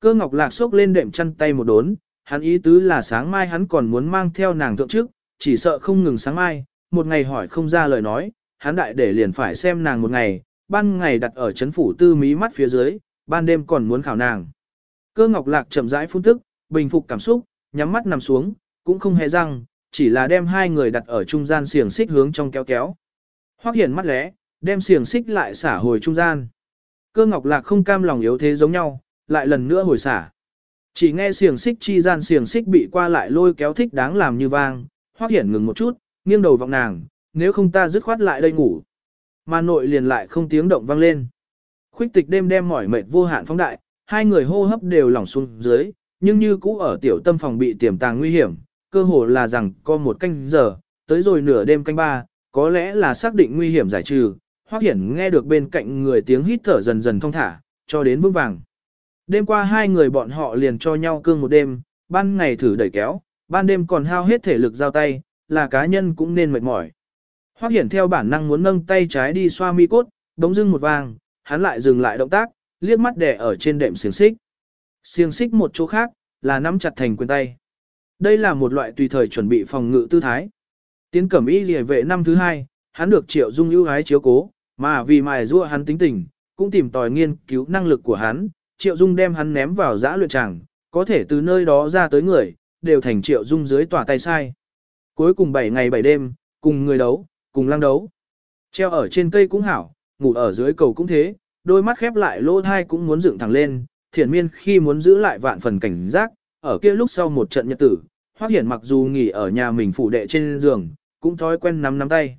Cơ ngọc lạc xốc lên đệm chăn tay một đốn, hắn ý tứ là sáng mai hắn còn muốn mang theo nàng thượng trước, chỉ sợ không ngừng sáng mai, một ngày hỏi không ra lời nói, hắn đại để liền phải xem nàng một ngày, ban ngày đặt ở chấn phủ tư mí mắt phía dưới, ban đêm còn muốn khảo nàng. Cơ ngọc lạc chậm rãi phun tức, bình phục cảm xúc, nhắm mắt nằm xuống, cũng không hề răng, chỉ là đem hai người đặt ở trung gian xiềng xích hướng trong kéo kéo. Hoắc hiển mắt lẽ, đem xiềng xích lại xả hồi trung gian. Cơ ngọc lạc không cam lòng yếu thế giống nhau, lại lần nữa hồi xả. Chỉ nghe xiềng xích chi gian xiềng xích bị qua lại lôi kéo thích đáng làm như vang, hoác hiển ngừng một chút, nghiêng đầu vọng nàng, nếu không ta dứt khoát lại đây ngủ. Mà nội liền lại không tiếng động vang lên. Khuyết tịch đêm đem mỏi mệt vô hạn phóng đại, hai người hô hấp đều lỏng xuống dưới, nhưng như cũ ở tiểu tâm phòng bị tiềm tàng nguy hiểm, cơ hồ là rằng có một canh giờ, tới rồi nửa đêm canh ba, có lẽ là xác định nguy hiểm giải trừ, Hoắc Hiển nghe được bên cạnh người tiếng hít thở dần dần thông thả, cho đến vững vàng. Đêm qua hai người bọn họ liền cho nhau cương một đêm, ban ngày thử đẩy kéo, ban đêm còn hao hết thể lực giao tay, là cá nhân cũng nên mệt mỏi. Hoắc Hiển theo bản năng muốn nâng tay trái đi xoa mi cốt, bỗng dưng một vàng, hắn lại dừng lại động tác, liếc mắt đẻ ở trên đệm xiềng xích. Xiềng xích một chỗ khác, là nắm chặt thành quyền tay. Đây là một loại tùy thời chuẩn bị phòng ngự tư thái. Tiến cẩm y liề vệ năm thứ hai, hắn được triệu dung ưu ái chiếu cố, mà vì mài rua hắn tính tình, cũng tìm tòi nghiên cứu năng lực của hắn, triệu dung đem hắn ném vào giã luyện tràng, có thể từ nơi đó ra tới người, đều thành triệu dung dưới tỏa tay sai. Cuối cùng 7 ngày 7 đêm, cùng người đấu, cùng lang đấu. Treo ở trên cây cũng hảo, ngủ ở dưới cầu cũng thế, đôi mắt khép lại lỗ thai cũng muốn dựng thẳng lên, thiển miên khi muốn giữ lại vạn phần cảnh giác, ở kia lúc sau một trận nhật tử, Hoắc Hiển mặc dù nghỉ ở nhà mình phụ đệ trên giường, cũng thói quen nắm nắm tay.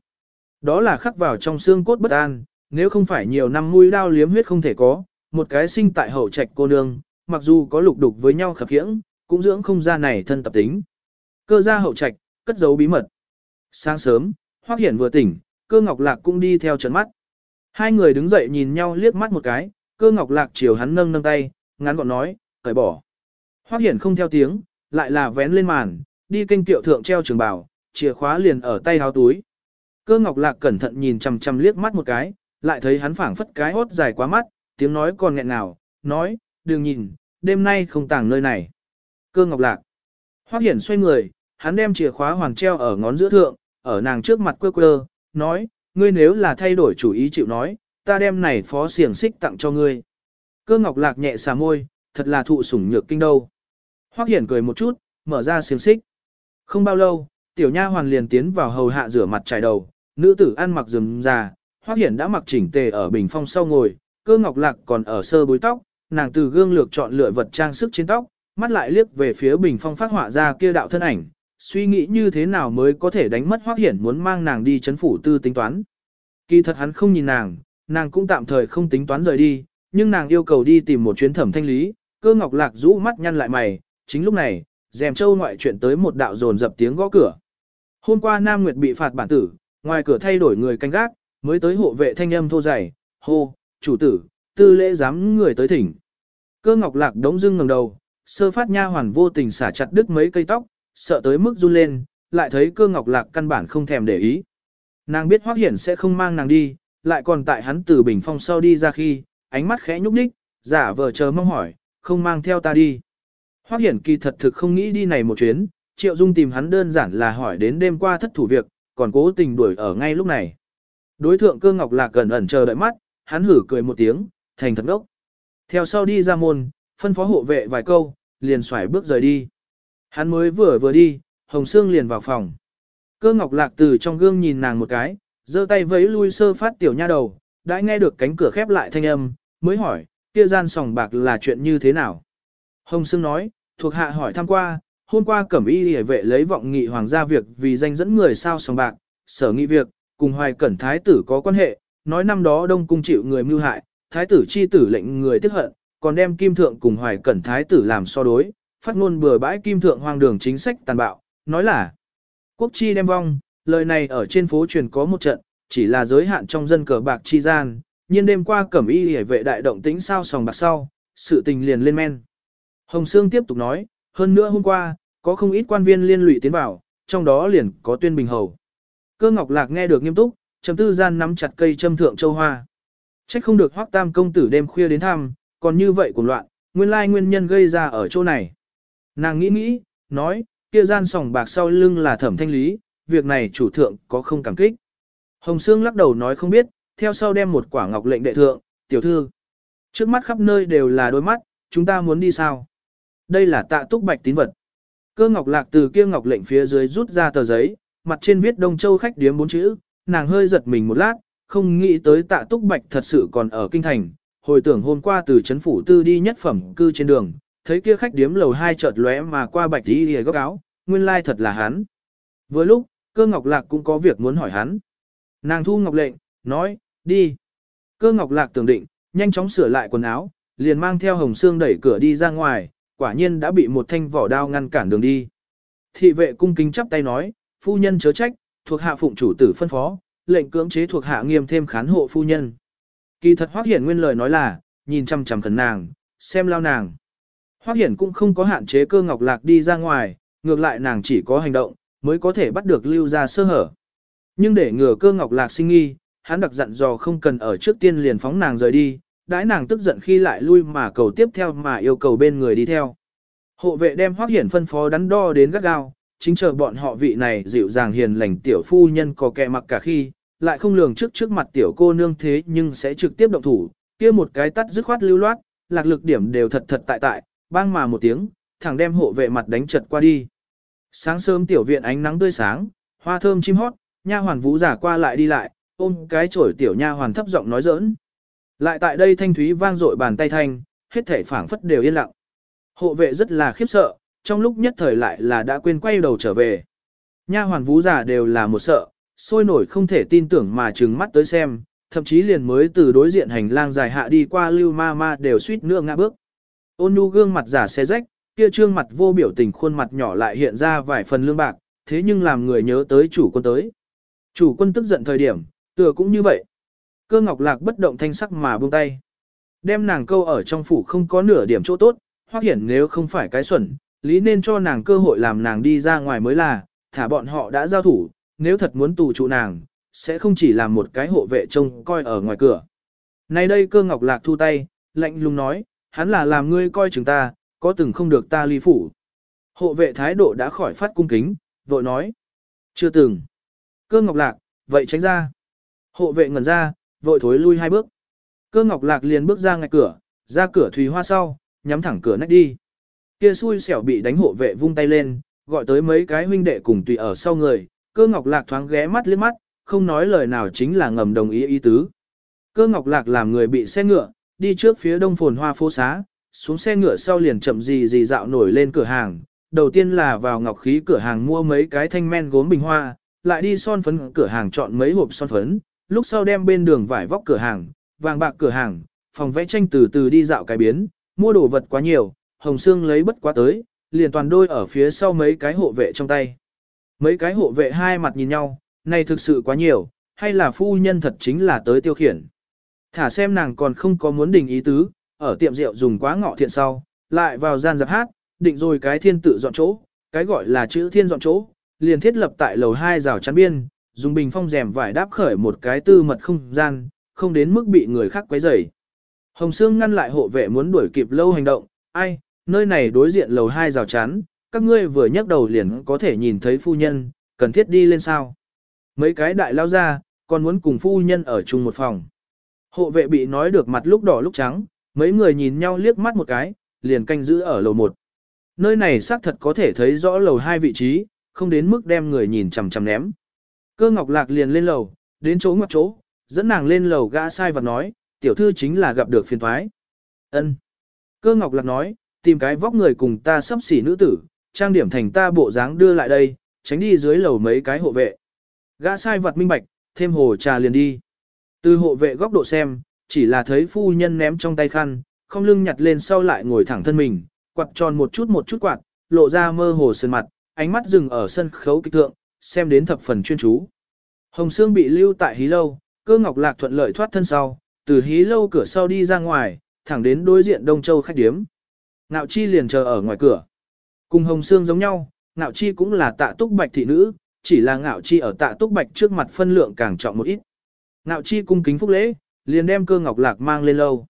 Đó là khắc vào trong xương cốt bất an, nếu không phải nhiều năm mũi đao liếm huyết không thể có, một cái sinh tại hậu trạch cô nương, mặc dù có lục đục với nhau khập khiễng, cũng dưỡng không ra này thân tập tính. Cơ gia hậu trạch, cất giấu bí mật. Sáng sớm, Hoắc Hiển vừa tỉnh, cơ ngọc lạc cũng đi theo trận mắt. Hai người đứng dậy nhìn nhau liếc mắt một cái, cơ ngọc lạc chiều hắn nâng nâng tay, ngắn gọn nói, cởi bỏ. Hoắc Hiển không theo tiếng, lại là vén lên màn, đi kênh tiệu thượng treo trường bào, chìa khóa liền ở tay áo túi. Cơ ngọc lạc cẩn thận nhìn chằm chằm liếc mắt một cái, lại thấy hắn phảng phất cái hốt dài quá mắt, tiếng nói còn nghẹn nào, nói, đừng nhìn, đêm nay không tàng nơi này. Cơ ngọc lạc. Hoắc Hiển xoay người, hắn đem chìa khóa hoàng treo ở ngón giữa thượng, ở nàng trước mặt quơ quơ, nói, ngươi nếu là thay đổi chủ ý chịu nói, ta đem này phó xiềng xích tặng cho ngươi. Cơ ngọc lạc nhẹ xà môi, thật là thụ sủng nhược kinh đâu. Hoắc Hiển cười một chút, mở ra xiềng xích. Không bao lâu, tiểu nha hoàn liền tiến vào hầu hạ rửa mặt trải đầu, nữ tử ăn mặc rườm già, Hoắc Hiển đã mặc chỉnh tề ở bình phong sau ngồi, cơ ngọc lạc còn ở sơ bối tóc, nàng từ gương lược chọn lựa vật trang sức trên tóc, mắt lại liếc về phía bình phong phát họa ra kia đạo thân ảnh, suy nghĩ như thế nào mới có thể đánh mất Hoắc Hiển muốn mang nàng đi chấn phủ tư tính toán. Kỳ thật hắn không nhìn nàng, nàng cũng tạm thời không tính toán rời đi, nhưng nàng yêu cầu đi tìm một chuyến thẩm thanh lý, cơ ngọc lạc rũ mắt nhăn lại mày, chính lúc này, dèm châu ngoại chuyện tới một đạo dồn dập tiếng gõ cửa. Hôm qua Nam Nguyệt bị phạt bản tử, ngoài cửa thay đổi người canh gác, mới tới hộ vệ thanh âm thô dày, hô, chủ tử, tư lễ dám người tới thỉnh. Cơ ngọc lạc đống dưng ngẩng đầu, sơ phát nha hoàn vô tình xả chặt đứt mấy cây tóc, sợ tới mức run lên, lại thấy cơ ngọc lạc căn bản không thèm để ý. Nàng biết Hoắc Hiển sẽ không mang nàng đi, lại còn tại hắn từ bình phong sau đi ra khi, ánh mắt khẽ nhúc nhích, giả vờ chờ mong hỏi, không mang theo ta đi. Hoắc Hiển kỳ thật thực không nghĩ đi này một chuyến, Triệu Dung tìm hắn đơn giản là hỏi đến đêm qua thất thủ việc, còn cố tình đuổi ở ngay lúc này. Đối thượng cơ ngọc lạc gần ẩn chờ đợi mắt, hắn hử cười một tiếng, thành thật đốc. Theo sau đi ra môn, phân phó hộ vệ vài câu, liền xoải bước rời đi. Hắn mới vừa vừa đi, Hồng Sương liền vào phòng. Cơ ngọc lạc từ trong gương nhìn nàng một cái, giơ tay vẫy lui sơ phát tiểu nha đầu, đã nghe được cánh cửa khép lại thanh âm, mới hỏi, kia gian sòng bạc là chuyện như thế nào? Hồng Sương nói, thuộc hạ hỏi thăm qua, hôm qua cẩm y hề vệ lấy vọng nghị hoàng gia việc vì danh dẫn người sao sòng bạc, sở nghị việc, cùng hoài cẩn thái tử có quan hệ, nói năm đó đông cung chịu người mưu hại, thái tử chi tử lệnh người tiếc hận, còn đem kim thượng cùng hoài cẩn thái tử làm so đối, phát ngôn bừa bãi kim thượng hoang đường chính sách tàn bạo, nói là quốc chi đem vong, lời này ở trên phố truyền có một trận, chỉ là giới hạn trong dân cờ bạc chi gian, nhưng đêm qua cẩm y hề vệ đại động tĩnh sao sòng bạc sau, sự tình liền lên men. Hồng Sương tiếp tục nói, hơn nữa hôm qua, có không ít quan viên liên lụy tiến vào, trong đó liền có tuyên bình hầu. Cơ Ngọc Lạc nghe được nghiêm túc, trầm tư gian nắm chặt cây châm thượng châu hoa. Trách không được Hoắc Tam công tử đêm khuya đến thăm, còn như vậy cuồng loạn, nguyên lai nguyên nhân gây ra ở chỗ này. Nàng nghĩ nghĩ, nói, kia gian sòng bạc sau lưng là thẩm thanh lý, việc này chủ thượng có không cảm kích. Hồng Sương lắc đầu nói không biết, theo sau đem một quả ngọc lệnh đệ thượng, tiểu thư. Trước mắt khắp nơi đều là đôi mắt, chúng ta muốn đi sao? Đây là tạ túc bạch tín vật. Cơ ngọc lạc từ kia ngọc lệnh phía dưới rút ra tờ giấy, mặt trên viết Đông Châu khách điếm bốn chữ, nàng hơi giật mình một lát, không nghĩ tới tạ túc bạch thật sự còn ở kinh thành. Hồi tưởng hôm qua từ chấn phủ tư đi nhất phẩm cư trên đường, thấy kia khách điếm lầu hai chợt lóe mà qua bạch đi lìa góc áo, nguyên lai thật là hắn. Vừa lúc, cơ ngọc lạc cũng có việc muốn hỏi hắn. Nàng thu ngọc lệnh, nói, đi. Cơ ngọc lạc tưởng định, nhanh chóng sửa lại quần áo, liền mang theo hồng xương đẩy cửa đi ra ngoài, quả nhiên đã bị một thanh vỏ đao ngăn cản đường đi. Thị vệ cung kính chắp tay nói, phu nhân chớ trách, thuộc hạ phụng chủ tử phân phó, lệnh cưỡng chế thuộc hạ nghiêm thêm khán hộ phu nhân. Kỳ thật hoác Hiển nguyên lời nói là, nhìn chăm chăm thần nàng, xem lao nàng. Hoắc Hiển cũng không có hạn chế cơ ngọc lạc đi ra ngoài, ngược lại nàng chỉ có hành động, mới có thể bắt được lưu ra sơ hở. Nhưng để ngừa cơ ngọc lạc sinh nghi, hắn đặc dặn dò không cần ở trước tiên liền phóng nàng rời đi, đãi nàng tức giận khi lại lui mà cầu tiếp theo mà yêu cầu bên người đi theo. Hộ vệ đem Hoắc Hiển phân phó đắn đo đến gắt gao, chính chờ bọn họ vị này dịu dàng hiền lành tiểu phu nhân có kẻ mặc cả khi, lại không lường trước trước mặt tiểu cô nương thế nhưng sẽ trực tiếp động thủ, kia một cái tắt dứt khoát lưu loát, lạc lực điểm đều thật thật tại tại, bang mà một tiếng, thẳng đem hộ vệ mặt đánh chật qua đi. Sáng sớm tiểu viện ánh nắng tươi sáng, hoa thơm chim hót, nha hoàn vũ giả qua lại đi lại, ôm cái chổi tiểu nha hoàn thấp giọng nói giỡn. Lại tại đây thanh thúy vang dội bàn tay thanh, hết thể phảng phất đều yên lặng. Hộ vệ rất là khiếp sợ, trong lúc nhất thời lại là đã quên quay đầu trở về. Nha hoàn vũ giả đều là một sợ, sôi nổi không thể tin tưởng mà trừng mắt tới xem, thậm chí liền mới từ đối diện hành lang dài hạ đi qua lưu ma ma đều suýt nữa ngã bước. Ôn nhu gương mặt giả xe rách, kia trương mặt vô biểu tình khuôn mặt nhỏ lại hiện ra vài phần lương bạc, thế nhưng làm người nhớ tới chủ quân tới. Chủ quân tức giận thời điểm, tựa cũng như vậy. Cơ ngọc lạc bất động thanh sắc mà buông tay. Đem nàng câu ở trong phủ không có nửa điểm chỗ tốt, hoặc hiển nếu không phải cái xuẩn, lý nên cho nàng cơ hội làm nàng đi ra ngoài mới là, thả bọn họ đã giao thủ, nếu thật muốn tù trụ nàng, sẽ không chỉ làm một cái hộ vệ trông coi ở ngoài cửa. Nay đây cơ ngọc lạc thu tay, lạnh lùng nói, hắn là làm ngươi coi chừng ta, có từng không được ta ly phủ. Hộ vệ thái độ đã khỏi phát cung kính, vội nói. Chưa từng. Cơ ngọc lạc, vậy tránh ra. Hộ vệ ngẩn ra, vội thối lui hai bước. Cơ ngọc lạc liền bước ra ngay cửa, ra cửa thùy hoa sau, nhắm thẳng cửa nách đi. Kia xui xẻo bị đánh hộ vệ vung tay lên, gọi tới mấy cái huynh đệ cùng tùy ở sau người, cơ ngọc lạc thoáng ghé mắt liếc mắt, không nói lời nào chính là ngầm đồng ý ý tứ. Cơ ngọc lạc làm người bị xe ngựa, đi trước phía đông phồn hoa phố xá, xuống xe ngựa sau liền chậm gì gì dạo nổi lên cửa hàng. Đầu tiên là vào ngọc khí cửa hàng mua mấy cái thanh men gốm bình hoa, lại đi son phấn cửa hàng chọn mấy hộp son phấn, lúc sau đem bên đường vải vóc cửa hàng, vàng bạc cửa hàng, phòng vẽ tranh từ từ đi dạo cái biến, mua đồ vật quá nhiều, hồng xương lấy bất quá tới, liền toàn đôi ở phía sau mấy cái hộ vệ trong tay. Mấy cái hộ vệ hai mặt nhìn nhau, này thực sự quá nhiều, hay là phu nhân thật chính là tới tiêu khiển. Thả xem nàng còn không có muốn đình ý tứ, ở tiệm rượu dùng quá ngọ thiện sau, lại vào gian giáp hát, định rồi cái thiên tự dọn chỗ, cái gọi là chữ thiên dọn chỗ, liền thiết lập tại lầu hai rào chắn biên, dùng bình phong rèm vải đáp khởi một cái tư mật không gian, không đến mức bị người khác quấy rầy. Hồng Sương ngăn lại hộ vệ muốn đuổi kịp lâu hành động, ai, nơi này đối diện lầu hai rào chắn, các ngươi vừa nhấc đầu liền có thể nhìn thấy phu nhân, cần thiết đi lên sao. Mấy cái đại lao ra, còn muốn cùng phu nhân ở chung một phòng. Hộ vệ bị nói được mặt lúc đỏ lúc trắng, mấy người nhìn nhau liếc mắt một cái, liền canh giữ ở lầu một. Nơi này xác thật có thể thấy rõ lầu hai vị trí, không đến mức đem người nhìn chằm chằm ném. Cơ ngọc lạc liền lên lầu, đến chỗ ngoặc chỗ, dẫn nàng lên lầu gã sai và nói, tiểu thư chính là gặp được phiền thoái. ân Cơ ngọc lạc nói, tìm cái vóc người cùng ta sắp xỉ nữ tử, trang điểm thành ta bộ dáng đưa lại đây, tránh đi dưới lầu mấy cái hộ vệ. Gã sai vật minh bạch, thêm hồ trà liền đi. Từ hộ vệ góc độ xem, chỉ là thấy phu nhân ném trong tay khăn, không lưng nhặt lên sau lại ngồi thẳng thân mình, quạt tròn một chút một chút quạt, lộ ra mơ hồ sơn mặt, ánh mắt dừng ở sân khấu kịch tượng, xem đến thập phần chuyên chú. Hồng Sương bị lưu tại hí lâu, cơ ngọc lạc thuận lợi thoát thân sau, từ hí lâu cửa sau đi ra ngoài, thẳng đến đối diện Đông Châu khách điếm. Nạo Chi liền chờ ở ngoài cửa. Cùng Hồng Sương giống nhau, Nạo Chi cũng là tạ túc bạch thị nữ, chỉ là Nạo Chi ở tạ túc bạch trước mặt phân lượng càng trọng một ít. Nạo Chi cung kính phúc lễ, liền đem cơ ngọc lạc mang lên lâu.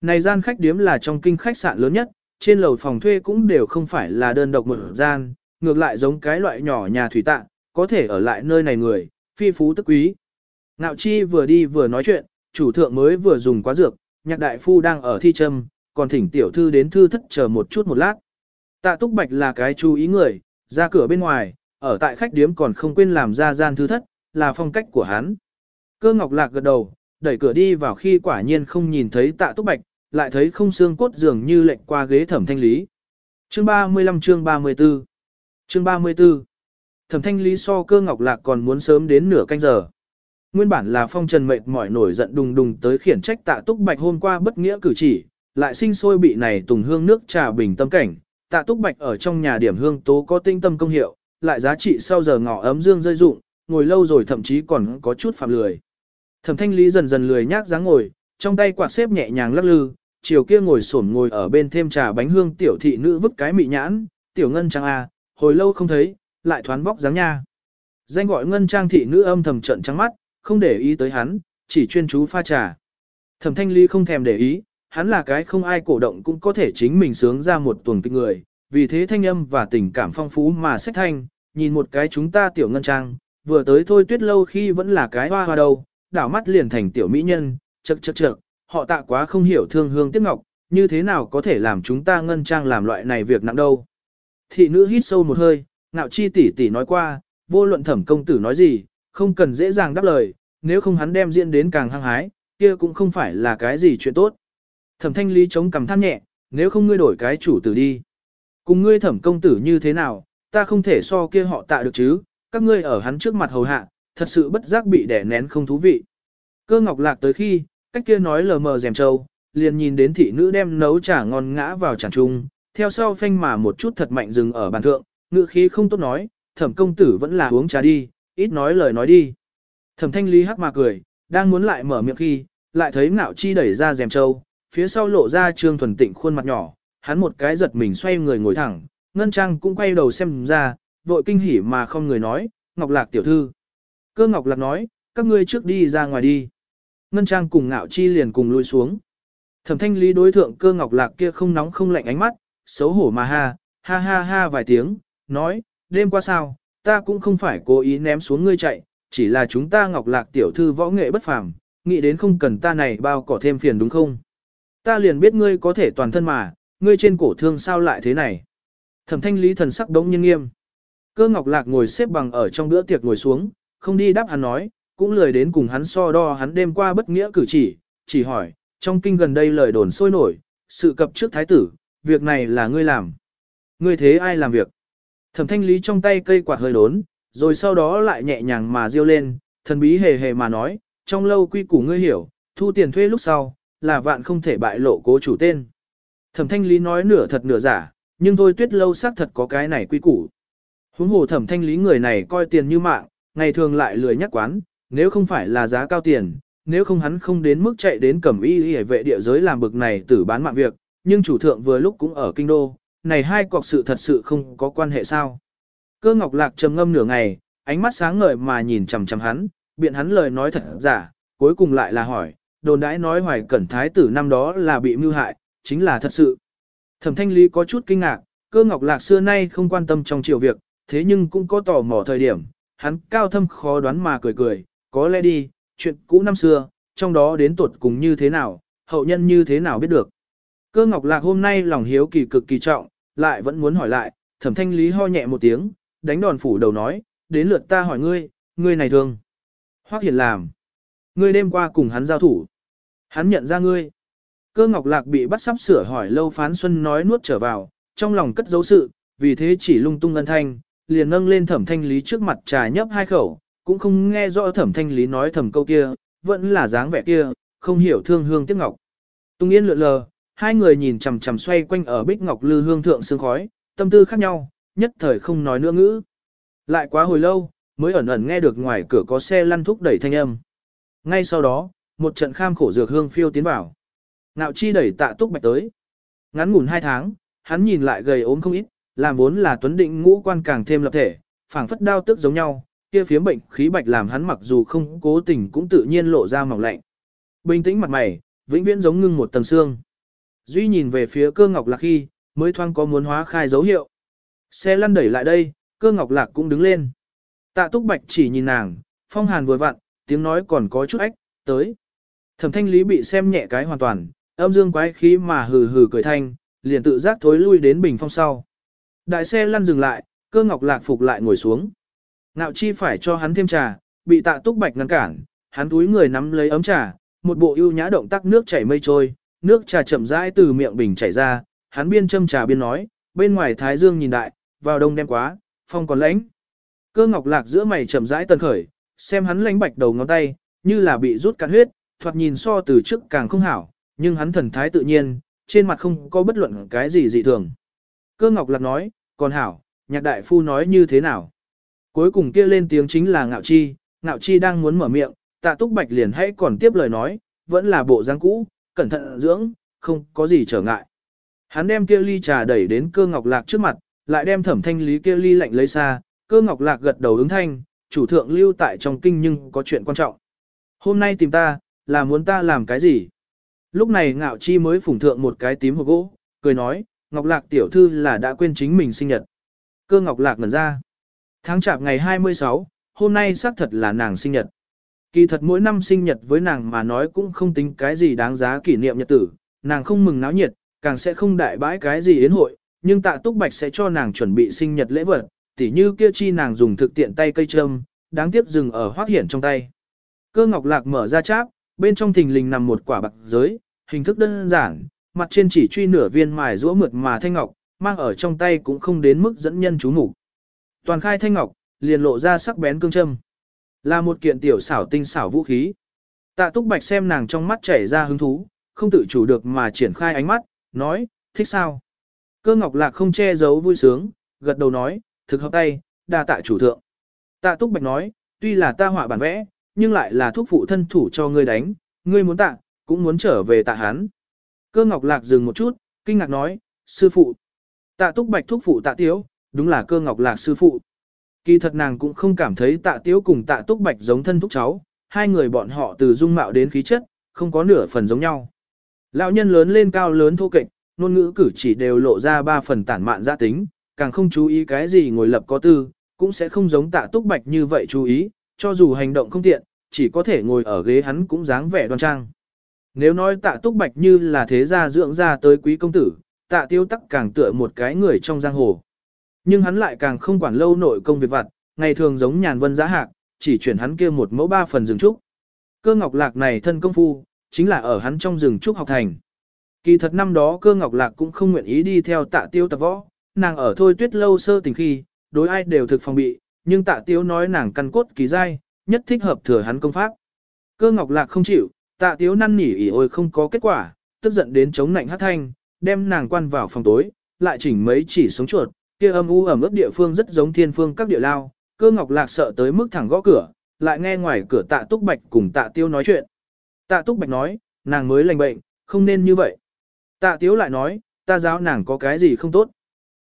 Này gian khách điếm là trong kinh khách sạn lớn nhất, trên lầu phòng thuê cũng đều không phải là đơn độc một gian, ngược lại giống cái loại nhỏ nhà thủy tạng, có thể ở lại nơi này người, phi phú tức quý. Nạo Chi vừa đi vừa nói chuyện, chủ thượng mới vừa dùng quá dược, nhạc đại phu đang ở thi châm, còn thỉnh tiểu thư đến thư thất chờ một chút một lát. Tạ Túc Bạch là cái chú ý người, ra cửa bên ngoài, ở tại khách điếm còn không quên làm ra gian thư thất, là phong cách của hắn. Cơ Ngọc Lạc gật đầu, đẩy cửa đi vào khi quả nhiên không nhìn thấy Tạ Túc Bạch, lại thấy không xương cốt dường như lệnh qua ghế thẩm thanh lý. Chương 35 chương 34 Chương 34 Thẩm thanh lý so cơ Ngọc Lạc còn muốn sớm đến nửa canh giờ. Nguyên bản là phong trần mệt mỏi nổi giận đùng đùng tới khiển trách Tạ Túc Bạch hôm qua bất nghĩa cử chỉ, lại sinh sôi bị này tùng hương nước trà bình tâm cảnh, tạ túc bạch ở trong nhà điểm hương tố có tinh tâm công hiệu, lại giá trị sau giờ ngọ ấm dương rơi dụng, ngồi lâu rồi thậm chí còn có chút phạm lười. Thẩm thanh lý dần dần lười nhác dáng ngồi, trong tay quạt xếp nhẹ nhàng lắc lư, chiều kia ngồi xổm ngồi ở bên thêm trà bánh hương tiểu thị nữ vứt cái mị nhãn, tiểu ngân trang à, hồi lâu không thấy, lại thoán vóc dáng nha. Danh gọi ngân trang thị nữ âm thầm trận trắng mắt, không để ý tới hắn, chỉ chuyên chú pha trà. Thẩm thanh ly không thèm để ý, hắn là cái không ai cổ động cũng có thể chính mình sướng ra một tuần kịch người, vì thế thanh âm và tình cảm phong phú mà sách thanh, nhìn một cái chúng ta tiểu ngân trang, vừa tới thôi tuyết lâu khi vẫn là cái hoa hoa đầu đảo mắt liền thành tiểu mỹ nhân, chật chật chật, họ tạ quá không hiểu thương hương tiếc ngọc, như thế nào có thể làm chúng ta ngân trang làm loại này việc nặng đâu. Thị nữ hít sâu một hơi, ngạo chi tỷ tỷ nói qua, vô luận thẩm công tử nói gì, không cần dễ dàng đáp lời, nếu không hắn đem diễn đến càng hăng hái, kia cũng không phải là cái gì chuyện tốt. Thẩm thanh lý chống cằm than nhẹ, nếu không ngươi đổi cái chủ tử đi. Cùng ngươi thẩm công tử như thế nào, ta không thể so kia họ tạ được chứ, các ngươi ở hắn trước mặt hầu hạ, thật sự bất giác bị đẻ nén không thú vị. Cơ ngọc lạc tới khi, cách kia nói lờ mờ dèm trâu, liền nhìn đến thị nữ đem nấu trà ngon ngã vào tràn trung, theo sau phanh mà một chút thật mạnh dừng ở bàn thượng, ngự khí không tốt nói, thẩm công tử vẫn là uống trà đi, ít nói lời nói đi. Thẩm thanh lý hắc mà cười, đang muốn lại mở miệng khi, lại thấy ngạo chi đẩy ra dèm trâu, phía sau lộ ra trương thuần tịnh khuôn mặt nhỏ, hắn một cái giật mình xoay người ngồi thẳng, ngân trang cũng quay đầu xem ra, vội kinh hỉ mà không người nói, ngọc lạc tiểu thư. Cơ ngọc lạc nói, các ngươi trước đi ra ngoài đi. Ngân trang cùng ngạo chi liền cùng lui xuống. Thẩm thanh lý đối thượng cơ ngọc lạc kia không nóng không lạnh ánh mắt, xấu hổ mà ha, ha ha ha vài tiếng, nói, đêm qua sao, ta cũng không phải cố ý ném xuống ngươi chạy, chỉ là chúng ta ngọc lạc tiểu thư võ nghệ bất phàm, nghĩ đến không cần ta này bao cỏ thêm phiền đúng không? Ta liền biết ngươi có thể toàn thân mà, ngươi trên cổ thương sao lại thế này? Thẩm thanh lý thần sắc đống nhiên nghiêm. Cơ ngọc lạc ngồi xếp bằng ở trong bữa tiệc ngồi xuống, không đi đáp hắn nói, cũng lười đến cùng hắn so đo hắn đêm qua bất nghĩa cử chỉ, chỉ hỏi, trong kinh gần đây lời đồn sôi nổi, sự cập trước thái tử, việc này là ngươi làm. Ngươi thế ai làm việc? Thẩm thanh lý trong tay cây quạt hơi đốn, rồi sau đó lại nhẹ nhàng mà riêu lên, thần bí hề hề mà nói, trong lâu quy củ ngươi hiểu, thu tiền thuê lúc sau, là vạn không thể bại lộ cố chủ tên. Thẩm thanh lý nói nửa thật nửa giả, nhưng thôi tuyết lâu xác thật có cái này quy củ. Huống hồ thẩm thanh lý người này coi tiền như mạng, ngày thường lại lười nhắc quán, nếu không phải là giá cao tiền, nếu không hắn không đến mức chạy đến cẩm y y vệ địa giới làm bực này tử bán mạng việc, nhưng chủ thượng vừa lúc cũng ở kinh đô, này hai cọc sự thật sự không có quan hệ sao. Cơ ngọc lạc trầm ngâm nửa ngày, ánh mắt sáng ngời mà nhìn chằm chằm hắn, biện hắn lời nói thật giả, cuối cùng lại là hỏi, đồn đãi nói hoài cẩn thái tử năm đó là bị mưu hại, chính là thật sự. Thẩm thanh lý có chút kinh ngạc, cơ ngọc lạc xưa nay không quan tâm trong triều việc, thế nhưng cũng có tò mò thời điểm, hắn cao thâm khó đoán mà cười cười, có lẽ đi, chuyện cũ năm xưa, trong đó đến tuột cùng như thế nào, hậu nhân như thế nào biết được. Cơ ngọc lạc hôm nay lòng hiếu kỳ cực kỳ trọng, lại vẫn muốn hỏi lại, thẩm thanh lý ho nhẹ một tiếng, đánh đòn phủ đầu nói, đến lượt ta hỏi ngươi, ngươi này thương. Hoác hiển làm. Ngươi đêm qua cùng hắn giao thủ. Hắn nhận ra ngươi. Cơ ngọc lạc bị bắt sắp sửa hỏi lâu phán xuân nói nuốt trở vào, trong lòng cất dấu sự, vì thế chỉ lung tung ân thanh, liền nâng lên thẩm thanh lý trước mặt trà nhấp hai khẩu, cũng không nghe rõ thẩm thanh lý nói thầm câu kia, vẫn là dáng vẻ kia, không hiểu thương hương tiếc ngọc. Tung yên lượn lờ, hai người nhìn chằm chằm xoay quanh ở bích ngọc lư hương thượng sương khói, tâm tư khác nhau, nhất thời không nói nữa ngữ. Lại quá hồi lâu, mới ẩn ẩn nghe được ngoài cửa có xe lăn thúc đẩy thanh âm. Ngay sau đó, một trận kham khổ dược hương phiêu tiến vào. Ngạo chi đẩy tạ túc bạch tới. Ngắn ngủn hai tháng, hắn nhìn lại gầy ốm không ít, làm vốn là tuấn định ngũ quan càng thêm lập thể, phảng phất đao tức giống nhau, kia phiếm bệnh khí bạch làm hắn mặc dù không cố tình cũng tự nhiên lộ ra mỏng lạnh. Bình tĩnh mặt mày, vĩnh viễn giống ngưng một tầng xương. Duy nhìn về phía cơ ngọc lạc khi, mới thoáng có muốn hóa khai dấu hiệu. Xe lăn đẩy lại đây, cơ ngọc lạc cũng đứng lên. Tạ túc bạch chỉ nhìn nàng, phong hàn vừa vặn, tiếng nói còn có chút ách, tới. Thẩm thanh lý bị xem nhẹ cái hoàn toàn, âm dương quái khí mà hừ hừ cười thanh, liền tự giác thối lui đến bình phong sau. Đại xe lăn dừng lại, cơ ngọc lạc phục lại ngồi xuống. Ngạo chi phải cho hắn thêm trà, bị tạ túc bạch ngăn cản, hắn túi người nắm lấy ấm trà, một bộ ưu nhã động tác nước chảy mây trôi, nước trà chậm rãi từ miệng bình chảy ra, hắn biên châm trà biên nói, bên ngoài thái dương nhìn đại, vào đông đêm quá, phong còn lãnh. Cơ ngọc lạc giữa mày chậm rãi tần khởi, xem hắn lánh bạch đầu ngón tay, như là bị rút cạn huyết, thoạt nhìn so từ trước càng không hảo, nhưng hắn thần thái tự nhiên, trên mặt không có bất luận cái gì dị thường. Cơ ngọc lạc nói, còn hảo, nhạc đại phu nói như thế nào? Cuối cùng kia lên tiếng chính là ngạo chi, ngạo chi đang muốn mở miệng, tạ túc bạch liền hãy còn tiếp lời nói, vẫn là bộ dáng cũ, cẩn thận dưỡng, không có gì trở ngại. Hắn đem kia ly trà đẩy đến cơ ngọc lạc trước mặt, lại đem thẩm thanh lý kia ly lạnh lấy xa, cơ ngọc lạc gật đầu ứng thanh, chủ thượng lưu tại trong kinh nhưng có chuyện quan trọng. Hôm nay tìm ta, là muốn ta làm cái gì? Lúc này ngạo chi mới phủng thượng một cái tím hộp gỗ, cười nói, Ngọc Lạc tiểu thư là đã quên chính mình sinh nhật. Cơ Ngọc Lạc ngẩn ra. Tháng chạp ngày 26, hôm nay xác thật là nàng sinh nhật. Kỳ thật mỗi năm sinh nhật với nàng mà nói cũng không tính cái gì đáng giá kỷ niệm nhật tử, nàng không mừng náo nhiệt, càng sẽ không đại bãi cái gì yến hội, nhưng tạ túc bạch sẽ cho nàng chuẩn bị sinh nhật lễ vật, tỉ như kia chi nàng dùng thực tiện tay cây trâm, đáng tiếc dừng ở hoác hiển trong tay. Cơ ngọc lạc mở ra cháp, bên trong thình lình nằm một quả bạc giới, hình thức đơn giản, mặt trên chỉ truy nửa viên mài rũa mượt mà thanh ngọc, mang ở trong tay cũng không đến mức dẫn nhân chú mục. Toàn khai thanh ngọc, liền lộ ra sắc bén cương châm. Là một kiện tiểu xảo tinh xảo vũ khí. Tạ Túc Bạch xem nàng trong mắt chảy ra hứng thú, không tự chủ được mà triển khai ánh mắt, nói, thích sao? Cơ Ngọc Lạc không che giấu vui sướng, gật đầu nói, thực hợp tay, đa tạ chủ thượng. Tạ Túc Bạch nói, tuy là ta họa bản vẽ, nhưng lại là thuốc phụ thân thủ cho ngươi đánh, ngươi muốn tạ, cũng muốn trở về tạ hắn. Cơ Ngọc Lạc dừng một chút, kinh ngạc nói, sư phụ. Tạ Túc Bạch thúc phụ tạ tiếu, đúng là cơ Ngọc Lạc sư phụ. Kỳ thật nàng cũng không cảm thấy tạ tiếu cùng tạ Túc Bạch giống thân thúc cháu, hai người bọn họ từ dung mạo đến khí chất, không có nửa phần giống nhau. Lão nhân lớn lên cao lớn thô kệch, ngôn ngữ cử chỉ đều lộ ra ba phần tản mạn gia tính, càng không chú ý cái gì ngồi lập có tư, cũng sẽ không giống tạ túc bạch như vậy chú ý, cho dù hành động không tiện, chỉ có thể ngồi ở ghế hắn cũng dáng vẻ đoan trang. Nếu nói tạ túc bạch như là thế gia dưỡng ra tới quý công tử, tạ tiêu tắc càng tựa một cái người trong giang hồ. Nhưng hắn lại càng không quản lâu nội công việc vặt, ngày thường giống nhàn vân giá hạc, chỉ chuyển hắn kia một mẫu ba phần rừng trúc. Cơ ngọc lạc này thân công phu, chính là ở hắn trong rừng trúc học thành. Kỳ thật năm đó cơ ngọc lạc cũng không nguyện ý đi theo tạ tiêu tập võ, nàng ở thôi tuyết lâu sơ tình khi, đối ai đều thực phòng bị, nhưng tạ tiêu nói nàng căn cốt kỳ dai, nhất thích hợp thừa hắn công pháp. Cơ ngọc lạc không chịu, tạ Tiếu năn nỉ ỉ ôi không có kết quả, tức giận đến chống nạnh hát thanh, đem nàng quan vào phòng tối, lại chỉnh mấy chỉ sống chuột, kia âm u ẩm ướt địa phương rất giống thiên phương các địa lao, cơ ngọc lạc sợ tới mức thẳng gõ cửa, lại nghe ngoài cửa tạ túc bạch cùng tạ tiêu nói chuyện. Tạ túc bạch nói, nàng mới lành bệnh, không nên như vậy. Tạ tiếu lại nói, ta giáo nàng có cái gì không tốt.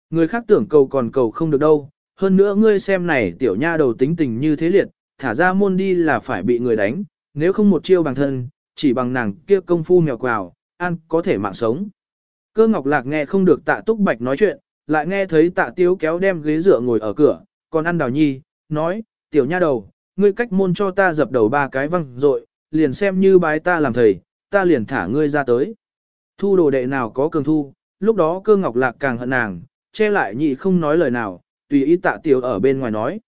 Người khác tưởng cầu còn cầu không được đâu, hơn nữa ngươi xem này tiểu nha đầu tính tình như thế liệt, thả ra môn đi là phải bị người đánh, nếu không một chiêu bằng thân, chỉ bằng nàng kia công phu mèo quào, ăn có thể mạng sống. Cơ ngọc lạc nghe không được tạ túc bạch nói chuyện, lại nghe thấy tạ tiếu kéo đem ghế dựa ngồi ở cửa, còn ăn đào nhi, nói, tiểu nha đầu, ngươi cách môn cho ta dập đầu ba cái văng rồi, liền xem như bái ta làm thầy, ta liền thả ngươi ra tới. Thu đồ đệ nào có cường thu, lúc đó cơ ngọc lạc càng hận nàng, che lại nhị không nói lời nào, tùy ý tạ tiểu ở bên ngoài nói.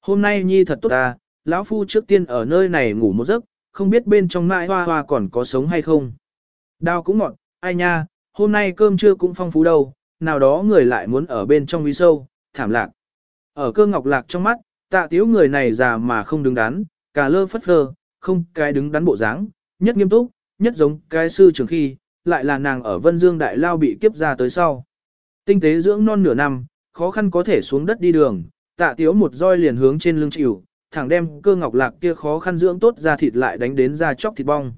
Hôm nay nhi thật tốt ta, lão phu trước tiên ở nơi này ngủ một giấc, không biết bên trong nãi hoa hoa còn có sống hay không. Đao cũng ngọt, ai nha, hôm nay cơm trưa cũng phong phú đâu, nào đó người lại muốn ở bên trong vi sâu, thảm lạc. Ở cơ ngọc lạc trong mắt, tạ tiếu người này già mà không đứng đắn, cả lơ phất phơ, không cái đứng đắn bộ dáng, nhất nghiêm túc, nhất giống cái sư trưởng khi, lại là nàng ở Vân Dương Đại Lao bị kiếp ra tới sau. Tinh tế dưỡng non nửa năm, khó khăn có thể xuống đất đi đường, tạ tiếu một roi liền hướng trên lưng chịu, thẳng đem cơ ngọc lạc kia khó khăn dưỡng tốt ra thịt lại đánh đến ra chóc thịt bong.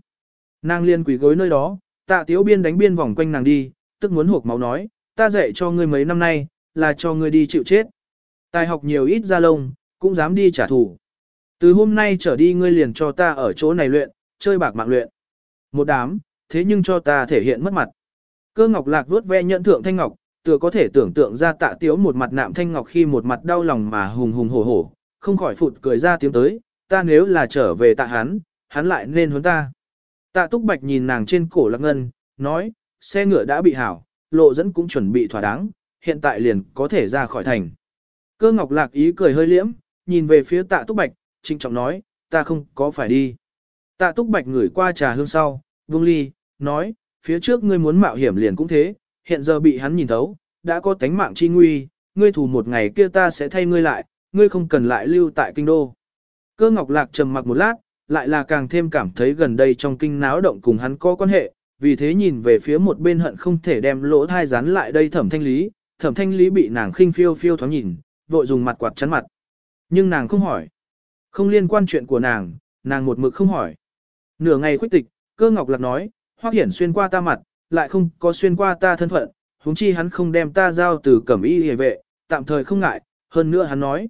Nàng liên quỷ gối nơi đó, tạ tiếu biên đánh biên vòng quanh nàng đi, tức muốn hộp máu nói, ta dạy cho ngươi mấy năm nay, là cho ngươi đi chịu chết. Tài học nhiều ít ra lông, cũng dám đi trả thù. Từ hôm nay trở đi ngươi liền cho ta ở chỗ này luyện, chơi bạc mạng luyện. Một đám, thế nhưng cho ta thể hiện mất mặt. Cơ ngọc lạc vuốt ve nhận thượng thanh ngọc, tựa có thể tưởng tượng ra tạ tiếu một mặt nạm thanh ngọc khi một mặt đau lòng mà hùng hùng hổ hổ, không khỏi phụt cười ra tiếng tới, ta nếu là trở về tạ hắn, hắn lại nên huấn ta. Tạ túc bạch nhìn nàng trên cổ lạc ngân, nói, xe ngựa đã bị hảo, lộ dẫn cũng chuẩn bị thỏa đáng, hiện tại liền có thể ra khỏi thành. Cơ ngọc lạc ý cười hơi liễm, nhìn về phía tạ túc bạch, trinh trọng nói, ta không có phải đi. Tạ túc bạch ngửi qua trà hương sau, vương ly, nói, phía trước ngươi muốn mạo hiểm liền cũng thế, hiện giờ bị hắn nhìn thấu, đã có tánh mạng chi nguy, ngươi thủ một ngày kia ta sẽ thay ngươi lại, ngươi không cần lại lưu tại kinh đô. Cơ ngọc lạc trầm mặc một lát, lại là càng thêm cảm thấy gần đây trong kinh náo động cùng hắn có quan hệ, vì thế nhìn về phía một bên hận không thể đem lỗ thai rán lại đây thẩm thanh lý, thẩm thanh lý bị nàng khinh phiêu phiêu thoáng nhìn, vội dùng mặt quạt chắn mặt. Nhưng nàng không hỏi. Không liên quan chuyện của nàng, nàng một mực không hỏi. Nửa ngày khuyết tịch, cơ ngọc lạc nói, hoác Hiển xuyên qua ta mặt, lại không có xuyên qua ta thân phận, huống chi hắn không đem ta giao từ cẩm y hề vệ, tạm thời không ngại, hơn nữa hắn nói.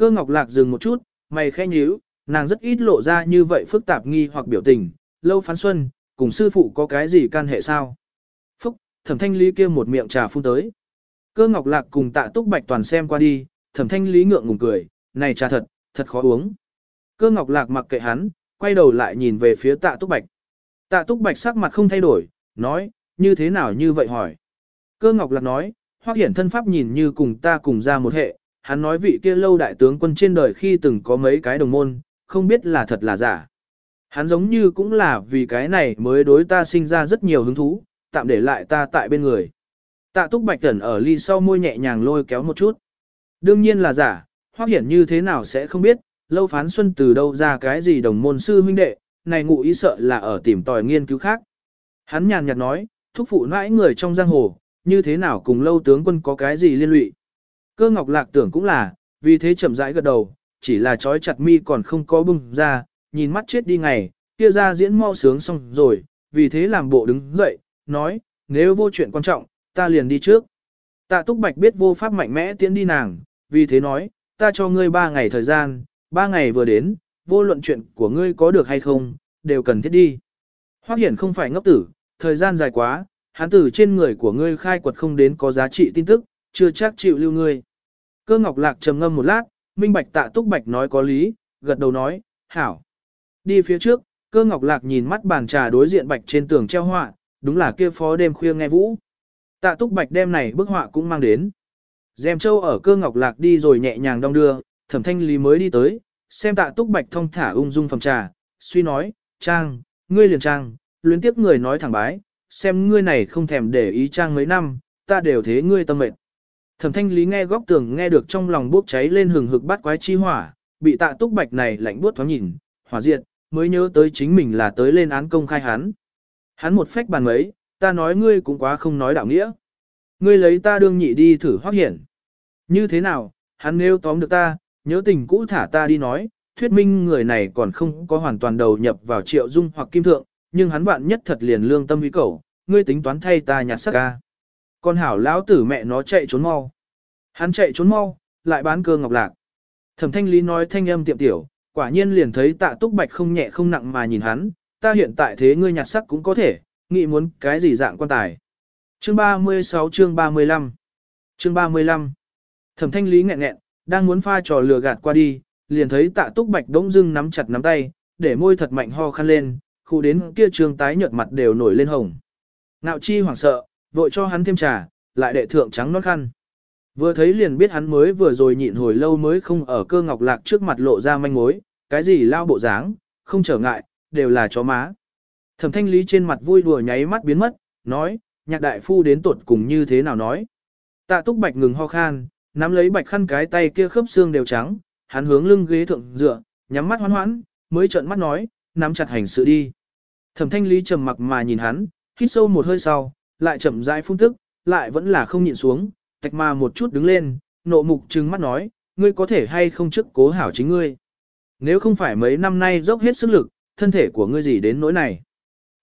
Cơ ngọc lạc dừng một chút, mày khẽ nhíu, nàng rất ít lộ ra như vậy phức tạp nghi hoặc biểu tình, lâu phán xuân, cùng sư phụ có cái gì can hệ sao? Phúc, thẩm thanh lý kia một miệng trà phun tới. Cơ ngọc lạc cùng tạ túc bạch toàn xem qua đi, thẩm thanh lý ngượng ngùng cười, này trà thật, thật khó uống. Cơ ngọc lạc mặc kệ hắn, quay đầu lại nhìn về phía tạ túc bạch. Tạ túc bạch sắc mặt không thay đổi, nói, như thế nào như vậy hỏi. Cơ ngọc lạc nói, hoác hiển thân pháp nhìn như cùng ta cùng ra một hệ, hắn nói vị kia lâu đại tướng quân trên đời khi từng có mấy cái đồng môn, không biết là thật là giả. Hắn giống như cũng là vì cái này mới đối ta sinh ra rất nhiều hứng thú, tạm để lại ta tại bên người. Tạ túc bạch tẩn ở ly sau môi nhẹ nhàng lôi kéo một chút. Đương nhiên là giả, hoác hiển như thế nào sẽ không biết, lâu phán xuân từ đâu ra cái gì đồng môn sư huynh đệ, này ngụ ý sợ là ở tìm tòi nghiên cứu khác. Hắn nhàn nhạt nói, thúc phụ nãi người trong giang hồ, như thế nào cùng lâu tướng quân có cái gì liên lụy. Cơ ngọc lạc tưởng cũng là, vì thế chậm rãi gật đầu, chỉ là trói chặt mi còn không có bưng ra, nhìn mắt chết đi ngày, kia ra diễn mau sướng xong rồi, vì thế làm bộ đứng dậy, nói, nếu vô chuyện quan trọng, ta liền đi trước. Tạ Túc Bạch biết vô pháp mạnh mẽ tiến đi nàng, vì thế nói, ta cho ngươi ba ngày thời gian, ba ngày vừa đến, vô luận chuyện của ngươi có được hay không, đều cần thiết đi. Hoác Hiển không phải ngốc tử, thời gian dài quá, hắn tử trên người của ngươi khai quật không đến có giá trị tin tức, chưa chắc chịu lưu ngươi. Cơ Ngọc Lạc trầm ngâm một lát, minh bạch Tạ Túc Bạch nói có lý, gật đầu nói, hảo. Đi phía trước, cơ Ngọc Lạc nhìn mắt bàn trà đối diện bạch trên tường treo họa, đúng là kia phó đêm khuya nghe vũ. Tạ Túc Bạch đem này bức họa cũng mang đến. Dèm châu ở cơ ngọc lạc đi rồi nhẹ nhàng đong đưa, thẩm thanh lý mới đi tới, xem tạ túc bạch thông thả ung dung phẩm trà, suy nói, trang, ngươi liền trang, luyến tiếp người nói thẳng bái, xem ngươi này không thèm để ý trang mấy năm, ta đều thế ngươi tâm mệnh. Thẩm thanh lý nghe góc tường nghe được trong lòng bốc cháy lên hừng hực bắt quái chi hỏa, bị tạ túc bạch này lạnh buốt thoáng nhìn, hỏa diệt, mới nhớ tới chính mình là tới lên án công khai hắn. Hắn một phách bàn mấy, ta nói ngươi cũng quá không nói đạo nghĩa. Ngươi lấy ta đương nhị đi thử hoác hiển. Như thế nào, hắn nếu tóm được ta, nhớ tình cũ thả ta đi nói, thuyết minh người này còn không có hoàn toàn đầu nhập vào triệu dung hoặc kim thượng, nhưng hắn vạn nhất thật liền lương tâm ý cầu, ngươi tính toán thay ta nhặt sắc ca. Con hảo lão tử mẹ nó chạy trốn mau. Hắn chạy trốn mau, lại bán cơ ngọc lạc. Thẩm thanh lý nói thanh âm tiệm tiểu, quả nhiên liền thấy tạ túc bạch không nhẹ không nặng mà nhìn hắn, ta hiện tại thế ngươi nhặt sắc cũng có thể, nghĩ muốn cái gì dạng quan tài. Chương 36 chương 35 Chương 35 Thẩm thanh lý nghẹn nghẹn, đang muốn pha trò lừa gạt qua đi, liền thấy tạ túc bạch đống dưng nắm chặt nắm tay, để môi thật mạnh ho khăn lên, khu đến kia trường tái nhợt mặt đều nổi lên hồng. Nạo chi hoảng sợ, vội cho hắn thêm trà, lại đệ thượng trắng nón khăn. Vừa thấy liền biết hắn mới vừa rồi nhịn hồi lâu mới không ở cơ ngọc lạc trước mặt lộ ra manh mối, cái gì lao bộ dáng, không trở ngại, đều là chó má. Thẩm thanh lý trên mặt vui đùa nháy mắt biến mất, nói, nhạc đại phu đến tuột cùng như thế nào nói. Tạ túc bạch ngừng ho khan, nắm lấy bạch khăn cái tay kia khớp xương đều trắng, hắn hướng lưng ghế thượng dựa, nhắm mắt hoan hoãn, mới trợn mắt nói, nắm chặt hành sự đi. Thẩm thanh lý trầm mặc mà nhìn hắn, hít sâu một hơi sau, lại chậm rãi phun tức, lại vẫn là không nhịn xuống, tạch mà một chút đứng lên, nộ mục trừng mắt nói, ngươi có thể hay không chức cố hảo chính ngươi. Nếu không phải mấy năm nay dốc hết sức lực, thân thể của ngươi gì đến nỗi này.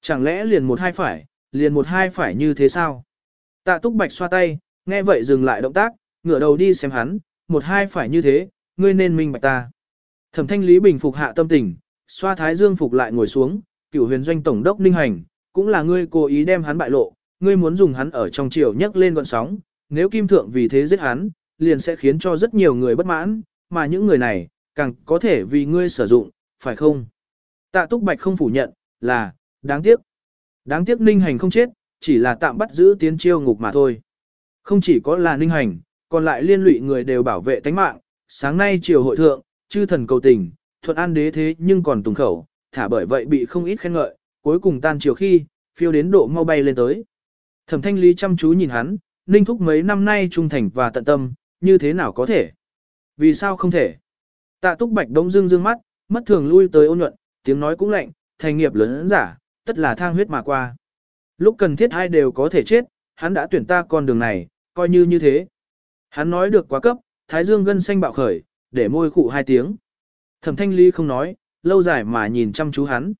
Chẳng lẽ liền một hai phải, liền một hai phải như thế sao? Tạ túc bạch xoa tay, nghe vậy dừng lại động tác, ngửa đầu đi xem hắn, một hai phải như thế, ngươi nên minh bạch ta. Thẩm thanh lý bình phục hạ tâm tình, xoa thái dương phục lại ngồi xuống, cửu huyền doanh tổng đốc ninh hành, cũng là ngươi cố ý đem hắn bại lộ, ngươi muốn dùng hắn ở trong triều nhấc lên gọn sóng, nếu kim thượng vì thế giết hắn, liền sẽ khiến cho rất nhiều người bất mãn, mà những người này, càng có thể vì ngươi sử dụng, phải không? Tạ túc bạch không phủ nhận, là, đáng tiếc. Đáng tiếc ninh hành không chết, chỉ là tạm bắt giữ tiến chiêu ngục mà thôi. Không chỉ có là ninh hành, còn lại liên lụy người đều bảo vệ tánh mạng, sáng nay triều hội thượng, chư thần cầu tình, thuận an đế thế nhưng còn tùng khẩu, thả bởi vậy bị không ít khen ngợi, cuối cùng tan chiều khi, phiêu đến độ mau bay lên tới. Thẩm thanh lý chăm chú nhìn hắn, ninh thúc mấy năm nay trung thành và tận tâm, như thế nào có thể? Vì sao không thể? Tạ túc bạch đông dương dương mắt, mất thường lui tới ôn nhuận, tiếng nói cũng lạnh, thành nghiệp lớn giả, tất là thang huyết mà qua. Lúc cần thiết hai đều có thể chết, hắn đã tuyển ta con đường này, coi như như thế. Hắn nói được quá cấp, thái dương gân xanh bạo khởi, để môi khụ hai tiếng. Thẩm thanh ly không nói, lâu dài mà nhìn chăm chú hắn.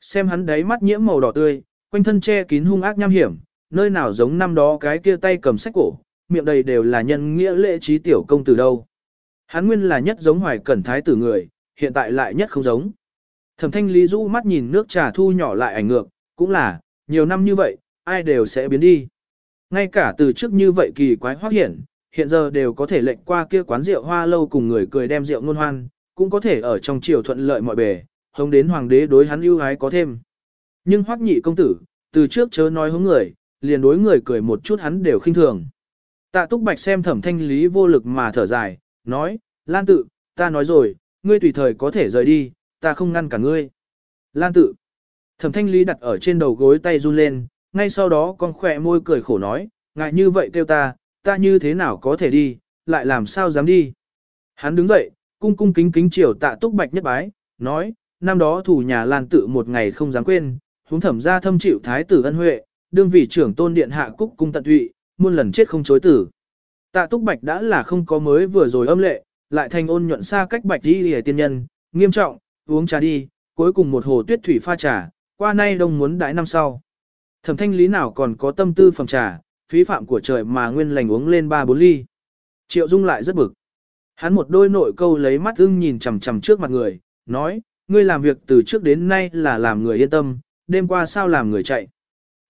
Xem hắn đáy mắt nhiễm màu đỏ tươi, quanh thân che kín hung ác nham hiểm, nơi nào giống năm đó cái kia tay cầm sách cổ, miệng đầy đều là nhân nghĩa lễ trí tiểu công từ đâu. Hắn nguyên là nhất giống hoài cẩn thái tử người, hiện tại lại nhất không giống. Thẩm thanh lý rũ mắt nhìn nước trà thu nhỏ lại ảnh ngược, cũng là, nhiều năm như vậy, ai đều sẽ biến đi. Ngay cả từ trước như vậy kỳ quái hoác hiển, hiện giờ đều có thể lệnh qua kia quán rượu hoa lâu cùng người cười đem rượu ngôn hoan, cũng có thể ở trong triều thuận lợi mọi bề, hống đến hoàng đế đối hắn ưu ái có thêm. Nhưng hoác nhị công tử, từ trước chớ nói hướng người, liền đối người cười một chút hắn đều khinh thường. Tạ túc bạch xem thẩm thanh lý vô lực mà thở dài, nói, Lan tự, ta nói rồi, ngươi tùy thời có thể rời đi, ta không ngăn cả ngươi. Lan tự, thẩm thanh lý đặt ở trên đầu gối tay run lên, ngay sau đó con khỏe môi cười khổ nói, ngại như vậy kêu ta, ta như thế nào có thể đi, lại làm sao dám đi. Hắn đứng dậy, cung cung kính kính chiều tạ túc bạch nhất bái, nói, năm đó thủ nhà Lan tự một ngày không dám quên, huống thẩm ra thâm chịu thái tử ân huệ, đương vị trưởng tôn điện hạ cúc cung tận tụy, muôn lần chết không chối tử. Tạ túc bạch đã là không có mới vừa rồi âm lệ, lại thành ôn nhuận xa cách bạch đi hề tiên nhân, nghiêm trọng, uống trà đi, cuối cùng một hồ tuyết thủy pha trà, qua nay đông muốn đãi năm sau. Thẩm thanh lý nào còn có tâm tư phòng trà, phí phạm của trời mà nguyên lành uống lên ba bốn ly. Triệu Dung lại rất bực. Hắn một đôi nội câu lấy mắt ưng nhìn chằm chằm trước mặt người, nói, ngươi làm việc từ trước đến nay là làm người yên tâm, đêm qua sao làm người chạy.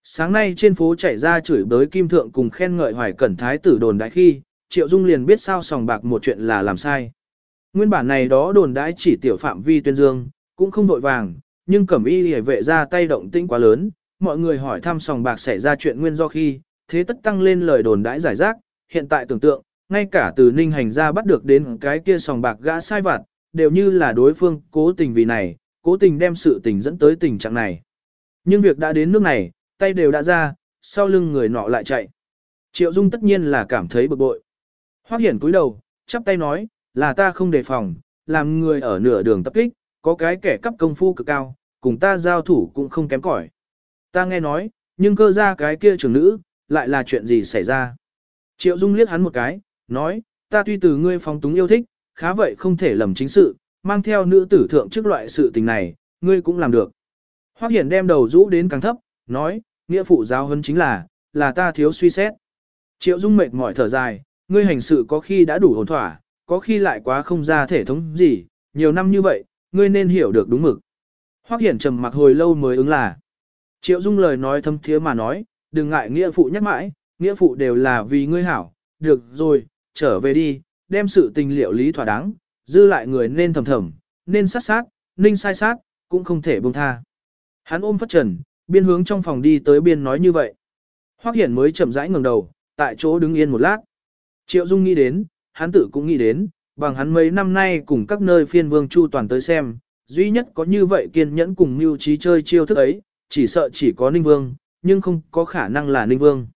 Sáng nay trên phố chạy ra chửi bới kim thượng cùng khen ngợi hoài cẩn thái tử đồn đại khi, Triệu Dung liền biết sao sòng bạc một chuyện là làm sai. Nguyên bản này đó đồn đãi chỉ tiểu phạm vi tuyên dương, cũng không vội vàng, nhưng cẩm y hề vệ ra tay động tĩnh quá lớn, mọi người hỏi thăm sòng bạc xảy ra chuyện nguyên do khi, thế tất tăng lên lời đồn đãi giải rác, hiện tại tưởng tượng, ngay cả từ ninh hành ra bắt được đến cái kia sòng bạc gã sai vặt, đều như là đối phương cố tình vì này, cố tình đem sự tình dẫn tới tình trạng này. Nhưng việc đã đến nước này, tay đều đã ra, sau lưng người nọ lại chạy. Triệu Dung tất nhiên là cảm thấy bực bội. Hoắc Hiển cúi đầu, chắp tay nói, là ta không đề phòng, làm người ở nửa đường tập kích, có cái kẻ cấp công phu cực cao, cùng ta giao thủ cũng không kém cỏi. Ta nghe nói, nhưng cơ ra cái kia trưởng nữ, lại là chuyện gì xảy ra. Triệu Dung liếc hắn một cái, nói, ta tuy từ ngươi phóng túng yêu thích, khá vậy không thể lầm chính sự, mang theo nữ tử thượng trước loại sự tình này, ngươi cũng làm được. Hoắc Hiển đem đầu rũ đến càng thấp, nói, nghĩa phụ giáo huấn chính là, là ta thiếu suy xét. Triệu Dung mệt mỏi thở dài, ngươi hành sự có khi đã đủ hồn thỏa, có khi lại quá không ra thể thống gì, nhiều năm như vậy, ngươi nên hiểu được đúng mực. Hoắc Hiển trầm mặc hồi lâu mới ứng là. Triệu Dung lời nói thâm thiế mà nói, đừng ngại nghĩa phụ nhắc mãi, nghĩa phụ đều là vì ngươi hảo, được rồi, trở về đi, đem sự tình liệu lý thỏa đáng, dư lại người nên thầm thầm, nên sát sát, ninh sai sát, cũng không thể buông tha. Hắn ôm phất trần, biên hướng trong phòng đi tới biên nói như vậy. Hoắc Hiển mới chậm rãi ngẩng đầu, tại chỗ đứng yên một lát. Triệu Dung nghĩ đến, hắn tự cũng nghĩ đến, bằng hắn mấy năm nay cùng các nơi phiên vương chu toàn tới xem, duy nhất có như vậy kiên nhẫn cùng mưu trí chơi chiêu thức ấy, chỉ sợ chỉ có Ninh Vương, nhưng không có khả năng là Ninh Vương.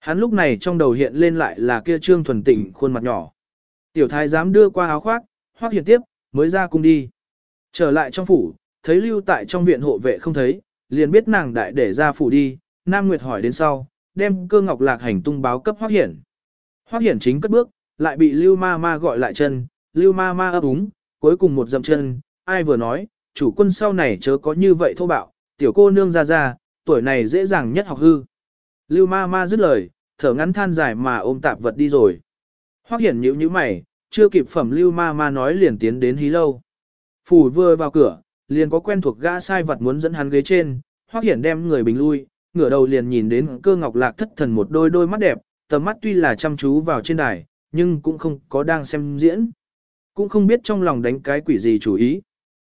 Hắn lúc này trong đầu hiện lên lại là kia trương thuần tịnh khuôn mặt nhỏ. Tiểu thái dám đưa qua áo khoác, hoác hiển tiếp, mới ra cung đi. Trở lại trong phủ, thấy lưu tại trong viện hộ vệ không thấy, liền biết nàng đại để ra phủ đi, Nam Nguyệt hỏi đến sau, đem cơ ngọc lạc hành tung báo cấp hoác hiển. Hoác hiển chính cất bước, lại bị lưu ma ma gọi lại chân, lưu ma ma ấp úng, cuối cùng một dậm chân, ai vừa nói, chủ quân sau này chớ có như vậy thô bạo, tiểu cô nương ra ra, tuổi này dễ dàng nhất học hư. Lưu ma ma dứt lời, thở ngắn than dài mà ôm tạp vật đi rồi. Hoắc hiển nhíu nhíu mày, chưa kịp phẩm lưu ma ma nói liền tiến đến hí lâu. Phủ vừa vào cửa, liền có quen thuộc gã sai vật muốn dẫn hắn ghế trên, Hoắc hiển đem người bình lui, ngửa đầu liền nhìn đến cơ ngọc lạc thất thần một đôi đôi mắt đẹp, tầm mắt tuy là chăm chú vào trên đài, nhưng cũng không có đang xem diễn. Cũng không biết trong lòng đánh cái quỷ gì chủ ý.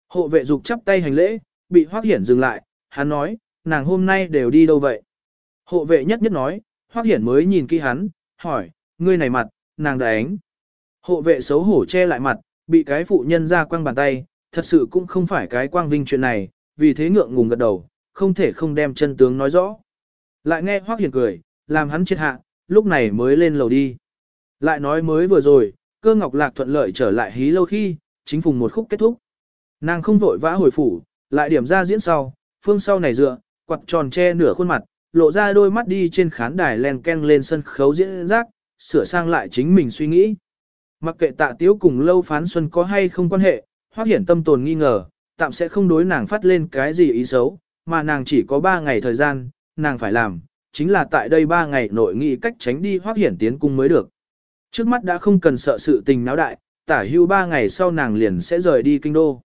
Hộ vệ dục chắp tay hành lễ, bị Hoắc hiển dừng lại, hắn nói, nàng hôm nay đều đi đâu vậy? Hộ vệ nhất nhất nói, Hoắc Hiển mới nhìn kỹ hắn, hỏi, ngươi này mặt, nàng đánh. Hộ vệ xấu hổ che lại mặt, bị cái phụ nhân ra quăng bàn tay, thật sự cũng không phải cái quang vinh chuyện này, vì thế ngượng ngùng gật đầu, không thể không đem chân tướng nói rõ. Lại nghe Hoắc Hiển cười, làm hắn chết hạ, lúc này mới lên lầu đi. Lại nói mới vừa rồi, cơ ngọc lạc thuận lợi trở lại hí lâu khi, chính phùng một khúc kết thúc. Nàng không vội vã hồi phủ, lại điểm ra diễn sau, phương sau này dựa, quặt tròn che nửa khuôn mặt, lộ ra đôi mắt đi trên khán đài len ken lên sân khấu diễn rác, sửa sang lại chính mình suy nghĩ. Mặc kệ tạ tiếu cùng lâu phán xuân có hay không quan hệ, hoác hiển tâm tồn nghi ngờ, tạm sẽ không đối nàng phát lên cái gì ý xấu, mà nàng chỉ có 3 ngày thời gian, nàng phải làm, chính là tại đây 3 ngày nội nghị cách tránh đi hoác hiển tiến cung mới được. Trước mắt đã không cần sợ sự tình náo đại, tả hưu ba ngày sau nàng liền sẽ rời đi kinh đô.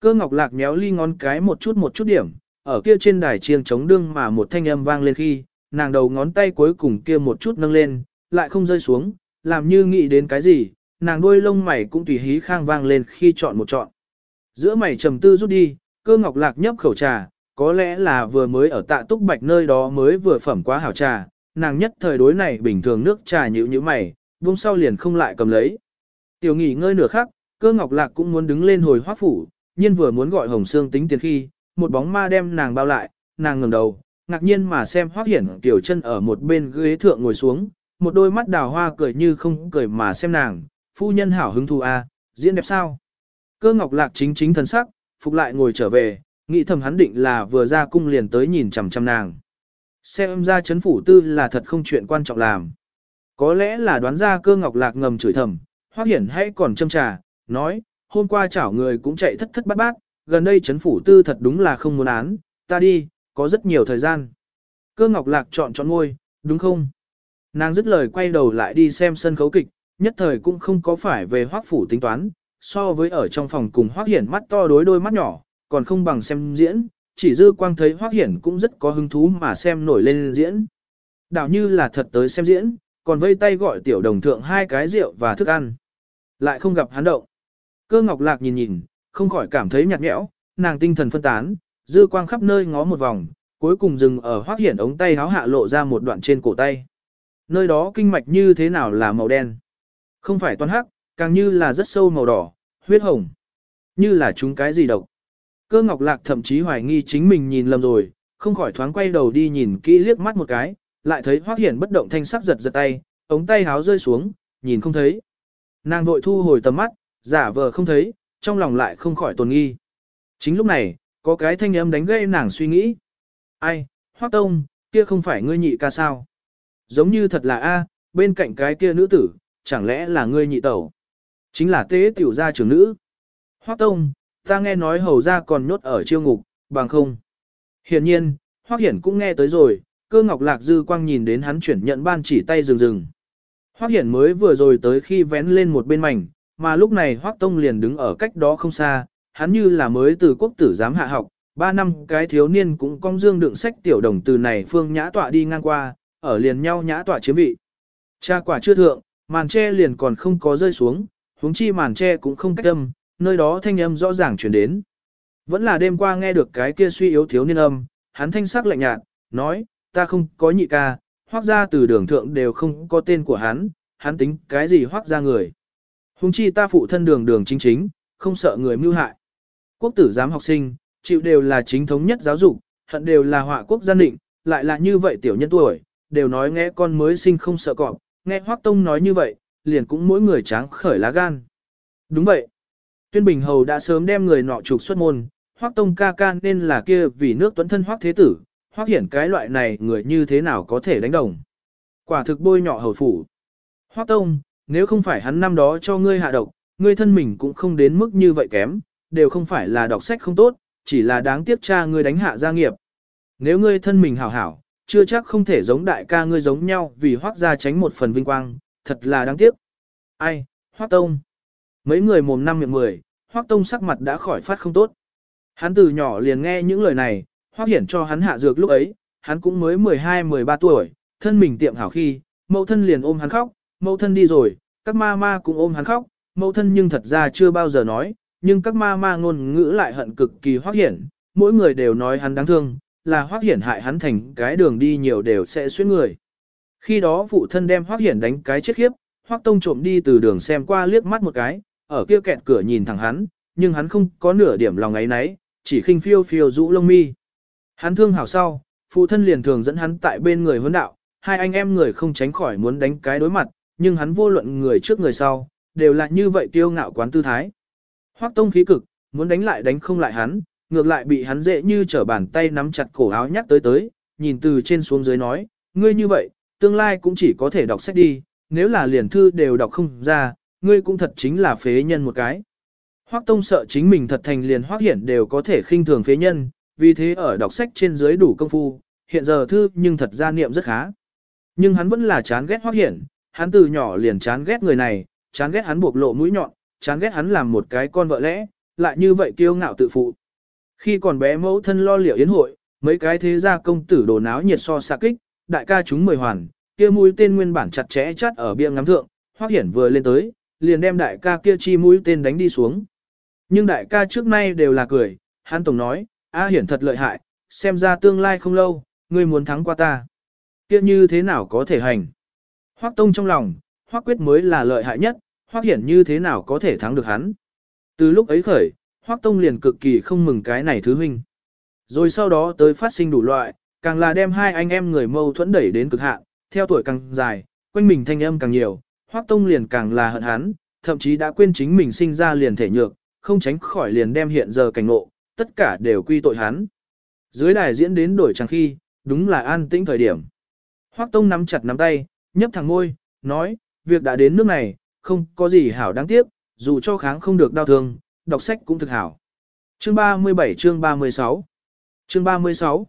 Cơ ngọc lạc méo ly ngón cái một chút một chút điểm, ở kia trên đài chiêng chống đương mà một thanh âm vang lên khi, nàng đầu ngón tay cuối cùng kia một chút nâng lên, lại không rơi xuống, làm như nghĩ đến cái gì, nàng đuôi lông mày cũng tùy hí khang vang lên khi chọn một chọn. Giữa mày trầm tư rút đi, cơ ngọc lạc nhấp khẩu trà, có lẽ là vừa mới ở tạ túc bạch nơi đó mới vừa phẩm quá hảo trà, nàng nhất thời đối này bình thường nước trà nhữ như mày, buông sau liền không lại cầm lấy. Tiểu nghỉ ngơi nửa khắc, cơ ngọc lạc cũng muốn đứng lên hồi hoác phủ, nhiên vừa muốn gọi hồng xương tính tiền khi, một bóng ma đem nàng bao lại, nàng ngẩng đầu, ngạc nhiên mà xem hoác hiển tiểu chân ở một bên ghế thượng ngồi xuống, một đôi mắt đào hoa cười như không cười mà xem nàng, phu nhân hảo hứng thú a, à, diễn đẹp sao. Cơ ngọc lạc chính chính thần sắc, phục lại ngồi trở về, nghĩ thầm hắn định là vừa ra cung liền tới nhìn chằm chằm nàng. Xem ra chấn phủ tư là thật không chuyện quan trọng làm. Có lẽ là đoán ra cơ ngọc lạc ngầm chửi thầm, hoác hiển hay còn châm trà, nói, hôm qua chảo người cũng chạy thất thất bát bát, gần đây chấn phủ tư thật đúng là không muốn án, ta đi, có rất nhiều thời gian. Cơ ngọc lạc chọn chọn ngôi, đúng không? Nàng dứt lời quay đầu lại đi xem sân khấu kịch, nhất thời cũng không có phải về hoác phủ tính toán, so với ở trong phòng cùng hoác hiển mắt to đối đôi mắt nhỏ, còn không bằng xem diễn, chỉ dư quang thấy hoác hiển cũng rất có hứng thú mà xem nổi lên diễn. Đảo như là thật tới xem diễn, còn vây tay gọi tiểu đồng thượng hai cái rượu và thức ăn. Lại không gặp hắn động. Cơ ngọc lạc nhìn nhìn, không khỏi cảm thấy nhạt nhẽo, nàng tinh thần phân tán, dư quang khắp nơi ngó một vòng, cuối cùng dừng ở hoác hiển ống tay háo hạ lộ ra một đoạn trên cổ tay. Nơi đó kinh mạch như thế nào là màu đen? Không phải toàn hắc, càng như là rất sâu màu đỏ, huyết hồng. Như là chúng cái gì độc. Cơ ngọc lạc thậm chí hoài nghi chính mình nhìn lầm rồi, không khỏi thoáng quay đầu đi nhìn kỹ liếc mắt một cái, lại thấy hoác hiển bất động thanh sắc giật giật tay, ống tay háo rơi xuống, nhìn không thấy. Nàng vội thu hồi tầm mắt, giả vờ không thấy, trong lòng lại không khỏi tồn nghi. Chính lúc này, có cái thanh âm đánh gây nàng suy nghĩ. Ai, hoác tông, kia không phải ngươi nhị ca sao? Giống như thật là A, bên cạnh cái kia nữ tử, chẳng lẽ là ngươi nhị tẩu? Chính là tế tiểu gia trưởng nữ. Hoắc tông, ta nghe nói hầu gia còn nhốt ở chiêu ngục, bằng không. Hiển nhiên, Hoắc Hiển cũng nghe tới rồi, cơ ngọc lạc dư quang nhìn đến hắn chuyển nhận ban chỉ tay rừng rừng. Hoắc Hiển mới vừa rồi tới khi vén lên một bên mảnh, mà lúc này Hoắc Tông liền đứng ở cách đó không xa, hắn như là mới từ quốc tử giám hạ học, ba năm cái thiếu niên cũng cong dương đựng sách tiểu đồng từ này phương nhã tọa đi ngang qua, ở liền nhau nhã tọa chiếm vị. Cha quả chưa thượng, màn tre liền còn không có rơi xuống, huống chi màn tre cũng không cách âm, nơi đó thanh âm rõ ràng chuyển đến. Vẫn là đêm qua nghe được cái kia suy yếu thiếu niên âm, hắn thanh sắc lạnh nhạt, nói, ta không có nhị ca, hoác ra từ đường thượng đều không có tên của hắn, hắn tính cái gì hoác ra người. Hùng chi ta phụ thân đường đường chính chính, không sợ người mưu hại. Quốc tử giám học sinh, chịu đều là chính thống nhất giáo dục, hận đều là họa quốc gia định, lại là như vậy tiểu nhân tuổi, đều nói nghe con mới sinh không sợ cọp, nghe hoác tông nói như vậy, liền cũng mỗi người tráng khởi lá gan. Đúng vậy. Tuyên Bình Hầu đã sớm đem người nọ trục xuất môn, hoác tông ca ca nên là kia vì nước tuấn thân hoác thế tử, hoác hiển cái loại này người như thế nào có thể đánh đồng. Quả thực bôi nhọ hầu phủ. Hoác tông, nếu không phải hắn năm đó cho ngươi hạ độc, ngươi thân mình cũng không đến mức như vậy kém, đều không phải là đọc sách không tốt, chỉ là đáng tiếc cha ngươi đánh hạ gia nghiệp. Nếu ngươi thân mình hảo hảo, chưa chắc không thể giống đại ca ngươi giống nhau vì hoác ra tránh một phần vinh quang, thật là đáng tiếc. Ai, hoác tông. Mấy người mồm năm miệng mười, hoác tông sắc mặt đã khỏi phát không tốt. Hắn từ nhỏ liền nghe những lời này, hoác hiển cho hắn hạ dược lúc ấy, hắn cũng mới 12-13 tuổi, thân mình tiệm hảo khi, mẫu thân liền ôm hắn khóc, mẫu thân đi rồi, các ma ma cũng ôm hắn khóc, mẫu thân nhưng thật ra chưa bao giờ nói, nhưng các ma ma ngôn ngữ lại hận cực kỳ hoác hiển, mỗi người đều nói hắn đáng thương, là hoác hiển hại hắn thành cái đường đi nhiều đều sẽ xuyên người. Khi đó phụ thân đem hoác hiển đánh cái chết khiếp, hoác tông trộm đi từ đường xem qua liếc mắt một cái, ở kia kẹt cửa nhìn thẳng hắn, nhưng hắn không có nửa điểm lòng ấy nấy, chỉ khinh phiêu phiêu rũ lông mi. Hắn thương hảo sau, phụ thân liền thường dẫn hắn tại bên người huấn đạo, hai anh em người không tránh khỏi muốn đánh cái đối mặt, nhưng hắn vô luận người trước người sau, đều là như vậy kiêu ngạo quán tư thái. Hoắc tông khí cực, muốn đánh lại đánh không lại hắn, ngược lại bị hắn dễ như trở bàn tay nắm chặt cổ áo nhắc tới tới, nhìn từ trên xuống dưới nói, ngươi như vậy, tương lai cũng chỉ có thể đọc sách đi, nếu là liền thư đều đọc không ra, ngươi cũng thật chính là phế nhân một cái. Hoắc Tông sợ chính mình thật thành liền Hoắc Hiển đều có thể khinh thường phế nhân, vì thế ở đọc sách trên dưới đủ công phu, hiện giờ thư nhưng thật ra niệm rất khá. Nhưng hắn vẫn là chán ghét Hoắc Hiển, hắn từ nhỏ liền chán ghét người này, chán ghét hắn buộc lộ mũi nhọn, chán ghét hắn làm một cái con vợ lẽ, lại như vậy kiêu ngạo tự phụ. Khi còn bé mẫu thân lo liệu yến hội, mấy cái thế gia công tử đồ náo nhiệt so xạ kích, đại ca chúng mười hoàn, kia mũi tên nguyên bản chặt chẽ chắt ở bia ngắm thượng, Hoắc Hiển vừa lên tới, liền đem đại ca kia chi mũi tên đánh đi xuống. Nhưng đại ca trước nay đều là cười, hắn tổng nói, A Hiển thật lợi hại, xem ra tương lai không lâu, ngươi muốn thắng qua ta. Kia như thế nào có thể hành? Hoắc Tông trong lòng, Hoắc Quyết mới là lợi hại nhất, Hoắc Hiển như thế nào có thể thắng được hắn? Từ lúc ấy khởi, Hoắc Tông liền cực kỳ không mừng cái này thứ huynh. Rồi sau đó tới phát sinh đủ loại, càng là đem hai anh em người mâu thuẫn đẩy đến cực hạn, theo tuổi càng dài, quanh mình thanh âm càng nhiều, Hoắc Tông liền càng là hận hắn, thậm chí đã quên chính mình sinh ra liền thể nhược, không tránh khỏi liền đem hiện giờ cảnh ngộ, tất cả đều quy tội hắn. Dưới đài diễn đến đổi chẳng khi, đúng là an tĩnh thời điểm. Hoắc Tông nắm chặt nắm tay, nhấp thẳng môi, nói, việc đã đến nước này, không có gì hảo đáng tiếc, dù cho kháng không được đau thương, đọc sách cũng thực hảo. Chương 37 chương 36 Chương 36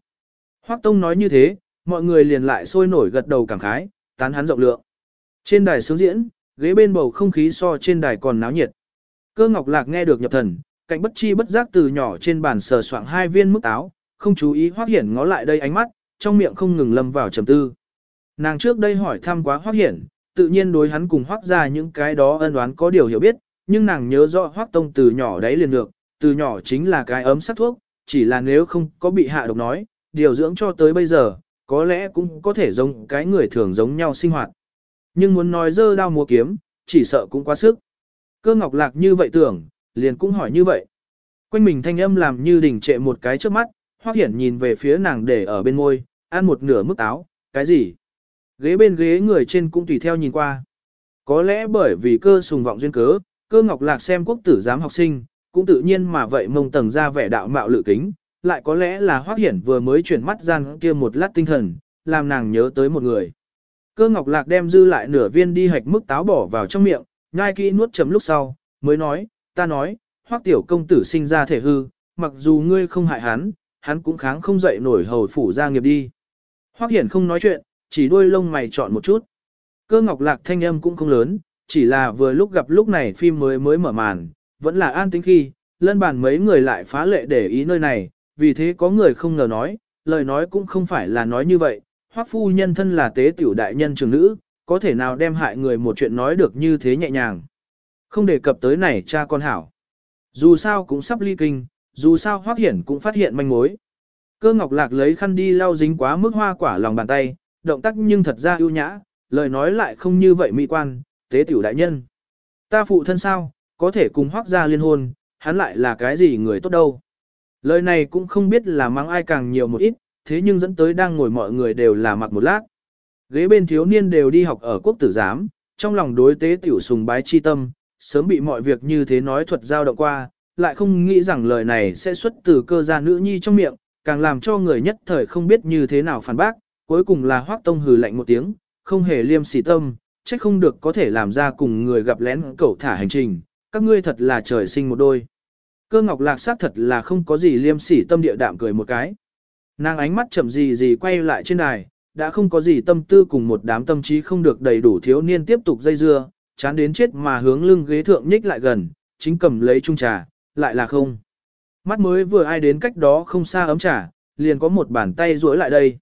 Hoắc Tông nói như thế, mọi người liền lại sôi nổi gật đầu cảm khái, tán hắn rộng lượng. Trên đài sướng diễn, ghế bên bầu không khí so trên đài còn náo nhiệt. Cơ Ngọc Lạc nghe được nhập thần, cạnh bất chi bất giác từ nhỏ trên bàn sờ soạng hai viên mức táo, không chú ý Hoắc Hiển ngó lại đây ánh mắt, trong miệng không ngừng lâm vào trầm tư. Nàng trước đây hỏi thăm quá Hoắc Hiển, tự nhiên đối hắn cùng Hoắc ra những cái đó ân oán có điều hiểu biết, nhưng nàng nhớ rõ Hoắc Tông từ nhỏ đấy liền được, từ nhỏ chính là cái ấm sắc thuốc, chỉ là nếu không có bị hạ độc nói, điều dưỡng cho tới bây giờ, có lẽ cũng có thể giống cái người thường giống nhau sinh hoạt. Nhưng muốn nói dơ đao múa kiếm, chỉ sợ cũng quá sức. Cơ ngọc lạc như vậy tưởng, liền cũng hỏi như vậy. Quanh mình thanh âm làm như đỉnh trệ một cái trước mắt, hoác hiển nhìn về phía nàng để ở bên môi, ăn một nửa mức táo, cái gì? Ghế bên ghế người trên cũng tùy theo nhìn qua. Có lẽ bởi vì cơ sùng vọng duyên cớ, cơ ngọc lạc xem quốc tử giám học sinh, cũng tự nhiên mà vậy mông tầng ra vẻ đạo mạo lự kính, lại có lẽ là hoác hiển vừa mới chuyển mắt gian kia một lát tinh thần, làm nàng nhớ tới một người. Cơ ngọc lạc đem dư lại nửa viên đi hạch mức táo bỏ vào trong miệng, nhai kỹ nuốt chấm lúc sau, mới nói, ta nói, hoác tiểu công tử sinh ra thể hư, mặc dù ngươi không hại hắn, hắn cũng kháng không dậy nổi hầu phủ gia nghiệp đi. Hoác hiển không nói chuyện, chỉ đuôi lông mày chọn một chút. Cơ ngọc lạc thanh âm cũng không lớn, chỉ là vừa lúc gặp lúc này phim mới mới mở màn, vẫn là an tính khi, lân bàn mấy người lại phá lệ để ý nơi này, vì thế có người không ngờ nói, lời nói cũng không phải là nói như vậy, hoắc phu nhân thân là tế tiểu đại nhân trường nữ, có thể nào đem hại người một chuyện nói được như thế nhẹ nhàng. Không đề cập tới này cha con hảo. Dù sao cũng sắp ly kinh, dù sao hoắc hiển cũng phát hiện manh mối. Cơ ngọc lạc lấy khăn đi lau dính quá mức hoa quả lòng bàn tay, động tác nhưng thật ra ưu nhã, lời nói lại không như vậy mỹ quan, tế tiểu đại nhân. Ta phụ thân sao, có thể cùng hoác gia liên hôn, hắn lại là cái gì người tốt đâu. Lời này cũng không biết là mang ai càng nhiều một ít, thế nhưng dẫn tới đang ngồi mọi người đều là mặc một lát. Ghế bên thiếu niên đều đi học ở quốc tử giám, trong lòng đối tế tiểu sùng bái chi tâm, sớm bị mọi việc như thế nói thuật giao động qua, lại không nghĩ rằng lời này sẽ xuất từ cơ gia nữ nhi trong miệng, càng làm cho người nhất thời không biết như thế nào phản bác, cuối cùng là hoác tông hừ lạnh một tiếng, không hề liêm sỉ tâm, trách không được có thể làm ra cùng người gặp lén cẩu thả hành trình, các ngươi thật là trời sinh một đôi. Cơ ngọc lạc sát thật là không có gì liêm sỉ tâm địa đạm cười một cái. Nàng ánh mắt chậm gì gì quay lại trên đài, đã không có gì tâm tư cùng một đám tâm trí không được đầy đủ thiếu niên tiếp tục dây dưa, chán đến chết mà hướng lưng ghế thượng nhích lại gần, chính cầm lấy chung trà, lại là không. Mắt mới vừa ai đến cách đó không xa ấm trà, liền có một bàn tay duỗi lại đây.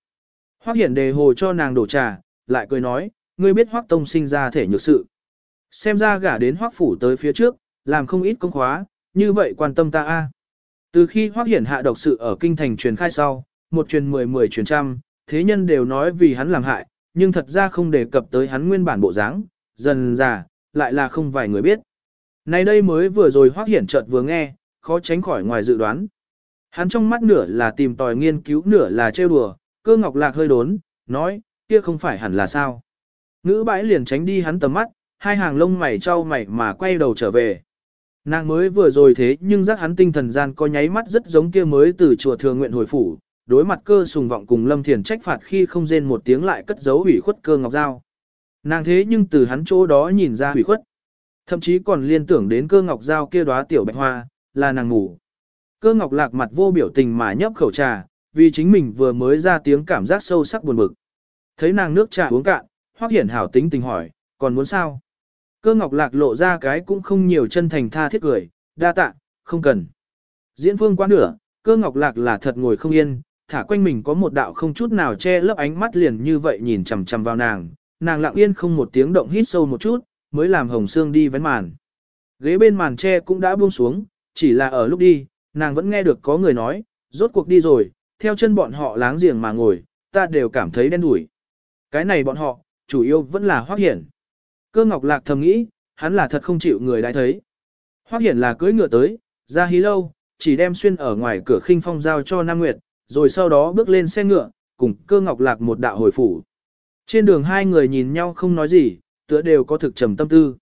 Hoắc hiển đề hồ cho nàng đổ trà, lại cười nói, ngươi biết Hoắc Tông sinh ra thể nhược sự. Xem ra gả đến Hoắc phủ tới phía trước, làm không ít công khóa, như vậy quan tâm ta a. Từ khi Hoắc Hiển hạ độc sự ở kinh thành truyền khai sau, một truyền mười mười truyền trăm, thế nhân đều nói vì hắn làm hại, nhưng thật ra không đề cập tới hắn nguyên bản bộ dáng, dần già, lại là không vài người biết. Nay đây mới vừa rồi Hoắc Hiển chợt vừa nghe, khó tránh khỏi ngoài dự đoán. Hắn trong mắt nửa là tìm tòi nghiên cứu nửa là trêu đùa, cơ ngọc lạc hơi đốn, nói, kia không phải hẳn là sao. Ngữ bãi liền tránh đi hắn tầm mắt, hai hàng lông mày trao mày mà quay đầu trở về. Nàng mới vừa rồi thế nhưng giác hắn tinh thần gian có nháy mắt rất giống kia mới từ chùa thường nguyện hồi phủ, đối mặt cơ sùng vọng cùng lâm thiền trách phạt khi không rên một tiếng lại cất giấu hủy khuất cơ ngọc dao. Nàng thế nhưng từ hắn chỗ đó nhìn ra hủy khuất. Thậm chí còn liên tưởng đến cơ ngọc dao kia đóa tiểu bạch hoa, là nàng ngủ. Cơ ngọc lạc mặt vô biểu tình mà nhấp khẩu trà, vì chính mình vừa mới ra tiếng cảm giác sâu sắc buồn bực. Thấy nàng nước trà uống cạn, hoắc hiển hảo tính tình hỏi, còn muốn sao? Cơ ngọc lạc lộ ra cái cũng không nhiều chân thành tha thiết cười, đa tạ, không cần. Diễn phương quá nửa, cơ ngọc lạc là thật ngồi không yên, thả quanh mình có một đạo không chút nào che lấp ánh mắt liền như vậy nhìn chằm chằm vào nàng, nàng lặng yên không một tiếng động hít sâu một chút, mới làm hồng xương đi vén màn. Ghế bên màn tre cũng đã buông xuống, chỉ là ở lúc đi, nàng vẫn nghe được có người nói, rốt cuộc đi rồi, theo chân bọn họ láng giềng mà ngồi, ta đều cảm thấy đen đủi. Cái này bọn họ, chủ yếu vẫn là hoắc hiển. Cơ ngọc lạc thầm nghĩ, hắn là thật không chịu người đã thấy. hoắc hiển là cưỡi ngựa tới, ra hí lâu, chỉ đem xuyên ở ngoài cửa khinh phong giao cho Nam Nguyệt, rồi sau đó bước lên xe ngựa, cùng cơ ngọc lạc một đạo hồi phủ. Trên đường hai người nhìn nhau không nói gì, tựa đều có thực trầm tâm tư.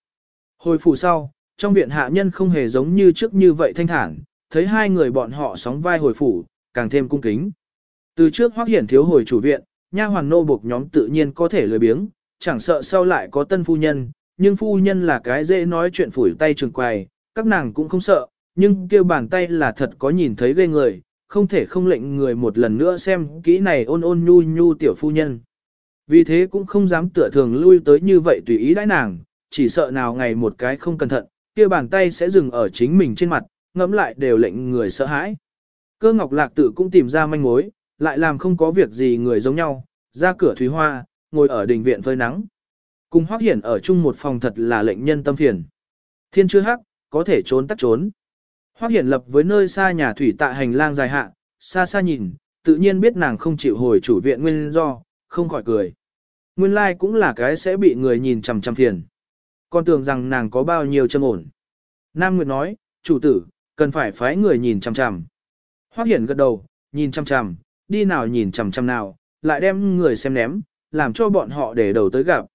Hồi phủ sau, trong viện hạ nhân không hề giống như trước như vậy thanh thản, thấy hai người bọn họ sóng vai hồi phủ, càng thêm cung kính. Từ trước hoắc hiển thiếu hồi chủ viện, nha hoàn nô buộc nhóm tự nhiên có thể lười biếng, chẳng sợ sau lại có tân phu nhân, nhưng phu nhân là cái dễ nói chuyện phủi tay trường quài, các nàng cũng không sợ, nhưng kêu bàn tay là thật có nhìn thấy ghê người, không thể không lệnh người một lần nữa xem kỹ này ôn ôn nhu nhu tiểu phu nhân. Vì thế cũng không dám tựa thường lui tới như vậy tùy ý đãi nàng, chỉ sợ nào ngày một cái không cẩn thận, kia bàn tay sẽ dừng ở chính mình trên mặt, ngẫm lại đều lệnh người sợ hãi. Cơ ngọc lạc tự cũng tìm ra manh mối, lại làm không có việc gì người giống nhau, ra cửa thủy hoa, ngồi ở đình viện phơi nắng. Cùng Hoắc hiển ở chung một phòng thật là lệnh nhân tâm phiền. Thiên chưa hắc, có thể trốn tắt trốn. Hoắc hiển lập với nơi xa nhà thủy tạ hành lang dài hạ, xa xa nhìn, tự nhiên biết nàng không chịu hồi chủ viện nguyên do, không khỏi cười. Nguyên lai like cũng là cái sẽ bị người nhìn chằm chằm phiền. Con tưởng rằng nàng có bao nhiêu châm ổn. Nam Nguyệt nói, chủ tử, cần phải phái người nhìn chằm chằm. Hoắc hiển gật đầu, nhìn chằm chằm, đi nào nhìn chằm chằm nào, lại đem người xem ném, làm cho bọn họ để đầu tới gặp.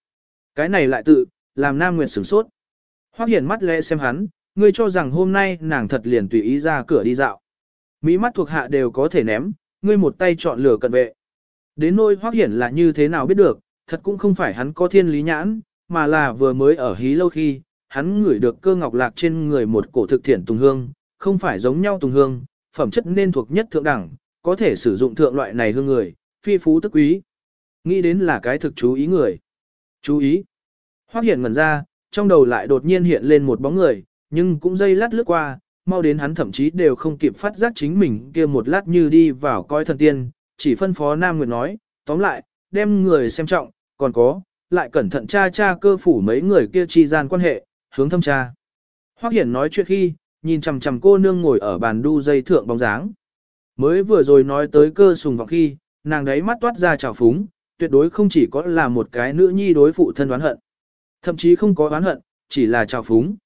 Cái này lại tự, làm Nam Nguyệt sửng sốt. Hoác hiển mắt lẽ xem hắn, ngươi cho rằng hôm nay nàng thật liền tùy ý ra cửa đi dạo. Mỹ mắt thuộc hạ đều có thể ném, ngươi một tay chọn lửa cận vệ. Đến nỗi hoác hiển là như thế nào biết được, thật cũng không phải hắn có thiên lý nhãn, mà là vừa mới ở hí lâu khi, hắn ngửi được cơ ngọc lạc trên người một cổ thực thiện tùng hương, không phải giống nhau tùng hương, phẩm chất nên thuộc nhất thượng đẳng, có thể sử dụng thượng loại này hương người, phi phú tức quý. Nghĩ đến là cái thực chú ý người. Chú ý. Hoác hiện ngần ra, trong đầu lại đột nhiên hiện lên một bóng người, nhưng cũng dây lát lướt qua, mau đến hắn thậm chí đều không kịp phát giác chính mình kia một lát như đi vào coi thần tiên, chỉ phân phó Nam Nguyệt nói, tóm lại, đem người xem trọng, còn có, lại cẩn thận tra tra cơ phủ mấy người kia chi gian quan hệ, hướng thâm tra. Hoắc Hiển nói chuyện khi, nhìn chằm chằm cô nương ngồi ở bàn đu dây thượng bóng dáng. Mới vừa rồi nói tới cơ sùng vọng khi, nàng đấy mắt toát ra trào phúng, tuyệt đối không chỉ có là một cái nữ nhi đối phụ thân đoán hận. Thậm chí không có đoán hận, chỉ là trào phúng.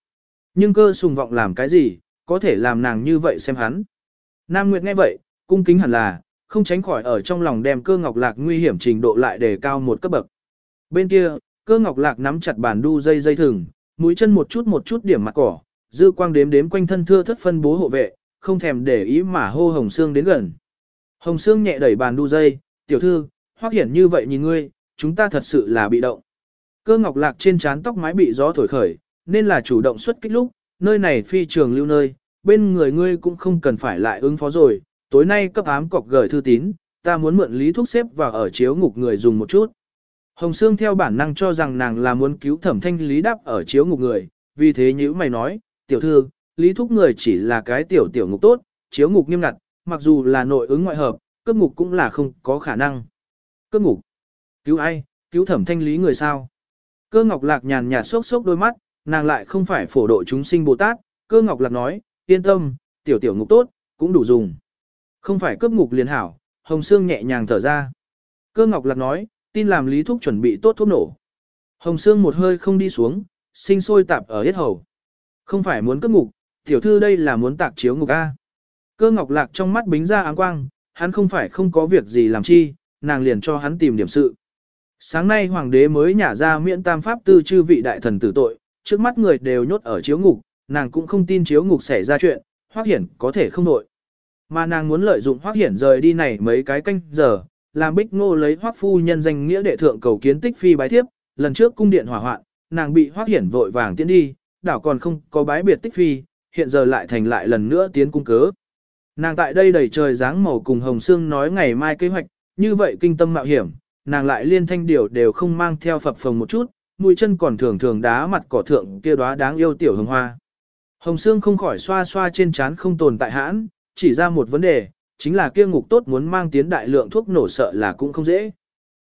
Nhưng cơ sùng vọng làm cái gì, có thể làm nàng như vậy xem hắn. Nam Nguyệt nghe vậy, cung kính hẳn là, không tránh khỏi ở trong lòng đem cơ ngọc lạc nguy hiểm trình độ lại để cao một cấp bậc. Bên kia, cơ ngọc lạc nắm chặt bàn đu dây dây thừng, mũi chân một chút một chút điểm mặt cỏ, dư quang đếm đếm quanh thân thưa thất phân bố hộ vệ, không thèm để ý mà hô Hồng Sương đến gần. Hồng Sương nhẹ đẩy bàn đu dây, tiểu thư, hoác hiển như vậy nhìn ngươi, chúng ta thật sự là bị động. Cơ ngọc lạc trên trán tóc mái bị gió thổi khởi, nên là chủ động xuất kích lúc, nơi này phi trường lưu nơi, bên người ngươi cũng không cần phải lại ứng phó rồi, tối nay cấp ám cọc gửi thư tín, ta muốn mượn lý thuốc xếp vào ở chiếu ngục người dùng một chút. Hồng Sương theo bản năng cho rằng nàng là muốn cứu thẩm thanh lý đáp ở chiếu ngục người, vì thế như mày nói, tiểu thư, lý thúc người chỉ là cái tiểu tiểu ngục tốt, chiếu ngục nghiêm ngặt, mặc dù là nội ứng ngoại hợp, cướp ngục cũng là không có khả năng. Cướp ngục? Cứu ai? Cứu thẩm thanh lý người sao? Cơ ngọc lạc nhàn nhạt sốc sốc đôi mắt, nàng lại không phải phổ độ chúng sinh Bồ Tát, cơ ngọc lạc nói, yên tâm, tiểu tiểu ngục tốt, cũng đủ dùng. Không phải cướp ngục liền hảo, hồng xương nhẹ nhàng thở ra. Cơ ngọc lạc nói, tin làm lý thúc chuẩn bị tốt thuốc nổ. Hồng xương một hơi không đi xuống, sinh sôi tạp ở hết hầu. Không phải muốn cướp ngục, tiểu thư đây là muốn tạc chiếu ngục A. Cơ ngọc lạc trong mắt bính ra áng quang, hắn không phải không có việc gì làm chi, nàng liền cho hắn tìm điểm sự. Sáng nay hoàng đế mới nhả ra miễn tam pháp tư chư vị đại thần tử tội, trước mắt người đều nhốt ở chiếu ngục, nàng cũng không tin chiếu ngục xảy ra chuyện, hoác hiển có thể không nội. Mà nàng muốn lợi dụng hoác hiển rời đi này mấy cái canh giờ, làm bích ngô lấy hoác phu nhân danh nghĩa đệ thượng cầu kiến tích phi bái thiếp, lần trước cung điện hỏa hoạn, nàng bị hoác hiển vội vàng tiến đi, đảo còn không có bái biệt tích phi, hiện giờ lại thành lại lần nữa tiến cung cớ. Nàng tại đây đầy trời dáng màu cùng Hồng Sương nói ngày mai kế hoạch, như vậy kinh tâm mạo hiểm, nàng lại liên thanh điều đều không mang theo phập phồng một chút, mũi chân còn thường thường đá mặt cỏ thượng kia đóa đáng yêu tiểu hồng hoa. Hồng Sương không khỏi xoa xoa trên trán không tồn tại hãn, chỉ ra một vấn đề, chính là kia ngục tốt muốn mang tiến đại lượng thuốc nổ sợ là cũng không dễ.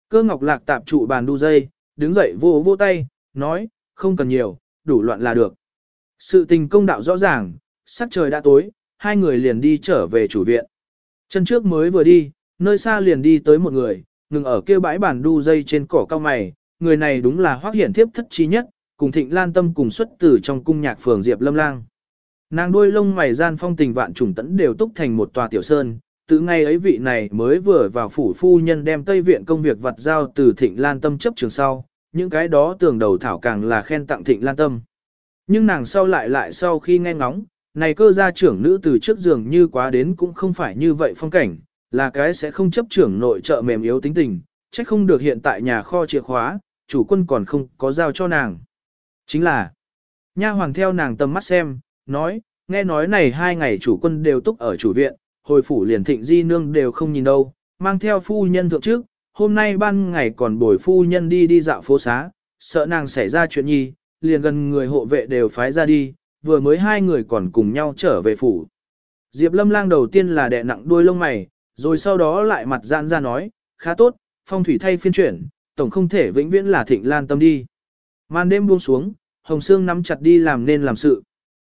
Cơ ngọc lạc tạp trụ bàn đu dây, đứng dậy vô vô tay, nói, không cần nhiều, đủ loạn là được. Sự tình công đạo rõ ràng, sắc trời đã tối, hai người liền đi trở về chủ viện. Chân trước mới vừa đi, nơi xa liền đi tới một người, ngừng ở kia bãi bàn đu dây trên cỏ cao mày, người này đúng là hoác hiển thiếp thất trí nhất, cùng thịnh lan tâm cùng xuất tử trong cung nhạc phường Diệp Lâm Lang. Nàng đuôi lông mày gian phong tình vạn trùng tẫn đều túc thành một tòa tiểu sơn, từ ngày ấy vị này mới vừa vào phủ phu nhân đem Tây Viện công việc vật giao từ Thịnh Lan Tâm chấp trường sau, những cái đó tưởng đầu thảo càng là khen tặng Thịnh Lan Tâm. Nhưng nàng sau lại lại sau khi nghe ngóng, này cơ gia trưởng nữ từ trước giường như quá đến cũng không phải như vậy phong cảnh, là cái sẽ không chấp trưởng nội trợ mềm yếu tính tình, trách không được hiện tại nhà kho chìa khóa, chủ quân còn không có giao cho nàng. Chính là, nha hoàng theo nàng tầm mắt xem, nói, nghe nói này hai ngày chủ quân đều túc ở chủ viện, hồi phủ liền thịnh di nương đều không nhìn đâu, mang theo phu nhân thượng trước, hôm nay ban ngày còn bồi phu nhân đi đi dạo phố xá, sợ nàng xảy ra chuyện nhi, liền gần người hộ vệ đều phái ra đi, vừa mới hai người còn cùng nhau trở về phủ. Diệp lâm lang đầu tiên là đè nặng đuôi lông mày, rồi sau đó lại mặt giãn ra nói, khá tốt, phong thủy thay phiên chuyển, tổng không thể vĩnh viễn là thịnh lan tâm đi. Màn đêm buông xuống, Hồng Sương nắm chặt đi làm nên làm sự.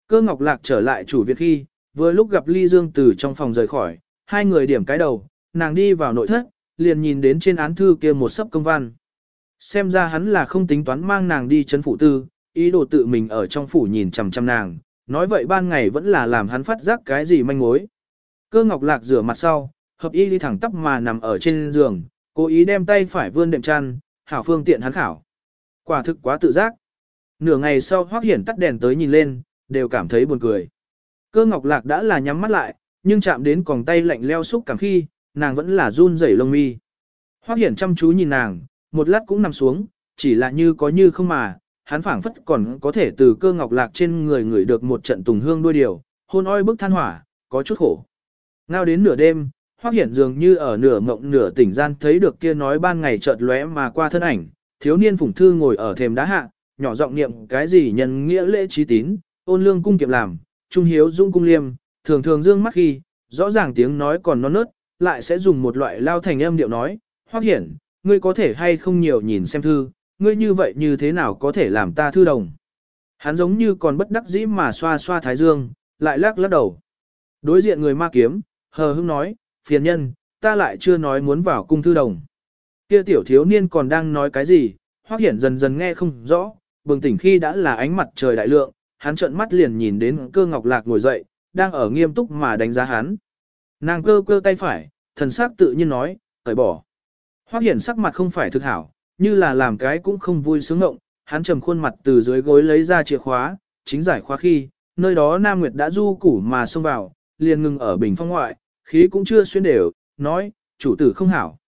Cơ Ngọc Lạc trở lại chủ viện khi, vừa lúc gặp Ly Dương từ trong phòng rời khỏi, hai người điểm cái đầu, nàng đi vào nội thất, liền nhìn đến trên án thư kia một sấp công văn. Xem ra hắn là không tính toán mang nàng đi chấn phủ tư, ý đồ tự mình ở trong phủ nhìn chằm chằm nàng, nói vậy ban ngày vẫn là làm hắn phát giác cái gì manh mối. Cơ Ngọc Lạc rửa mặt sau, hợp y đi thẳng tắp mà nằm ở trên giường, cố ý đem tay phải vươn đệm chăn, hảo phương tiện hắn khảo. Quả thực quá tự giác. Nửa ngày sau hoác Hiển tắt đèn tới nhìn lên, đều cảm thấy buồn cười. Cơ Ngọc Lạc đã là nhắm mắt lại, nhưng chạm đến còng tay lạnh leo xúc cảm khi, nàng vẫn là run rẩy lông mi. Hoác Hiển chăm chú nhìn nàng, một lát cũng nằm xuống, chỉ là như có như không mà, hắn phảng phất còn có thể từ cơ ngọc lạc trên người người được một trận tùng hương đuôi điều, hôn oi bức than hỏa, có chút khổ. Ngao đến nửa đêm, Hoắc Hiển dường như ở nửa mộng nửa tỉnh gian thấy được kia nói ban ngày chợt lóe mà qua thân ảnh, thiếu niên phụng thư ngồi ở thềm đá hạ, nhỏ giọng niệm cái gì nhân nghĩa lễ trí tín, ôn lương cung kiệm làm, trung hiếu dung cung liêm, thường thường dương mắt khi, rõ ràng tiếng nói còn non nớt, lại sẽ dùng một loại lao thành âm điệu nói, Hoắc Hiển, ngươi có thể hay không nhiều nhìn xem thư, ngươi như vậy như thế nào có thể làm ta thư đồng. Hắn giống như còn bất đắc dĩ mà xoa xoa thái dương, lại lắc lắc đầu. Đối diện người ma kiếm, hờ hững nói, phiền nhân, ta lại chưa nói muốn vào cung thư đồng. Kia tiểu thiếu niên còn đang nói cái gì, Hoắc Hiển dần dần nghe không rõ, bừng tỉnh khi đã là ánh mặt trời đại lượng, hắn trợn mắt liền nhìn đến cơ ngọc lạc ngồi dậy, đang ở nghiêm túc mà đánh giá hắn. Nàng cơ cơ tay phải, thần sắc tự nhiên nói, cởi bỏ. Hoắc Hiển sắc mặt không phải thực hảo, như là làm cái cũng không vui sướng ngộng, hắn trầm khuôn mặt từ dưới gối lấy ra chìa khóa, chính giải khóa khi, nơi đó Nam Nguyệt đã du củ mà xông vào, liền ngừng ở bình phong ngoại, khí cũng chưa xuyên đều, nói, chủ tử không hảo.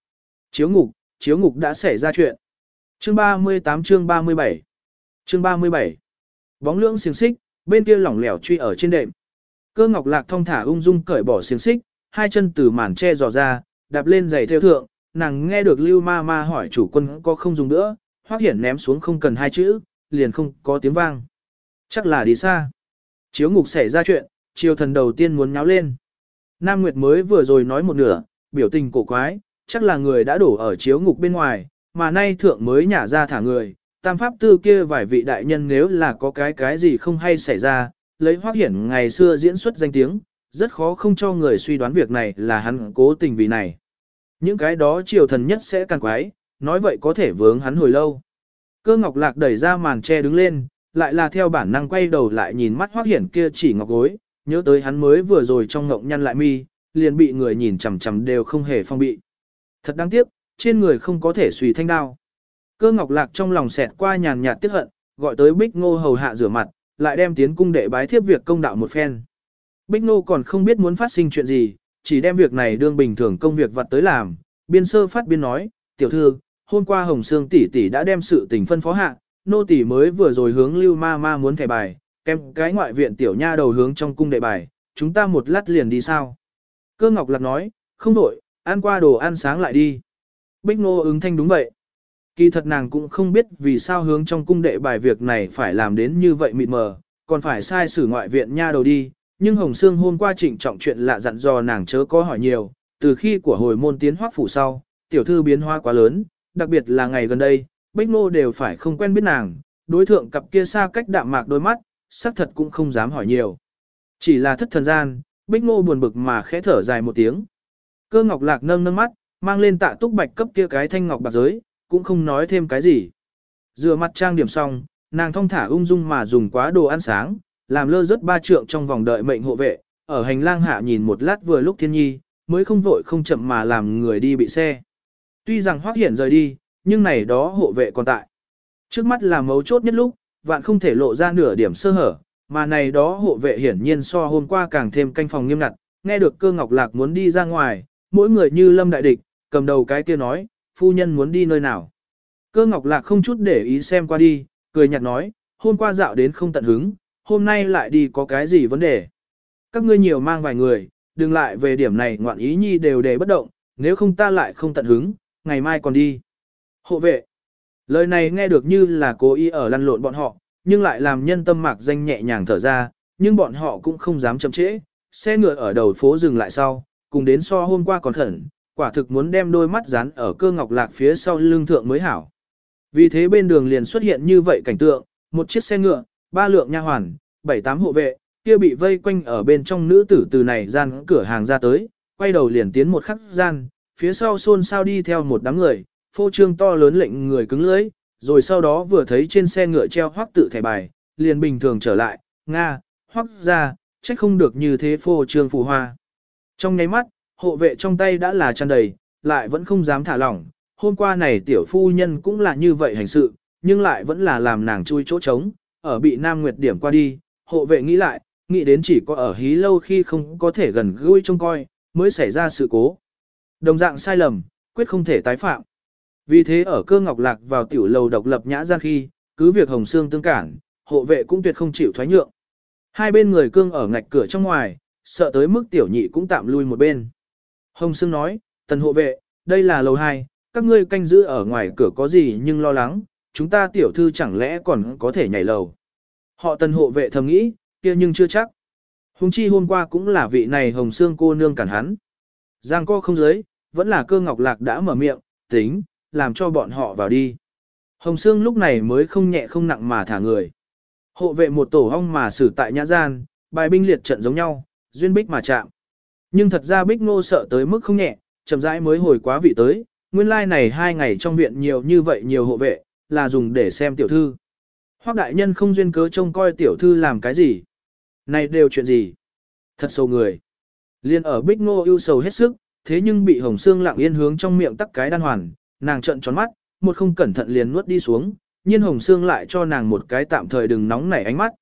Chiếu ngục, chiếu ngục đã xảy ra chuyện. Chương 38 chương 37 Chương 37 Bóng lưỡng xiềng xích, bên kia lỏng lẻo truy ở trên đệm. Cơ ngọc lạc thong thả ung dung cởi bỏ xiềng xích, hai chân từ màn che dò ra, đạp lên giày theo thượng, nàng nghe được lưu ma ma hỏi chủ quân có không dùng nữa, Hoắc hiển ném xuống không cần hai chữ, liền không có tiếng vang. Chắc là đi xa. Chiếu ngục xảy ra chuyện, triều thần đầu tiên muốn nháo lên. Nam Nguyệt mới vừa rồi nói một nửa, biểu tình cổ quái, chắc là người đã đổ ở chiếu ngục bên ngoài, mà nay thượng mới nhả ra thả người, tam pháp tư kia vài vị đại nhân nếu là có cái cái gì không hay xảy ra, lấy Hoắc hiển ngày xưa diễn xuất danh tiếng, rất khó không cho người suy đoán việc này là hắn cố tình vì này. Những cái đó triều thần nhất sẽ càng quái, nói vậy có thể vướng hắn hồi lâu. Cơ ngọc lạc đẩy ra màn che đứng lên, lại là theo bản năng quay đầu lại nhìn mắt hoác hiển kia chỉ ngọc gối, nhớ tới hắn mới vừa rồi trong ngộng nhăn lại mi, liền bị người nhìn chằm chằm đều không hề phong bị. Thật đáng tiếc, trên người không có thể suy thanh đao. Cơ ngọc lạc trong lòng xẹt qua nhàn nhạt tiếc hận, gọi tới bích ngô hầu hạ rửa mặt, lại đem tiến cung đệ bái thiếp việc công đạo một phen. Bích ngô còn không biết muốn phát sinh chuyện gì, chỉ đem việc này đương bình thường công việc vặt tới làm, biên sơ phát biên nói, tiểu thư, hôm qua Hồng Sương tỷ tỷ đã đem sự tình phân phó hạ, nô tỷ mới vừa rồi hướng lưu ma ma muốn thẻ bài, kèm cái ngoại viện tiểu nha đầu hướng trong cung đệ bài, chúng ta một lát liền đi sao. Cơ Ngọc Lạc nói, không đổi, ăn qua đồ ăn sáng lại đi. Bích Ngô ứng thanh đúng vậy. Kỳ thật nàng cũng không biết vì sao hướng trong cung đệ bài việc này phải làm đến như vậy mịt mờ, còn phải sai sử ngoại viện nha đầu đi, nhưng Hồng Sương hôm qua trịnh trọng chuyện lạ dặn dò nàng chớ có hỏi nhiều, từ khi của hồi môn tiến hoác phủ sau, tiểu thư biến hóa quá lớn, đặc biệt là ngày gần đây, Bích Nô đều phải không quen biết nàng, đối thượng cặp kia xa cách đạm mạc đôi mắt, xác thật cũng không dám hỏi nhiều. Chỉ là thất thần gian, Bích Nô buồn bực mà khẽ thở dài một tiếng. Cơ ngọc lạc nâng nâng mắt, mang lên tạ túc bạch cấp kia cái thanh ngọc bạc giới, cũng không nói thêm cái gì. Rửa mặt trang điểm xong, nàng thong thả ung dung mà dùng quá đồ ăn sáng, làm lơ rất ba trượng trong vòng đợi mệnh hộ vệ, ở hành lang hạ nhìn một lát vừa lúc thiên nhi, mới không vội không chậm mà làm người đi bị xe. Tuy rằng hoác hiển rời đi, nhưng này đó hộ vệ còn tại. Trước mắt là mấu chốt nhất lúc, vạn không thể lộ ra nửa điểm sơ hở, mà này đó hộ vệ hiển nhiên so hôm qua càng thêm canh phòng nghiêm ngặt, nghe được cơ ngọc lạc muốn đi ra ngoài, mỗi người như lâm đại địch, cầm đầu cái kia nói, phu nhân muốn đi nơi nào. Cơ ngọc lạc không chút để ý xem qua đi, cười nhạt nói, hôm qua dạo đến không tận hứng, hôm nay lại đi có cái gì vấn đề. Các ngươi nhiều mang vài người, đừng lại về điểm này ngoạn ý nhi đều đề bất động, nếu không ta lại không tận hứng, ngày mai còn đi. Hộ vệ. Lời này nghe được như là cố ý ở lăn lộn bọn họ, nhưng lại làm nhân tâm mạc danh nhẹ nhàng thở ra, nhưng bọn họ cũng không dám chậm trễ. Xe ngựa ở đầu phố dừng lại sau, cùng đến so hôm qua còn khẩn, quả thực muốn đem đôi mắt dán ở cơ ngọc lạc phía sau lưng thượng mới hảo. Vì thế bên đường liền xuất hiện như vậy cảnh tượng, một chiếc xe ngựa, ba lượng nha hoàn, bảy tám hộ vệ, kia bị vây quanh ở bên trong nữ tử từ này gian cửa hàng ra tới, quay đầu liền tiến một khắc gian, phía sau xôn xao đi theo một đám người, phô trương to lớn lệnh người cứng lưỡi, rồi sau đó vừa thấy trên xe ngựa treo hoắc tự thẻ bài, liền bình thường trở lại, Nga, hoắc ra, trách không được như thế phô trương phù hoa. Trong nháy mắt, hộ vệ trong tay đã là tràn đầy, lại vẫn không dám thả lỏng, hôm qua này tiểu phu nhân cũng là như vậy hành sự, nhưng lại vẫn là làm nàng chui chỗ trống, ở bị Nam Nguyệt điểm qua đi, hộ vệ nghĩ lại, nghĩ đến chỉ có ở hí lâu khi không có thể gần gũi trông coi, mới xảy ra sự cố. Đồng dạng sai lầm, quyết không thể tái phạm. Vì thế ở cơ ngọc lạc vào tiểu lầu độc lập nhã gian khi, cứ việc hồng xương tương cản, hộ vệ cũng tuyệt không chịu thoái nhượng. Hai bên người cương ở ngạch cửa trong ngoài, sợ tới mức tiểu nhị cũng tạm lui một bên. Hồng xương nói, tần hộ vệ, đây là lầu hai, các ngươi canh giữ ở ngoài cửa có gì nhưng lo lắng, chúng ta tiểu thư chẳng lẽ còn có thể nhảy lầu. Họ tần hộ vệ thầm nghĩ, kia nhưng chưa chắc. Hùng chi hôm qua cũng là vị này hồng xương cô nương cản hắn. Giang co không giới, vẫn là cơ ngọc lạc đã mở miệng, tính, làm cho bọn họ vào đi. Hồng xương lúc này mới không nhẹ không nặng mà thả người. Hộ vệ một tổ hong mà xử tại nhã gian, bài binh liệt trận giống nhau, duyên bích mà chạm. Nhưng thật ra bích ngô sợ tới mức không nhẹ, chậm rãi mới hồi quá vị tới, nguyên lai like này hai ngày trong viện nhiều như vậy nhiều hộ vệ, là dùng để xem tiểu thư. Hoác đại nhân không duyên cớ trông coi tiểu thư làm cái gì. Này đều chuyện gì? Thật sâu người. Liên ở bích ngô ưu sầu hết sức, thế nhưng bị hồng xương lặng yên hướng trong miệng tắc cái đan hoàn, nàng trợn tròn mắt, một không cẩn thận liền nuốt đi xuống, nhiên hồng xương lại cho nàng một cái tạm thời đừng nóng nảy ánh mắt.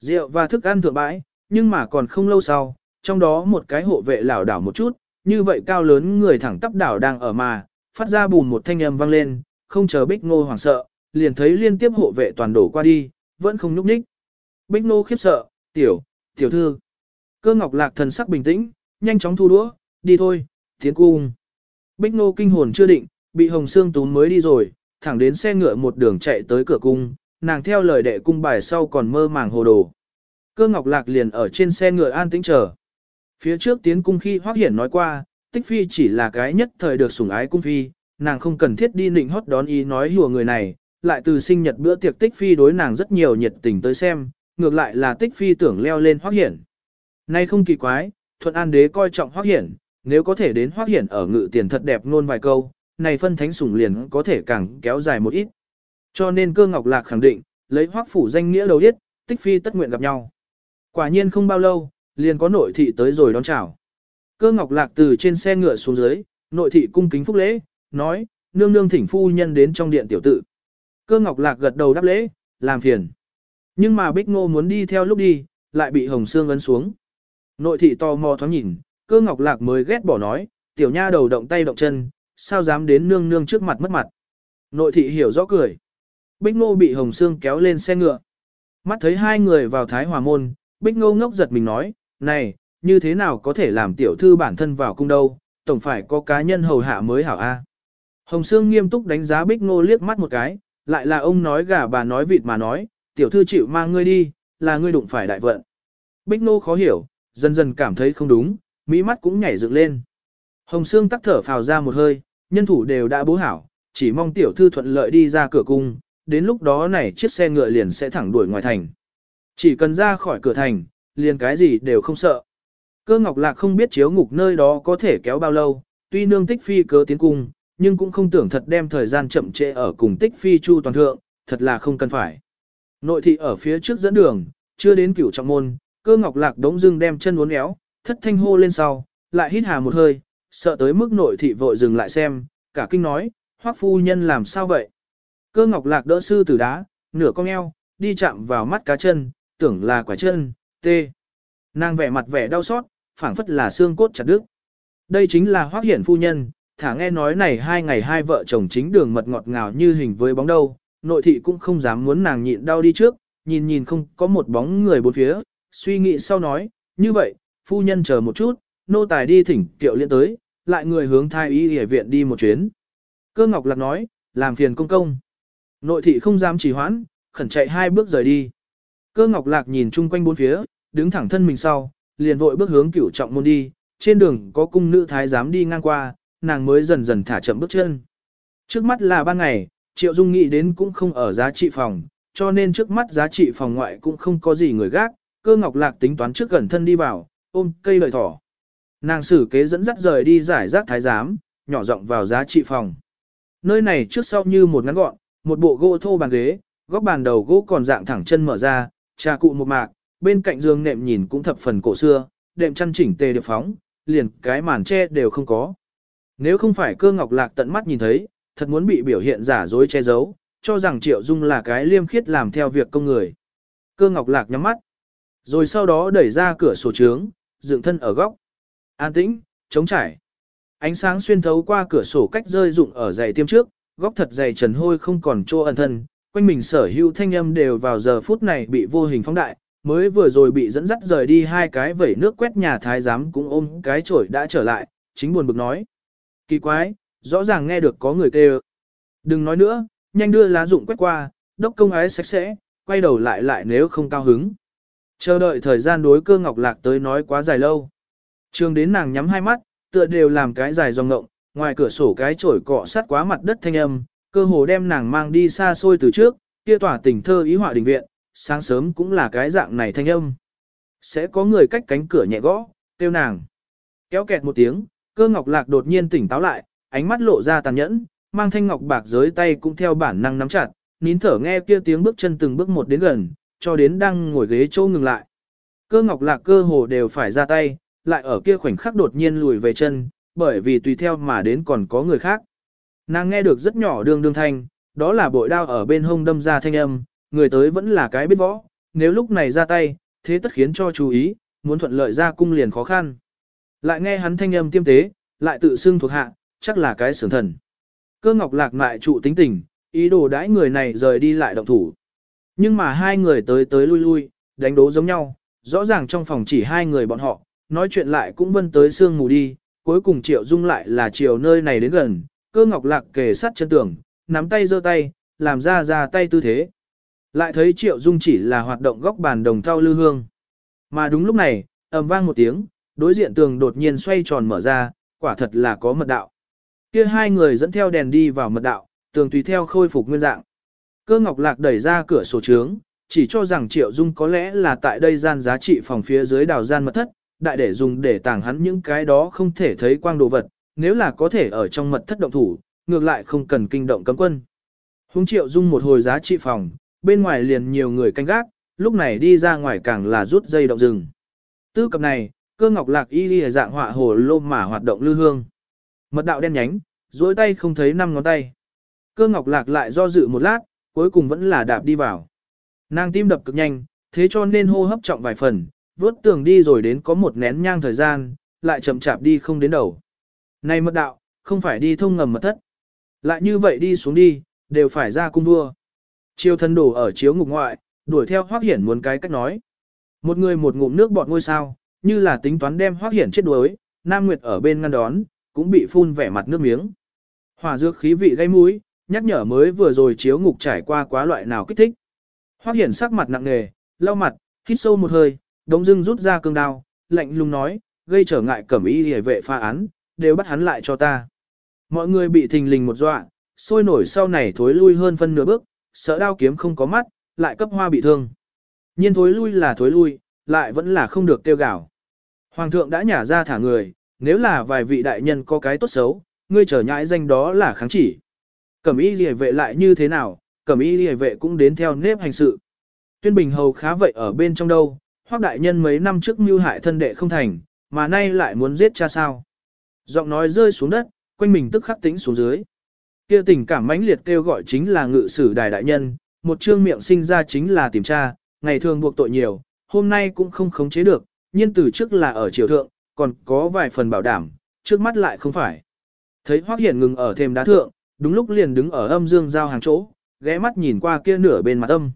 Rượu và thức ăn thượng bãi, nhưng mà còn không lâu sau, trong đó một cái hộ vệ lảo đảo một chút, như vậy cao lớn người thẳng tắp đảo đang ở mà, phát ra bùn một thanh âm vang lên, không chờ Bích Ngô hoảng sợ, liền thấy liên tiếp hộ vệ toàn đổ qua đi, vẫn không nhúc nhích. Bích Ngô khiếp sợ, tiểu, tiểu thư. Cơ ngọc lạc thần sắc bình tĩnh, nhanh chóng thu đũa, đi thôi, tiến cung. Bích Ngô kinh hồn chưa định, bị Hồng Sương túm mới đi rồi, thẳng đến xe ngựa một đường chạy tới cửa cung, nàng theo lời đệ cung bài sau còn mơ màng hồ đồ. Cơ Ngọc Lạc liền ở trên xe ngựa an tĩnh chờ. Phía trước tiến cung khi Hoắc Hiển nói qua, Tích Phi chỉ là cái nhất thời được sủng ái cung phi, nàng không cần thiết đi nịnh hót đón ý nói hùa người này, lại từ sinh nhật bữa tiệc Tích Phi đối nàng rất nhiều nhiệt tình tới xem, ngược lại là Tích Phi tưởng leo lên Hoắc Hiển. Nay không kỳ quái, Thuận An Đế coi trọng Hoắc Hiển, nếu có thể đến Hoắc Hiển ở ngự tiền thật đẹp ngôn vài câu, này phân thánh sủng liền có thể càng kéo dài một ít. Cho nên cơ ngọc lạc khẳng định, lấy hoác phủ danh nghĩa đầu yết, tích phi tất nguyện gặp nhau. Quả nhiên không bao lâu, liền có nội thị tới rồi đón chào. Cơ ngọc lạc từ trên xe ngựa xuống dưới, nội thị cung kính phúc lễ, nói, nương nương thỉnh phu nhân đến trong điện tiểu tự. Cơ ngọc lạc gật đầu đáp lễ, làm phiền. Nhưng mà bích ngô muốn đi theo lúc đi, lại bị hồng xương ấn xuống. Nội thị to mò thoáng nhìn, cơ ngọc lạc mới ghét bỏ nói, tiểu nha đầu động tay động chân, sao dám đến nương nương trước mặt mất mặt. Nội thị hiểu rõ cười. Bích Ngô bị Hồng Sương kéo lên xe ngựa. Mắt thấy hai người vào Thái Hòa Môn, Bích Ngô ngốc giật mình nói, này, như thế nào có thể làm tiểu thư bản thân vào cung đâu, tổng phải có cá nhân hầu hạ mới hảo A. Hồng Sương nghiêm túc đánh giá Bích Ngô liếc mắt một cái, lại là ông nói gà bà nói vịt mà nói, tiểu thư chịu mang ngươi đi, là ngươi đụng phải đại vận. Bích Ngô khó hiểu, dần dần cảm thấy không đúng, mỹ mắt cũng nhảy dựng lên. Hồng Sương tắc thở phào ra một hơi, nhân thủ đều đã bố hảo, chỉ mong tiểu thư thuận lợi đi ra cửa cung, đến lúc đó này chiếc xe ngựa liền sẽ thẳng đuổi ngoài thành. Chỉ cần ra khỏi cửa thành, liền cái gì đều không sợ. Cơ Ngọc Lạc không biết chiếu ngục nơi đó có thể kéo bao lâu, tuy nương tích phi cớ tiến cung, nhưng cũng không tưởng thật đem thời gian chậm trễ ở cùng tích phi chu toàn thượng, thật là không cần phải. Nội thị ở phía trước dẫn đường, chưa đến cửu trọng môn, cơ Ngọc Lạc đống dưng đem chân uốn éo, thất thanh hô lên sau, lại hít hà một hơi, sợ tới mức nội thị vội dừng lại xem, cả kinh nói, hoắc phu nhân làm sao vậy? Cơ Ngọc Lạc đỡ sư tử đá, nửa cong eo, đi chạm vào mắt cá chân, tưởng là quả chân, tê. Nàng vẻ mặt vẻ đau xót, phảng phất là xương cốt chặt đứt. Đây chính là hoác hiển phu nhân, thả nghe nói này hai ngày hai vợ chồng chính đường mật ngọt ngào như hình với bóng đâu, nội thị cũng không dám muốn nàng nhịn đau đi trước, nhìn nhìn không có một bóng người bốn phía, suy nghĩ sau nói, như vậy, phu nhân chờ một chút, nô tài đi thỉnh kiệu liên tới, lại người hướng thai y hệ viện đi một chuyến. Cơ ngọc lạc nói, làm phiền công công. Nội thị không dám trì hoãn, khẩn chạy hai bước rời đi. Cơ ngọc lạc nhìn chung quanh bốn phía, đứng thẳng thân mình sau, liền vội bước hướng cửu trọng môn đi, trên đường có cung nữ thái giám đi ngang qua, nàng mới dần dần thả chậm bước chân. Trước mắt là ban ngày, Triệu Dung nghĩ đến cũng không ở giá trị phòng, cho nên trước mắt giá trị phòng ngoại cũng không có gì người gác, cơ ngọc lạc tính toán trước gần thân đi vào, ôm cây lợi thỏ. Nàng xử kế dẫn dắt rời đi giải rác thái giám, nhỏ rộng vào giá trị phòng. Nơi này trước sau như một ngắn gọn, một bộ gỗ thô bàn ghế, góc bàn đầu gỗ còn dạng thẳng chân mở ra, trà cụ một mạc, bên cạnh giường nệm nhìn cũng thập phần cổ xưa, đệm chăn chỉnh tề điệp phóng, liền cái màn che đều không có. Nếu không phải cơ ngọc lạc tận mắt nhìn thấy, thật muốn bị biểu hiện giả dối che giấu, cho rằng Triệu Dung là cái liêm khiết làm theo việc công người. Cơ ngọc lạc nhắm mắt, rồi sau đó đẩy ra cửa sổ trướng, dựng thân ở góc. An tĩnh, chống trải. Ánh sáng xuyên thấu qua cửa sổ cách rơi rụng ở dày tiêm trước, góc thật dày trần hôi không còn chỗ ẩn thân, quanh mình sở hữu thanh âm đều vào giờ phút này bị vô hình phóng đại, mới vừa rồi bị dẫn dắt rời đi hai cái vẩy nước quét nhà thái giám cũng ôm cái chổi đã trở lại, chính buồn bực nói. Kỳ quái, rõ ràng nghe được có người kêu. Đừng nói nữa, nhanh đưa lá dụng quét qua, đốc công ái sạch sẽ, quay đầu lại lại nếu không cao hứng. Chờ đợi thời gian đối cơ ngọc lạc tới nói quá dài lâu. Trường đến nàng nhắm hai mắt, tựa đều làm cái dài dòng ngộng, ngoài cửa sổ cái chổi cọ sát quá mặt đất thanh âm, cơ hồ đem nàng mang đi xa xôi từ trước, kia tỏa tình thơ ý họa đình viện, sáng sớm cũng là cái dạng này thanh âm. Sẽ có người cách cánh cửa nhẹ gõ, kêu nàng. Kéo kẹt một tiếng, cơ ngọc lạc đột nhiên tỉnh táo lại, ánh mắt lộ ra tàn nhẫn, mang thanh ngọc bạc giới tay cũng theo bản năng nắm chặt, nín thở nghe kia tiếng bước chân từng bước một đến gần, cho đến đang ngồi ghế chỗ ngừng lại. Cơ ngọc lạc cơ hồ đều phải ra tay, lại ở kia khoảnh khắc đột nhiên lùi về chân, bởi vì tùy theo mà đến còn có người khác. Nàng nghe được rất nhỏ đường đương thanh, đó là bội đao ở bên hông đâm ra thanh âm, người tới vẫn là cái biết võ, nếu lúc này ra tay, thế tất khiến cho chú ý, muốn thuận lợi ra cung liền khó khăn. Lại nghe hắn thanh âm tiêm tế, lại tự xưng thuộc hạ, chắc là cái sưởng thần. Cơ ngọc lạc mại trụ tính tình, ý đồ đãi người này rời đi lại động thủ. Nhưng mà hai người tới tới lui lui, đánh đố giống nhau, rõ ràng trong phòng chỉ hai người bọn họ, nói chuyện lại cũng vân tới sương mù đi, cuối cùng triệu dung lại là chiều nơi này đến gần, cơ ngọc lạc kề sát chân tường, nắm tay giơ tay, làm ra ra tay tư thế. Lại thấy triệu dung chỉ là hoạt động góc bàn đồng thau lư hương. Mà đúng lúc này, ầm vang một tiếng, đối diện tường đột nhiên xoay tròn mở ra, quả thật là có mật đạo. Kia hai người dẫn theo đèn đi vào mật đạo, tường tùy theo khôi phục nguyên dạng. Cơ ngọc lạc đẩy ra cửa sổ trướng, chỉ cho rằng triệu dung có lẽ là tại đây gian giá trị phòng phía dưới đào gian mật thất, đại để dùng để tàng hắn những cái đó không thể thấy quang đồ vật, nếu là có thể ở trong mật thất động thủ, ngược lại không cần kinh động cấm quân. Hùng triệu dung một hồi giá trị phòng, bên ngoài liền nhiều người canh gác, lúc này đi ra ngoài càng là rút dây động rừng. Tư cập này, cơ ngọc lạc y ghi dạng họa hồ lô mà hoạt động lưu hương. Mật đạo đen nhánh, duỗi tay không thấy năm ngón tay. Cơ ngọc lạc lại do dự một lát, cuối cùng vẫn là đạp đi vào. Nàng tim đập cực nhanh, thế cho nên hô hấp trọng vài phần, vớt tường đi rồi đến có một nén nhang thời gian, lại chậm chạp đi không đến đầu. Này mật đạo, không phải đi thông ngầm mật thất. Lại như vậy đi xuống đi, đều phải ra cung vua. Chiêu thân đổ ở chiếu ngục ngoại, đuổi theo hoác Hiển muốn cái cách nói. Một người một ngụm nước bọt ngôi sao, như là tính toán đem hoác Hiển chết đuối, Nam Nguyệt ở bên ngăn đón, cũng bị phun vẻ mặt nước miếng. Hỏa dược khí vị gây mũi, nhắc nhở mới vừa rồi chiếu ngục trải qua quá loại nào kích thích. Hoác Hiển sắc mặt nặng nề, lau mặt, hít sâu một hơi, đống dưng rút ra cương đao, lạnh lùng nói, gây trở ngại cẩm y hề vệ pha án, đều bắt hắn lại cho ta. Mọi người bị thình lình một dọa, sôi nổi sau này thối lui hơn phân nửa bước, sợ đao kiếm không có mắt, lại cấp hoa bị thương. Nhiên thối lui là thối lui, lại vẫn là không được tiêu gạo. Hoàng thượng đã nhả ra thả người, nếu là vài vị đại nhân có cái tốt xấu, ngươi trở nhãi danh đó là kháng chỉ. Cẩm y liề vệ lại như thế nào, cẩm y liề vệ cũng đến theo nếp hành sự. Tuyên Bình Hầu khá vậy ở bên trong đâu, hoác đại nhân mấy năm trước mưu hại thân đệ không thành, mà nay lại muốn giết cha sao. Giọng nói rơi xuống đất, quanh mình tức khắc tính xuống dưới. Kia tình cảm mãnh liệt kêu gọi chính là ngự sử đài đại nhân, một trương miệng sinh ra chính là tìm cha, ngày thường buộc tội nhiều, hôm nay cũng không khống chế được, nhiên từ trước là ở triều thượng, còn có vài phần bảo đảm, trước mắt lại không phải. Thấy Hoắc Hiển ngừng ở thềm đá thượng, đúng lúc liền đứng ở âm dương giao hàng chỗ, ghé mắt nhìn qua kia nửa bên mặt âm.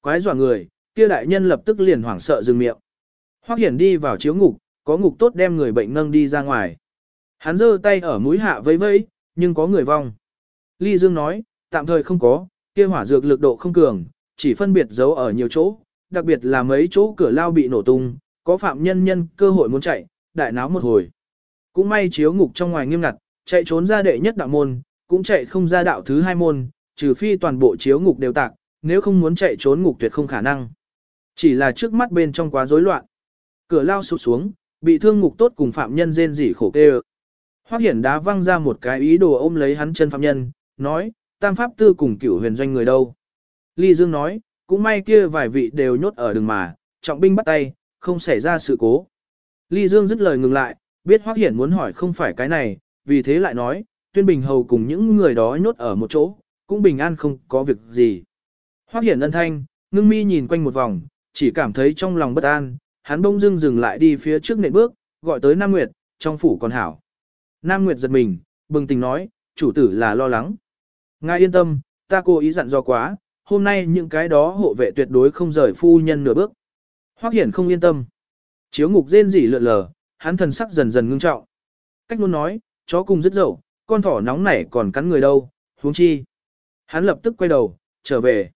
Quái dọa người, kia đại nhân lập tức liền hoảng sợ dừng miệng. Hoắc Hiển đi vào chiếu ngục, có ngục tốt đem người bệnh nâng đi ra ngoài. Hắn giơ tay ở mũi hạ vẫy vẫy, nhưng có người vong. Ly Dương nói, tạm thời không có, kia hỏa dược lực độ không cường, chỉ phân biệt giấu ở nhiều chỗ, đặc biệt là mấy chỗ cửa lao bị nổ tung, có phạm nhân nhân cơ hội muốn chạy, đại náo một hồi. Cũng may chiếu ngục trong ngoài nghiêm ngặt, chạy trốn ra đệ nhất đạo môn, cũng chạy không ra đạo thứ hai môn, trừ phi toàn bộ chiếu ngục đều tạc, nếu không muốn chạy trốn ngục tuyệt không khả năng. Chỉ là trước mắt bên trong quá rối loạn. Cửa lao sụp xuống, bị thương ngục tốt cùng phạm nhân rên rỉ khổ kê Hoắc Hiển đá văng ra một cái ý đồ ôm lấy hắn chân phạm nhân, nói, tam pháp tư cùng cửu huyền doanh người đâu. Ly Dương nói, cũng may kia vài vị đều nhốt ở đường mà, trọng binh bắt tay, không xảy ra sự cố. Ly Dương dứt lời ngừng lại, biết Hoắc Hiển muốn hỏi không phải cái này, vì thế lại nói, Tuyên Bình Hầu cùng những người đó nhốt ở một chỗ, cũng bình an không có việc gì. Hoắc Hiển ân thanh, ngưng mi nhìn quanh một vòng, chỉ cảm thấy trong lòng bất an, hắn bỗng dưng dừng lại đi phía trước nệm bước, gọi tới Nam Nguyệt, trong phủ còn hảo. Nam Nguyệt giật mình, bừng tình nói, chủ tử là lo lắng. Ngài yên tâm, ta cố ý dặn do quá, hôm nay những cái đó hộ vệ tuyệt đối không rời phu nhân nửa bước. Hoắc Hiển không yên tâm. Chiếu ngục rên rỉ lượn lờ, hắn thần sắc dần dần ngưng trọng. Cách luôn nói, chó cùng rất dậu, con thỏ nóng nảy còn cắn người đâu, huống chi. Hắn lập tức quay đầu, trở về.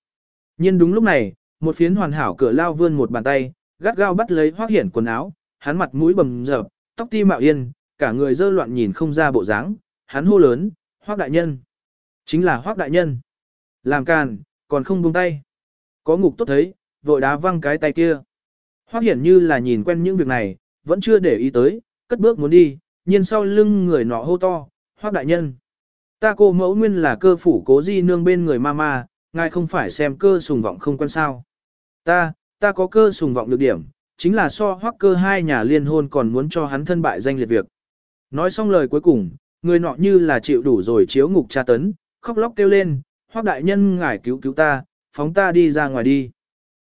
Nhưng đúng lúc này, một phiến hoàn hảo cửa lao vươn một bàn tay, gắt gao bắt lấy Hoắc Hiển quần áo, hắn mặt mũi bầm dập, tóc ti mạo yên, cả người dơ loạn nhìn không ra bộ dáng, hắn hô lớn, Hoắc đại nhân. Chính là Hoắc đại nhân. Làm càn, còn không buông tay. Có ngục tốt thấy, vội đá văng cái tay kia. Hoắc Hiển như là nhìn quen những việc này, vẫn chưa để ý tới, cất bước muốn đi, nhiên sau lưng người nọ hô to, Hoắc đại nhân. Ta cô mẫu nguyên là cơ phủ cố di nương bên người ma ma, ngài không phải xem cơ sùng vọng không quan sao. Ta, ta có cơ sùng vọng được điểm, chính là so hoắc cơ hai nhà liên hôn còn muốn cho hắn thân bại danh liệt việc. Nói xong lời cuối cùng, người nọ như là chịu đủ rồi chiếu ngục tra tấn, khóc lóc kêu lên, hoắc đại nhân ngài cứu cứu ta, phóng ta đi ra ngoài đi.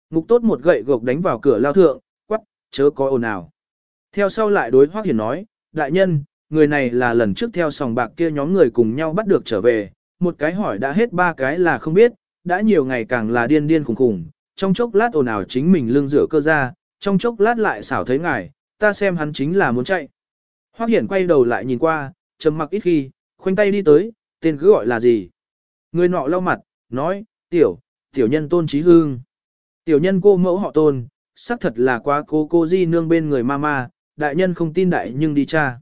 Ngục tốt một gậy gộc đánh vào cửa lao thượng, quắc, chớ có ồn ào. Theo sau lại đối hoắc hiển nói, đại nhân, người này là lần trước theo sòng bạc kia nhóm người cùng nhau bắt được trở về, một cái hỏi đã hết ba cái là không biết, đã nhiều ngày càng là điên điên khủng khủng, trong chốc lát ồn ào chính mình lưng rửa cơ ra, trong chốc lát lại xảo thấy ngài, ta xem hắn chính là muốn chạy. Hoắc Hiển quay đầu lại nhìn qua, trầm mặc ít khi, khoanh tay đi tới, tên cứ gọi là gì. Người nọ lau mặt, nói, tiểu, tiểu nhân tôn trí hương. Tiểu nhân cô mẫu họ tôn, xác thật là quá cô cô di nương bên người mama, đại nhân không tin đại nhưng đi cha.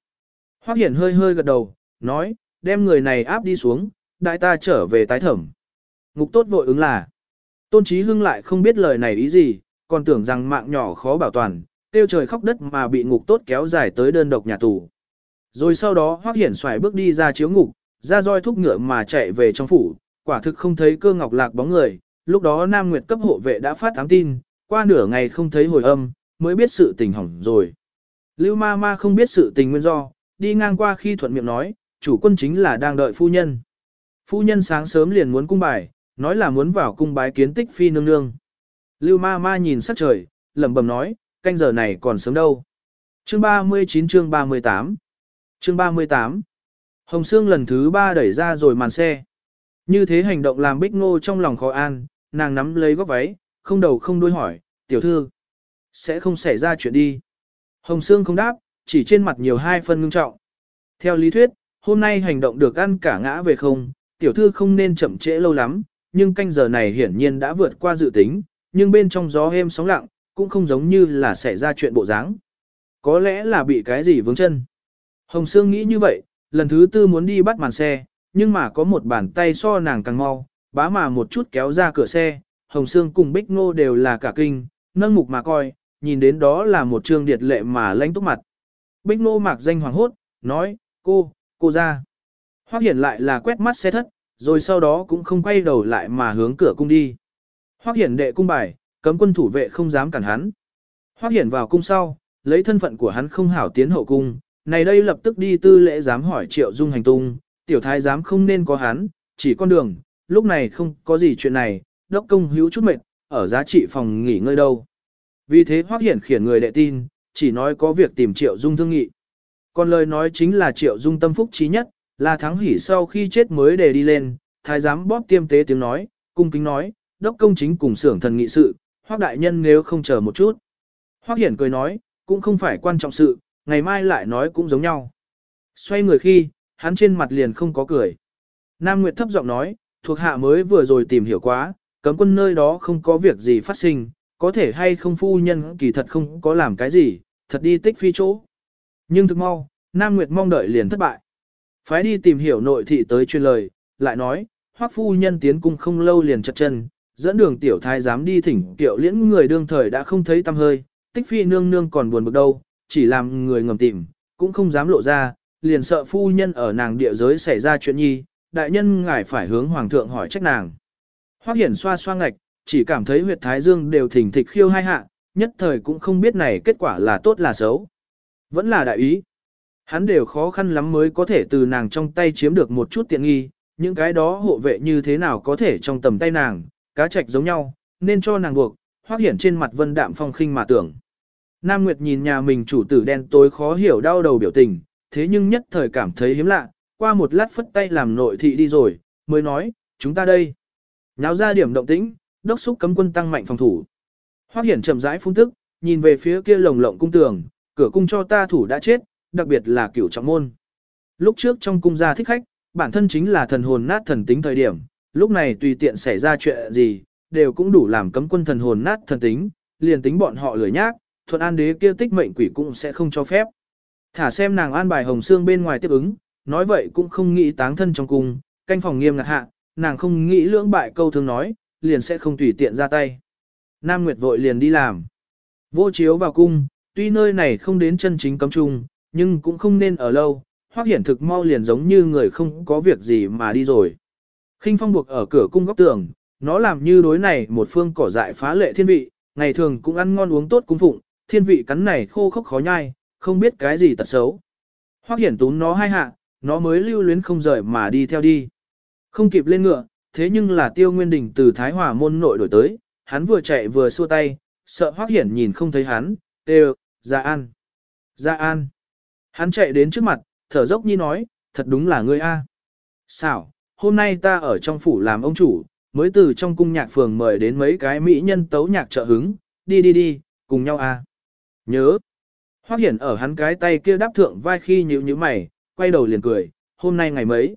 Hoác Hiển hơi hơi gật đầu, nói, đem người này áp đi xuống, đại ta trở về tái thẩm. Ngục tốt vội ứng là. Tôn trí Hưng lại không biết lời này ý gì, còn tưởng rằng mạng nhỏ khó bảo toàn, tiêu trời khóc đất mà bị ngục tốt kéo dài tới đơn độc nhà tù. Rồi sau đó hoác Hiển xoài bước đi ra chiếu ngục, ra roi thúc ngựa mà chạy về trong phủ, quả thực không thấy cơ ngọc lạc bóng người, lúc đó Nam Nguyệt cấp hộ vệ đã phát ám tin, qua nửa ngày không thấy hồi âm, mới biết sự tình hỏng rồi. Lưu ma ma không biết sự tình nguyên do, đi ngang qua khi thuận miệng nói, chủ quân chính là đang đợi phu nhân. Phu nhân sáng sớm liền muốn cung bài, nói là muốn vào cung bái kiến tích phi nương nương. Lưu ma ma nhìn sắc trời, lẩm bẩm nói, canh giờ này còn sớm đâu. Chương 39 chương 38 Chương 38 Hồng Sương lần thứ ba đẩy ra rồi màn xe. Như thế hành động làm bích ngô trong lòng khó an, nàng nắm lấy góc váy, không đầu không đuôi hỏi, tiểu thư, sẽ không xảy ra chuyện đi. Hồng Sương không đáp, chỉ trên mặt nhiều hai phân ngưng trọng. Theo lý thuyết, hôm nay hành động được ăn cả ngã về không, tiểu thư không nên chậm trễ lâu lắm, nhưng canh giờ này hiển nhiên đã vượt qua dự tính, nhưng bên trong gió êm sóng lặng, cũng không giống như là xảy ra chuyện bộ dáng. Có lẽ là bị cái gì vướng chân. Hồng Sương nghĩ như vậy, lần thứ tư muốn đi bắt màn xe, nhưng mà có một bàn tay so nàng càng mau, bá mà một chút kéo ra cửa xe, Hồng Sương cùng Bích Ngô đều là cả kinh, nâng mục mà coi, nhìn đến đó là một trương điệt lệ mà lãnh túc mặt. Bích Ngô mạc danh hoàng hốt, nói, cô, cô ra. Hoác hiển lại là quét mắt xe thất, rồi sau đó cũng không quay đầu lại mà hướng cửa cung đi. Hoác hiển đệ cung bài, cấm quân thủ vệ không dám cản hắn. Hoác hiển vào cung sau, lấy thân phận của hắn không hảo tiến hậu cung, này đây lập tức đi tư lễ dám hỏi triệu dung hành tung, tiểu thái dám không nên có hắn, chỉ con đường, lúc này không có gì chuyện này, đốc công hữu chút mệt, ở giá trị phòng nghỉ ngơi đâu. Vì thế Hoắc Hiển khiển người đệ tin, chỉ nói có việc tìm Triệu Dung thương nghị. Còn lời nói chính là Triệu Dung tâm phúc trí nhất, là thắng hỉ sau khi chết mới để đi lên, thái giám bóp tiêm tế tiếng nói, cung kính nói, đốc công chính cùng xưởng thần nghị sự, Hoắc đại nhân nếu không chờ một chút. Hoắc Hiển cười nói, cũng không phải quan trọng sự, ngày mai lại nói cũng giống nhau. Xoay người khi, hắn trên mặt liền không có cười. Nam Nguyệt thấp giọng nói, thuộc hạ mới vừa rồi tìm hiểu quá, cấm quân nơi đó không có việc gì phát sinh, có thể hay không phu nhân kỳ thật không có làm cái gì, thật đi tích phi chỗ. Nhưng thực mau, Nam Nguyệt mong đợi liền thất bại. Phái đi tìm hiểu nội thị tới truyền lời, lại nói, hoắc phu nhân tiến cung không lâu liền chật chân, dẫn đường tiểu thái dám đi thỉnh kiệu liễn người đương thời đã không thấy tâm hơi, tích phi nương nương còn buồn bực đâu, chỉ làm người ngầm tìm, cũng không dám lộ ra, liền sợ phu nhân ở nàng địa giới xảy ra chuyện nhi, đại nhân ngài phải hướng hoàng thượng hỏi trách nàng. Hoắc hiển xoa xoa ngạch, chỉ cảm thấy huyệt thái dương đều thỉnh thịch khiêu hai hạ, nhất thời cũng không biết này kết quả là tốt là xấu. Vẫn là đại ý. Hắn đều khó khăn lắm mới có thể từ nàng trong tay chiếm được một chút tiện nghi, những cái đó hộ vệ như thế nào có thể trong tầm tay nàng, cá trạch giống nhau, nên cho nàng buộc, hoác hiển trên mặt vân đạm phong khinh mà tưởng. Nam Nguyệt nhìn nhà mình chủ tử đen tối khó hiểu đau đầu biểu tình, thế nhưng nhất thời cảm thấy hiếm lạ, qua một lát phất tay làm nội thị đi rồi, mới nói, chúng ta đây. Nháo ra điểm động tĩnh, đốc xúc cấm quân tăng mạnh phòng thủ. Hoắc Hiển chậm rãi phun tức, nhìn về phía kia lồng lộng cung tường, cửa cung cho ta thủ đã chết, đặc biệt là cửu trọng môn. Lúc trước trong cung gia thích khách, bản thân chính là thần hồn nát thần tính thời điểm, lúc này tùy tiện xảy ra chuyện gì, đều cũng đủ làm cấm quân thần hồn nát thần tính, liền tính bọn họ lười nhác, thuận an đế kia tích mệnh quỷ cũng sẽ không cho phép. Thả xem nàng an bài hồng xương bên ngoài tiếp ứng, nói vậy cũng không nghĩ táng thân trong cung, canh phòng nghiêm ngặt hạ, nàng không nghĩ lưỡng bại câu thương nói, liền sẽ không tùy tiện ra tay. Nam Nguyệt vội liền đi làm. Vô chiếu vào cung, tuy nơi này không đến chân chính cấm trung, nhưng cũng không nên ở lâu, hoác hiển thực mau liền giống như người không có việc gì mà đi rồi. khinh phong buộc ở cửa cung góc tường, nó làm như đối này một phương cỏ dại phá lệ thiên vị, ngày thường cũng ăn ngon uống tốt cung phụng, thiên vị cắn này khô khốc khó nhai, không biết cái gì tật xấu. Hoắc hiển túm nó hai hạ, nó mới lưu luyến không rời mà đi theo đi. Không kịp lên ngựa, thế nhưng là tiêu nguyên đình từ Thái Hòa môn nội đổi tới, hắn vừa chạy vừa xua tay, sợ Hoắc hiển nhìn không thấy hắn, đều, ra an. Ra an. Hắn chạy đến trước mặt, thở dốc như nói, thật đúng là ngươi a. Xảo, hôm nay ta ở trong phủ làm ông chủ, mới từ trong cung nhạc phường mời đến mấy cái mỹ nhân tấu nhạc trợ hứng, đi đi đi, cùng nhau a. Nhớ. Hoác hiển ở hắn cái tay kia đáp thượng vai khi nhíu nhíu mày, quay đầu liền cười, hôm nay ngày mấy.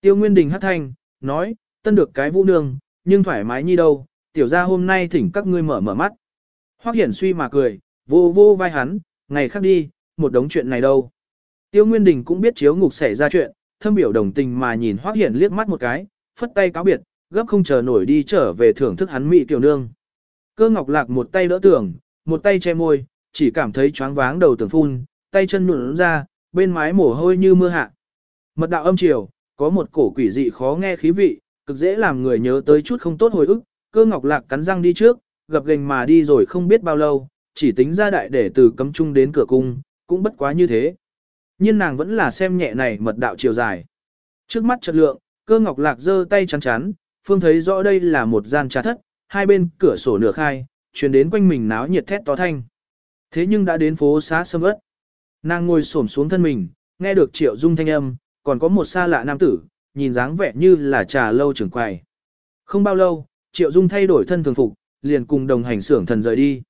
Tiêu Nguyên Đình hát thanh, nói, tân được cái vũ nương, nhưng thoải mái như đâu, tiểu ra hôm nay thỉnh các ngươi mở mở mắt. Hoắc Hiển suy mà cười, vô vô vai hắn, ngày khác đi, một đống chuyện này đâu. Tiêu Nguyên Đình cũng biết chiếu ngục xảy ra chuyện, thâm biểu đồng tình mà nhìn Hoắc Hiển liếc mắt một cái, phất tay cáo biệt, gấp không chờ nổi đi trở về thưởng thức hắn mị tiểu nương. Cơ Ngọc Lạc một tay đỡ tưởng, một tay che môi, chỉ cảm thấy choáng váng đầu tưởng phun, tay chân nhuộn ra, bên mái mồ hôi như mưa hạ. Mật đạo âm chiều, có một cổ quỷ dị khó nghe khí vị, cực dễ làm người nhớ tới chút không tốt hồi ức, cơ ngọc lạc cắn răng đi trước, gặp gành mà đi rồi không biết bao lâu, chỉ tính ra đại để từ cấm trung đến cửa cung, cũng bất quá như thế. Nhưng nàng vẫn là xem nhẹ này mật đạo chiều dài. Trước mắt chợt lượng, cơ ngọc lạc giơ tay chắn chắn, phương thấy rõ đây là một gian trà thất, hai bên cửa sổ nửa khai, truyền đến quanh mình náo nhiệt thét to thanh. Thế nhưng đã đến phố xá sâm ớt. Nàng ngồi xổm xuống thân mình, nghe được triệu dung thanh âm, còn có một xa lạ nam tử, nhìn dáng vẻ như là trà lâu trưởng quầy. Không bao lâu, triệu dung thay đổi thân thường phục, liền cùng đồng hành xưởng thần rời đi.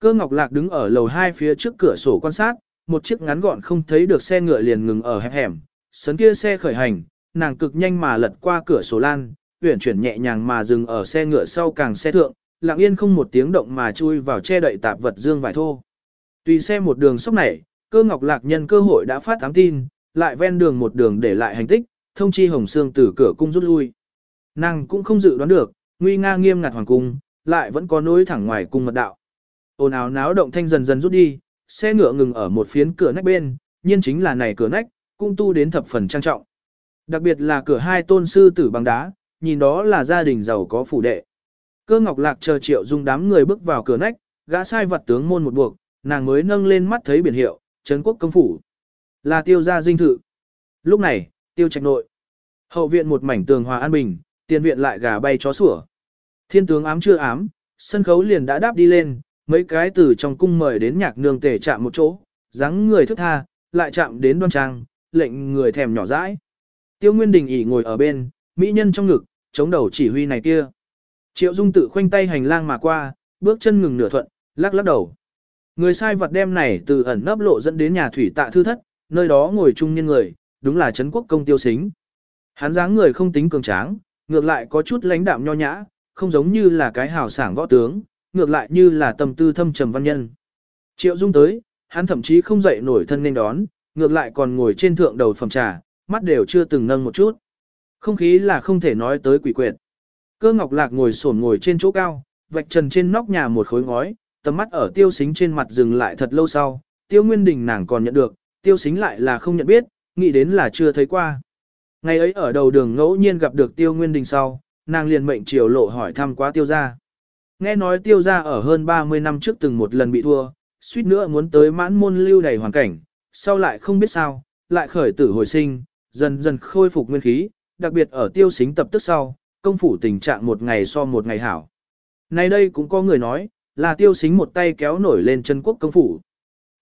Cơ ngọc lạc đứng ở lầu hai phía trước cửa sổ quan sát, một chiếc ngắn gọn không thấy được xe ngựa liền ngừng ở hẹp hẻm, sấn kia xe khởi hành, nàng cực nhanh mà lật qua cửa sổ lan, uyển chuyển nhẹ nhàng mà dừng ở xe ngựa sau càng xe thượng, lặng yên không một tiếng động mà chui vào che đậy tạp vật dương vải thô. Tùy xe một đường sốc này, cơ ngọc lạc nhân cơ hội đã phát ám tin, lại ven đường một đường để lại hành tích, thông chi hồng xương từ cửa cung rút lui. Nàng cũng không dự đoán được, nguy nga nghiêm ngặt hoàng cung, lại vẫn có nối thẳng ngoài cung mật đạo. Ồn ào náo động thanh dần dần rút đi, xe ngựa ngừng ở một phiến cửa nách bên, nhiên chính là này cửa nách, cung tu đến thập phần trang trọng. Đặc biệt là cửa hai tôn sư tử bằng đá, nhìn đó là gia đình giàu có phủ đệ. Cơ ngọc lạc chờ triệu dung đám người bước vào cửa nách, gã sai vật tướng môn một buộc, nàng mới nâng lên mắt thấy biển hiệu, Trấn quốc công phủ. Là tiêu gia dinh thự. Lúc này, tiêu trạch nội. Hậu viện một mảnh tường hòa an bình, tiền viện lại gà bay chó sủa. Thiên tướng ám chưa ám, sân khấu liền đã đáp đi lên, mấy cái từ trong cung mời đến nhạc nương tề chạm một chỗ, dáng người thức tha, lại chạm đến đoan trang, lệnh người thèm nhỏ dãi. Tiêu Nguyên Đình ỉ ngồi ở bên, mỹ nhân trong ngực, chống đầu chỉ huy này kia. Triệu Dung tự khoanh tay hành lang mà qua, bước chân ngừng nửa thuận, lắc lắc đầu. Người sai vật đem này từ ẩn nấp lộ dẫn đến nhà thủy tạ thư thất, nơi đó ngồi chung nhân người, đúng là Trấn quốc công tiêu xính. Hắn dáng người không tính cường tráng, ngược lại có chút lãnh đạm nho nhã, không giống như là cái hào sảng võ tướng, ngược lại như là tâm tư thâm trầm văn nhân. Triệu Dung tới, hắn thậm chí không dậy nổi thân nên đón, ngược lại còn ngồi trên thượng đầu phòng trà, mắt đều chưa từng nâng một chút. Không khí là không thể nói tới quỷ quyệt. Cơ ngọc lạc ngồi sổn ngồi trên chỗ cao, vạch trần trên nóc nhà một khối ngói, tầm mắt ở tiêu xính trên mặt dừng lại thật lâu sau, tiêu nguyên đình nàng còn nhận được, tiêu xính lại là không nhận biết, nghĩ đến là chưa thấy qua. Ngày ấy ở đầu đường ngẫu nhiên gặp được tiêu nguyên đình sau, nàng liền mệnh triều lộ hỏi thăm quá tiêu gia. Nghe nói tiêu gia ở hơn 30 năm trước từng một lần bị thua, suýt nữa muốn tới mãn môn lưu đầy hoàn cảnh, sau lại không biết sao, lại khởi tử hồi sinh, dần dần khôi phục nguyên khí, đặc biệt ở tiêu xính tập tức sau, công phủ tình trạng một ngày so một ngày hảo. Nay đây cũng có người nói, là tiêu xính một tay kéo nổi lên chân quốc công phủ.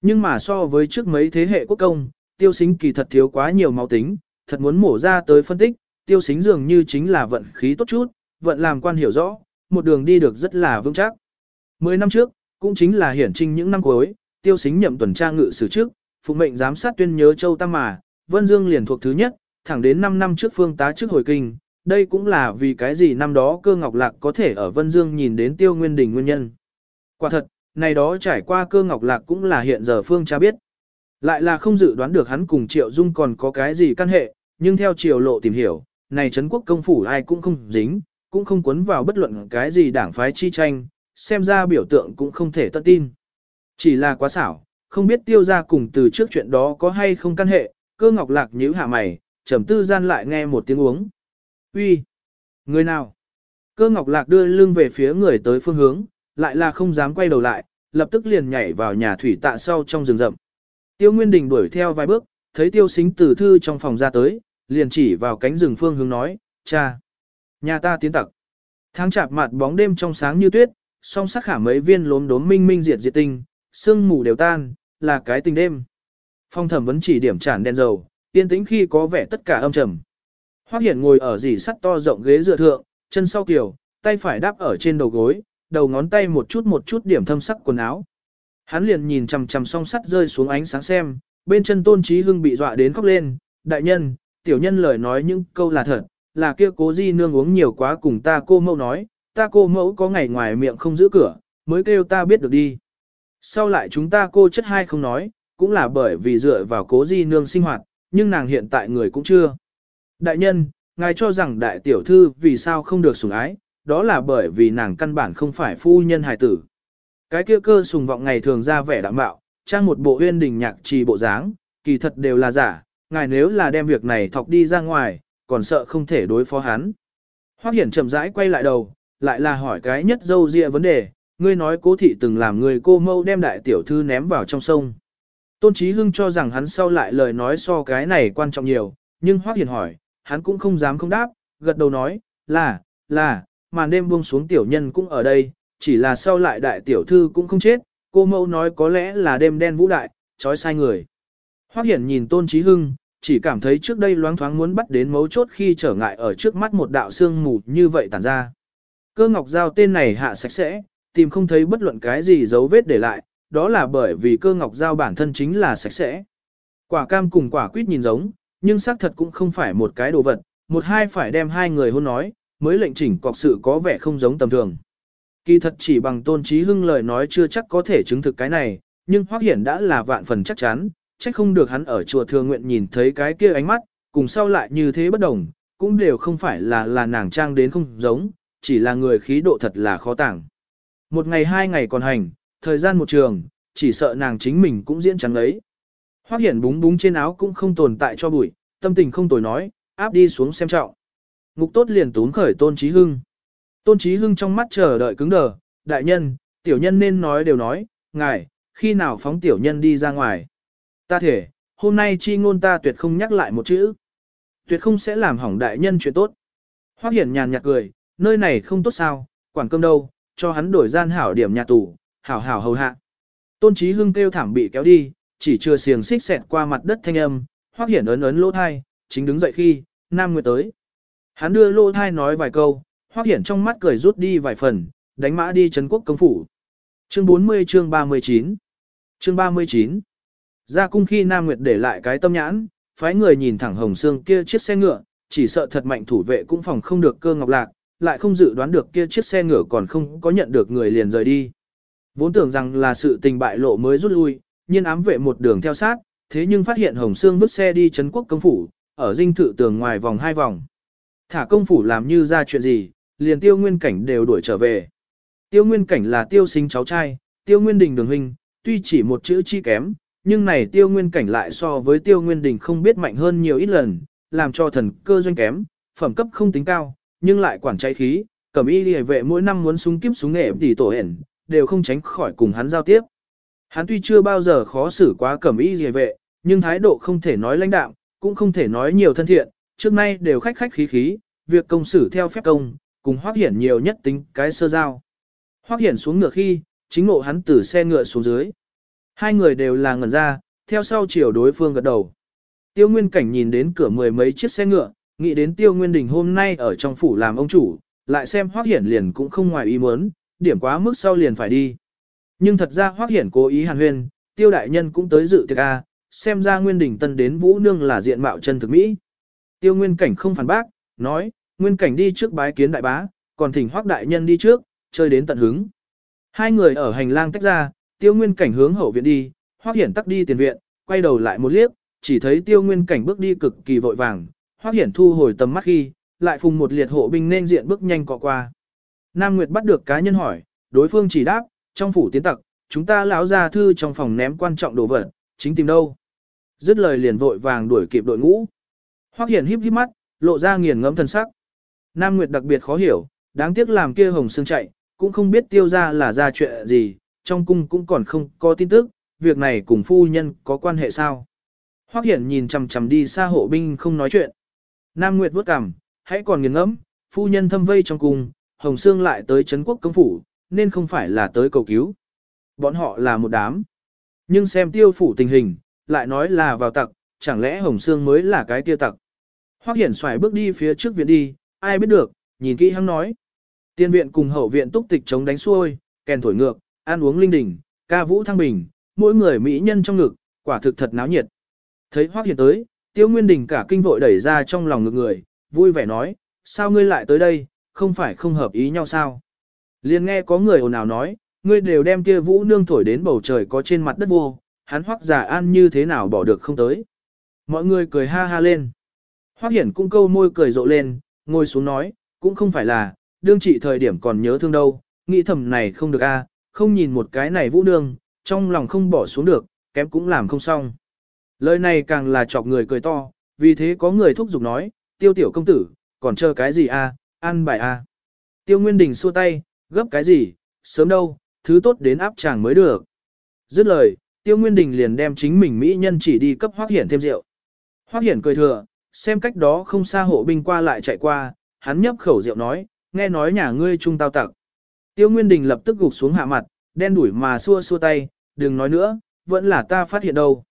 Nhưng mà so với trước mấy thế hệ quốc công, tiêu xính kỳ thật thiếu quá nhiều máu tính, thật muốn mổ ra tới phân tích, tiêu xính dường như chính là vận khí tốt chút, vận làm quan hiểu rõ, một đường đi được rất là vững chắc. Mười năm trước, cũng chính là hiển trinh những năm cuối, tiêu xính nhậm tuần tra ngự sử trước, phụ mệnh giám sát tuyên nhớ châu Tam Mà, Vân Dương liền thuộc thứ nhất, thẳng đến 5 năm trước phương tá trước hồi kinh, đây cũng là vì cái gì năm đó cơ ngọc lạc có thể ở Vân Dương nhìn đến tiêu nguyên đỉnh nguyên nhân. Quả thật, này đó trải qua cơ ngọc lạc cũng là hiện giờ phương cha biết. Lại là không dự đoán được hắn cùng Triệu Dung còn có cái gì căn hệ, nhưng theo Triều Lộ tìm hiểu, này Trấn quốc công phủ ai cũng không dính, cũng không cuốn vào bất luận cái gì đảng phái chi tranh, xem ra biểu tượng cũng không thể tận tin. Chỉ là quá xảo, không biết tiêu ra cùng từ trước chuyện đó có hay không căn hệ, cơ ngọc lạc nhíu hạ mày, trầm tư gian lại nghe một tiếng uống. Uy, Người nào? Cơ ngọc lạc đưa lưng về phía người tới phương hướng, lại là không dám quay đầu lại, lập tức liền nhảy vào nhà thủy tạ sau trong rừng rậm. Tiêu Nguyên Đình đuổi theo vài bước, thấy tiêu Sính từ thư trong phòng ra tới, liền chỉ vào cánh rừng phương hướng nói, cha, nhà ta tiến tặc. Tháng chạp mặt bóng đêm trong sáng như tuyết, song sắc khả mấy viên lốm đốm minh minh diệt diệt tinh, sương mù đều tan, là cái tình đêm. Phong thẩm vẫn chỉ điểm tràn đen dầu, yên tĩnh khi có vẻ tất cả âm trầm. Hoắc Hiển ngồi ở dì sắt to rộng ghế dựa thượng, chân sau kiểu, tay phải đáp ở trên đầu gối, đầu ngón tay một chút một chút điểm thâm sắc quần áo. Hắn liền nhìn chằm chằm song sắt rơi xuống ánh sáng xem, bên chân Tôn Chí Hưng bị dọa đến khóc lên, đại nhân, tiểu nhân lời nói những câu là thật, là kia cố di nương uống nhiều quá cùng ta cô mẫu nói, ta cô mẫu có ngày ngoài miệng không giữ cửa, mới kêu ta biết được đi. Sau lại chúng ta cô chất hai không nói, cũng là bởi vì dựa vào cố di nương sinh hoạt, nhưng nàng hiện tại người cũng chưa. Đại nhân, ngài cho rằng đại tiểu thư vì sao không được sủng ái, đó là bởi vì nàng căn bản không phải phu nhân hài tử. Cái kia cơ sùng vọng ngày thường ra vẻ đạm bạo, trang một bộ huyên đình nhạc trì bộ dáng, kỳ thật đều là giả, ngài nếu là đem việc này thọc đi ra ngoài, còn sợ không thể đối phó hắn. Hoắc Hiển chậm rãi quay lại đầu, lại là hỏi cái nhất dâu dịa vấn đề, ngươi nói cố thị từng làm người cô mâu đem đại tiểu thư ném vào trong sông. Tôn Chí Hưng cho rằng hắn sau lại lời nói so cái này quan trọng nhiều, nhưng Hoắc Hiển hỏi, hắn cũng không dám không đáp, gật đầu nói, là, là, màn đêm buông xuống tiểu nhân cũng ở đây, chỉ là sau lại đại tiểu thư cũng không chết, cô mẫu nói có lẽ là đêm đen vũ đại, trói sai người. Hoắc Hiển nhìn Tôn Chí Hưng, chỉ cảm thấy trước đây loáng thoáng muốn bắt đến mấu chốt khi trở ngại ở trước mắt một đạo xương mù như vậy tản ra. Cơ ngọc giao tên này hạ sạch sẽ, tìm không thấy bất luận cái gì dấu vết để lại, đó là bởi vì cơ ngọc giao bản thân chính là sạch sẽ. Quả cam cùng quả quýt nhìn giống, nhưng xác thật cũng không phải một cái đồ vật, một hai phải đem hai người hôn nói, mới lệnh chỉnh cọc sự có vẻ không giống tầm thường. Kỳ thật chỉ bằng tôn trí hưng lời nói chưa chắc có thể chứng thực cái này, nhưng Hoắc Hiển đã là vạn phần chắc chắn, chắc không được hắn ở chùa thường nguyện nhìn thấy cái kia ánh mắt, cùng sau lại như thế bất đồng, cũng đều không phải là là nàng trang đến không giống, chỉ là người khí độ thật là khó tảng. Một ngày hai ngày còn hành, thời gian một trường, chỉ sợ nàng chính mình cũng diễn chẳng ấy. Hoắc Hiển búng búng trên áo cũng không tồn tại cho bụi, tâm tình không tồi nói, áp đi xuống xem trọng. Ngục tốt liền tún khởi Tôn trí Hưng. Tôn trí Hưng trong mắt chờ đợi cứng đờ, đại nhân, tiểu nhân nên nói đều nói, ngài, khi nào phóng tiểu nhân đi ra ngoài. Ta thể, hôm nay chi ngôn ta tuyệt không nhắc lại một chữ. Tuyệt không sẽ làm hỏng đại nhân chuyện tốt. Hoắc Hiển nhàn nhạt cười, nơi này không tốt sao, quản cơm đâu, cho hắn đổi gian hảo điểm nhà tù, hảo hảo hầu hạ. Tôn trí Hưng kêu thảm bị kéo đi, chỉ chưa xiềng xích xẹt qua mặt đất thanh âm, Hoắc Hiển ấn ấn lỗ thai, chính đứng dậy khi, Nam Nguyệt tới. Hắn đưa lỗ thai nói vài câu, hoác Hiển trong mắt cười rút đi vài phần, đánh mã đi trấn quốc công phủ. Chương 40 chương 39 Chương 39 Ra cung khi Nam Nguyệt để lại cái tâm nhãn, phái người nhìn thẳng hồng xương kia chiếc xe ngựa, chỉ sợ thật mạnh thủ vệ cũng phòng không được cơ ngọc lạc, lại không dự đoán được kia chiếc xe ngựa còn không có nhận được người liền rời đi. Vốn tưởng rằng là sự tình bại lộ mới rút lui, nhiên ám vệ một đường theo sát, thế nhưng phát hiện Hồng Sương vứt xe đi trấn quốc công phủ, ở dinh thự tường ngoài vòng hai vòng. Thả công phủ làm như ra chuyện gì, liền tiêu nguyên cảnh đều đuổi trở về. Tiêu nguyên cảnh là tiêu sinh cháu trai, tiêu nguyên đình đường huynh, tuy chỉ một chữ chi kém, nhưng này tiêu nguyên cảnh lại so với tiêu nguyên đình không biết mạnh hơn nhiều ít lần, làm cho thần cơ doanh kém, phẩm cấp không tính cao, nhưng lại quản cháy khí, cẩm y liề vệ mỗi năm muốn súng kiếp súng nghệ tỷ tổ hển, đều không tránh khỏi cùng hắn giao tiếp. Hắn tuy chưa bao giờ khó xử quá cẩm y liề vệ, nhưng thái độ không thể nói lãnh đạm, cũng không thể nói nhiều thân thiện, trước nay đều khách khách khí khí, việc công xử theo phép công, cùng Hoắc Hiển nhiều nhất tính cái sơ giao. Hoắc Hiển xuống ngựa khi, chính ngộ hắn từ xe ngựa xuống dưới. Hai người đều là ngẩn ra, theo sau chiều đối phương gật đầu. Tiêu Nguyên Cảnh nhìn đến cửa mười mấy chiếc xe ngựa, nghĩ đến Tiêu Nguyên Đình hôm nay ở trong phủ làm ông chủ, lại xem Hoắc Hiển liền cũng không ngoài ý muốn, điểm quá mức sau liền phải đi. Nhưng thật ra Hoắc Hiển cố ý hàn huyên, Tiêu đại nhân cũng tới dự tiệc a, xem ra Nguyên Đình Tân đến Vũ Nương là diện mạo chân thực mỹ. Tiêu Nguyên Cảnh không phản bác, nói, Nguyên Cảnh đi trước bái kiến đại bá, còn thỉnh Hoắc đại nhân đi trước, chơi đến tận hứng. Hai người ở hành lang tách ra, Tiêu Nguyên Cảnh hướng hậu viện đi, Hoắc Hiển tắc đi tiền viện, quay đầu lại một liếc, chỉ thấy Tiêu Nguyên Cảnh bước đi cực kỳ vội vàng, Hoắc Hiển thu hồi tầm mắt khi, lại phùng một liệt hộ binh nên diện bước nhanh cọ qua. Nam Nguyệt bắt được cá nhân hỏi, đối phương chỉ đáp, trong phủ tiến tặc, chúng ta lão ra thư trong phòng ném quan trọng đồ vật, chính tìm đâu. Dứt lời liền vội vàng đuổi kịp đội ngũ. Hoắc Hiển híp híp mắt, lộ ra nghiền ngẫm thần sắc. Nam Nguyệt đặc biệt khó hiểu, đáng tiếc làm kia hồng xương chạy, cũng không biết tiêu ra là ra chuyện gì, trong cung cũng còn không có tin tức, việc này cùng phu nhân có quan hệ sao. Hoắc Hiển nhìn chằm chằm đi xa hộ binh không nói chuyện. Nam Nguyệt vuốt cằm, hãy còn nghiền ngẫm, phu nhân thâm vây trong cung, Hồng Sương lại tới Trấn quốc công phủ, nên không phải là tới cầu cứu. Bọn họ là một đám. Nhưng xem tiêu phủ tình hình, lại nói là vào tặc, chẳng lẽ Hồng Sương mới là cái kia tặc. Hoắc Hiển xoài bước đi phía trước viện đi, ai biết được, nhìn kỹ hắn nói. Tiên viện cùng hậu viện túc tịch chống đánh xuôi, kèn thổi ngược, ăn uống linh đình, ca vũ thăng bình, mỗi người mỹ nhân trong ngực, quả thực thật náo nhiệt. Thấy Hoắc Hiển tới, Tiêu Nguyên Đình cả kinh vội đẩy ra trong lòng ngực người, vui vẻ nói, sao ngươi lại tới đây, không phải không hợp ý nhau sao? Liền nghe có người ồn ào nói, ngươi đều đem kia vũ nương thổi đến bầu trời có trên mặt đất vô, hắn hoắc giả an như thế nào bỏ được không tới. Mọi người cười ha ha lên. Hoắc hiển cũng câu môi cười rộ lên, ngồi xuống nói, cũng không phải là, đương trị thời điểm còn nhớ thương đâu, nghĩ thầm này không được a, không nhìn một cái này vũ nương, trong lòng không bỏ xuống được, kém cũng làm không xong. Lời này càng là chọc người cười to, vì thế có người thúc giục nói, tiêu tiểu công tử, còn chờ cái gì a, ăn bài a. Tiêu Nguyên Đình xua tay, gấp cái gì, sớm đâu, thứ tốt đến áp chàng mới được. Dứt lời, Tiêu Nguyên Đình liền đem chính mình mỹ nhân chỉ đi cấp Hoắc Hiển thêm rượu. Hoắc Hiển cười thừa, xem cách đó không xa hộ binh qua lại chạy qua, hắn nhấp khẩu rượu nói, nghe nói nhà ngươi trung tao tặc. Tiêu Nguyên Đình lập tức gục xuống hạ mặt, đen đuổi mà xua xua tay, đừng nói nữa, vẫn là ta phát hiện đâu.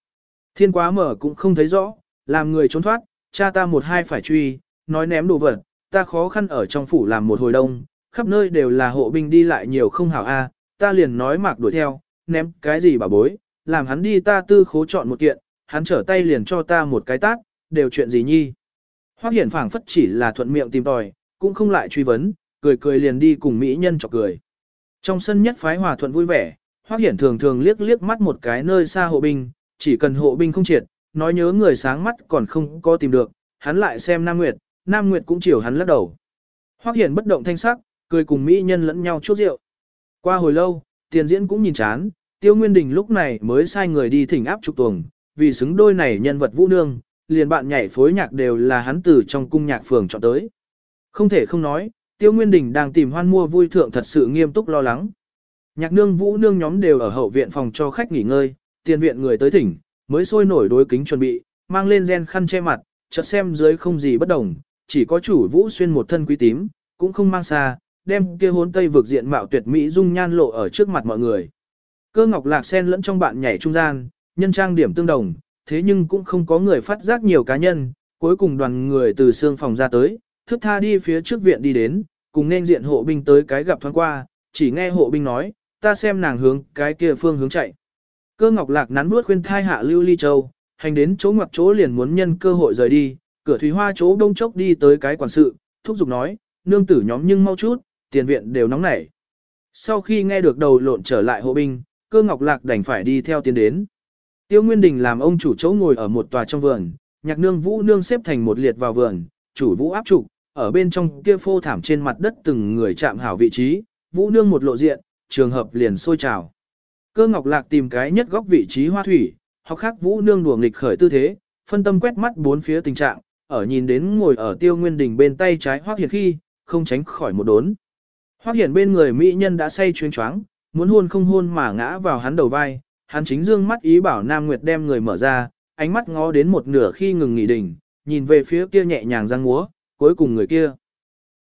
Thiên quá mở cũng không thấy rõ, làm người trốn thoát, cha ta một hai phải truy, nói ném đồ vật, ta khó khăn ở trong phủ làm một hồi đông, khắp nơi đều là hộ binh đi lại nhiều không hảo a, ta liền nói mạc đuổi theo, ném cái gì bà bối, làm hắn đi ta tư khố chọn một kiện, hắn trở tay liền cho ta một cái tát, đều chuyện gì nhi. Hoắc Hiển phảng phất chỉ là thuận miệng tìm tòi, cũng không lại truy vấn, cười cười liền đi cùng mỹ nhân chọc cười. Trong sân nhất phái hòa thuận vui vẻ, Hoắc Hiển thường thường liếc liếc mắt một cái nơi xa hộ binh, chỉ cần hộ binh không triệt, nói nhớ người sáng mắt còn không có tìm được, hắn lại xem Nam Nguyệt, Nam Nguyệt cũng chiều hắn lắc đầu. Hoắc Hiển bất động thanh sắc, cười cùng mỹ nhân lẫn nhau chút rượu. Qua hồi lâu, tiền diễn cũng nhìn chán, Tiêu Nguyên Đình lúc này mới sai người đi thỉnh áp trục tuồng, vì xứng đôi này nhân vật vũ nương, liền bạn nhảy phối nhạc đều là hắn từ trong cung nhạc phường chọn tới. Không thể không nói, Tiêu Nguyên Đình đang tìm hoan mua vui thượng thật sự nghiêm túc lo lắng. Nhạc nương vũ nương nhóm đều ở hậu viện phòng cho khách nghỉ ngơi, tiền viện người tới thỉnh, mới sôi nổi đối kính chuẩn bị, mang lên gen khăn che mặt, chợt xem dưới không gì bất đồng, chỉ có chủ vũ xuyên một thân quý tím, cũng không mang xa, đem kia hốn tây vực diện mạo tuyệt mỹ dung nhan lộ ở trước mặt mọi người. Cơ ngọc lạc sen lẫn trong bạn nhảy trung gian, nhân trang điểm tương đồng, thế nhưng cũng không có người phát giác nhiều cá nhân, cuối cùng đoàn người từ xương phòng ra tới, thức tha đi phía trước viện đi đến, cùng nên diện hộ binh tới cái gặp thoáng qua, chỉ nghe hộ binh nói, ta xem nàng hướng cái kia phương hướng chạy. Cơ ngọc lạc nắn bước khuyên thai hạ lưu ly châu, hành đến chỗ ngoặc chỗ liền muốn nhân cơ hội rời đi, cửa thủy hoa chỗ đông chốc đi tới cái quản sự, thúc giục nói, nương tử nhóm nhưng mau chút, tiền viện đều nóng nảy. Sau khi nghe được đầu lộn trở lại hộ binh, cơ ngọc lạc đành phải đi theo tiến đến. Tiêu Nguyên Đình làm ông chủ chỗ ngồi ở một tòa trong vườn, nhạc nương vũ nương xếp thành một liệt vào vườn, chủ vũ áp trụ, ở bên trong kia phô thảm trên mặt đất từng người chạm hảo vị trí, vũ nương một lộ diện, trường hợp liền sôi trào. Cơ ngọc lạc tìm cái nhất góc vị trí hoa thủy, hoặc khác vũ nương đùa nghịch khởi tư thế, phân tâm quét mắt bốn phía tình trạng, ở nhìn đến ngồi ở tiêu nguyên đình bên tay trái hoác hiển khi, không tránh khỏi một đốn. Hoác hiển bên người mỹ nhân đã say chuyên choáng, muốn hôn không hôn mà ngã vào hắn đầu vai, hắn chính dương mắt ý bảo Nam Nguyệt đem người mở ra, ánh mắt ngó đến một nửa khi ngừng nghỉ đỉnh, nhìn về phía kia nhẹ nhàng răng múa, cuối cùng người kia.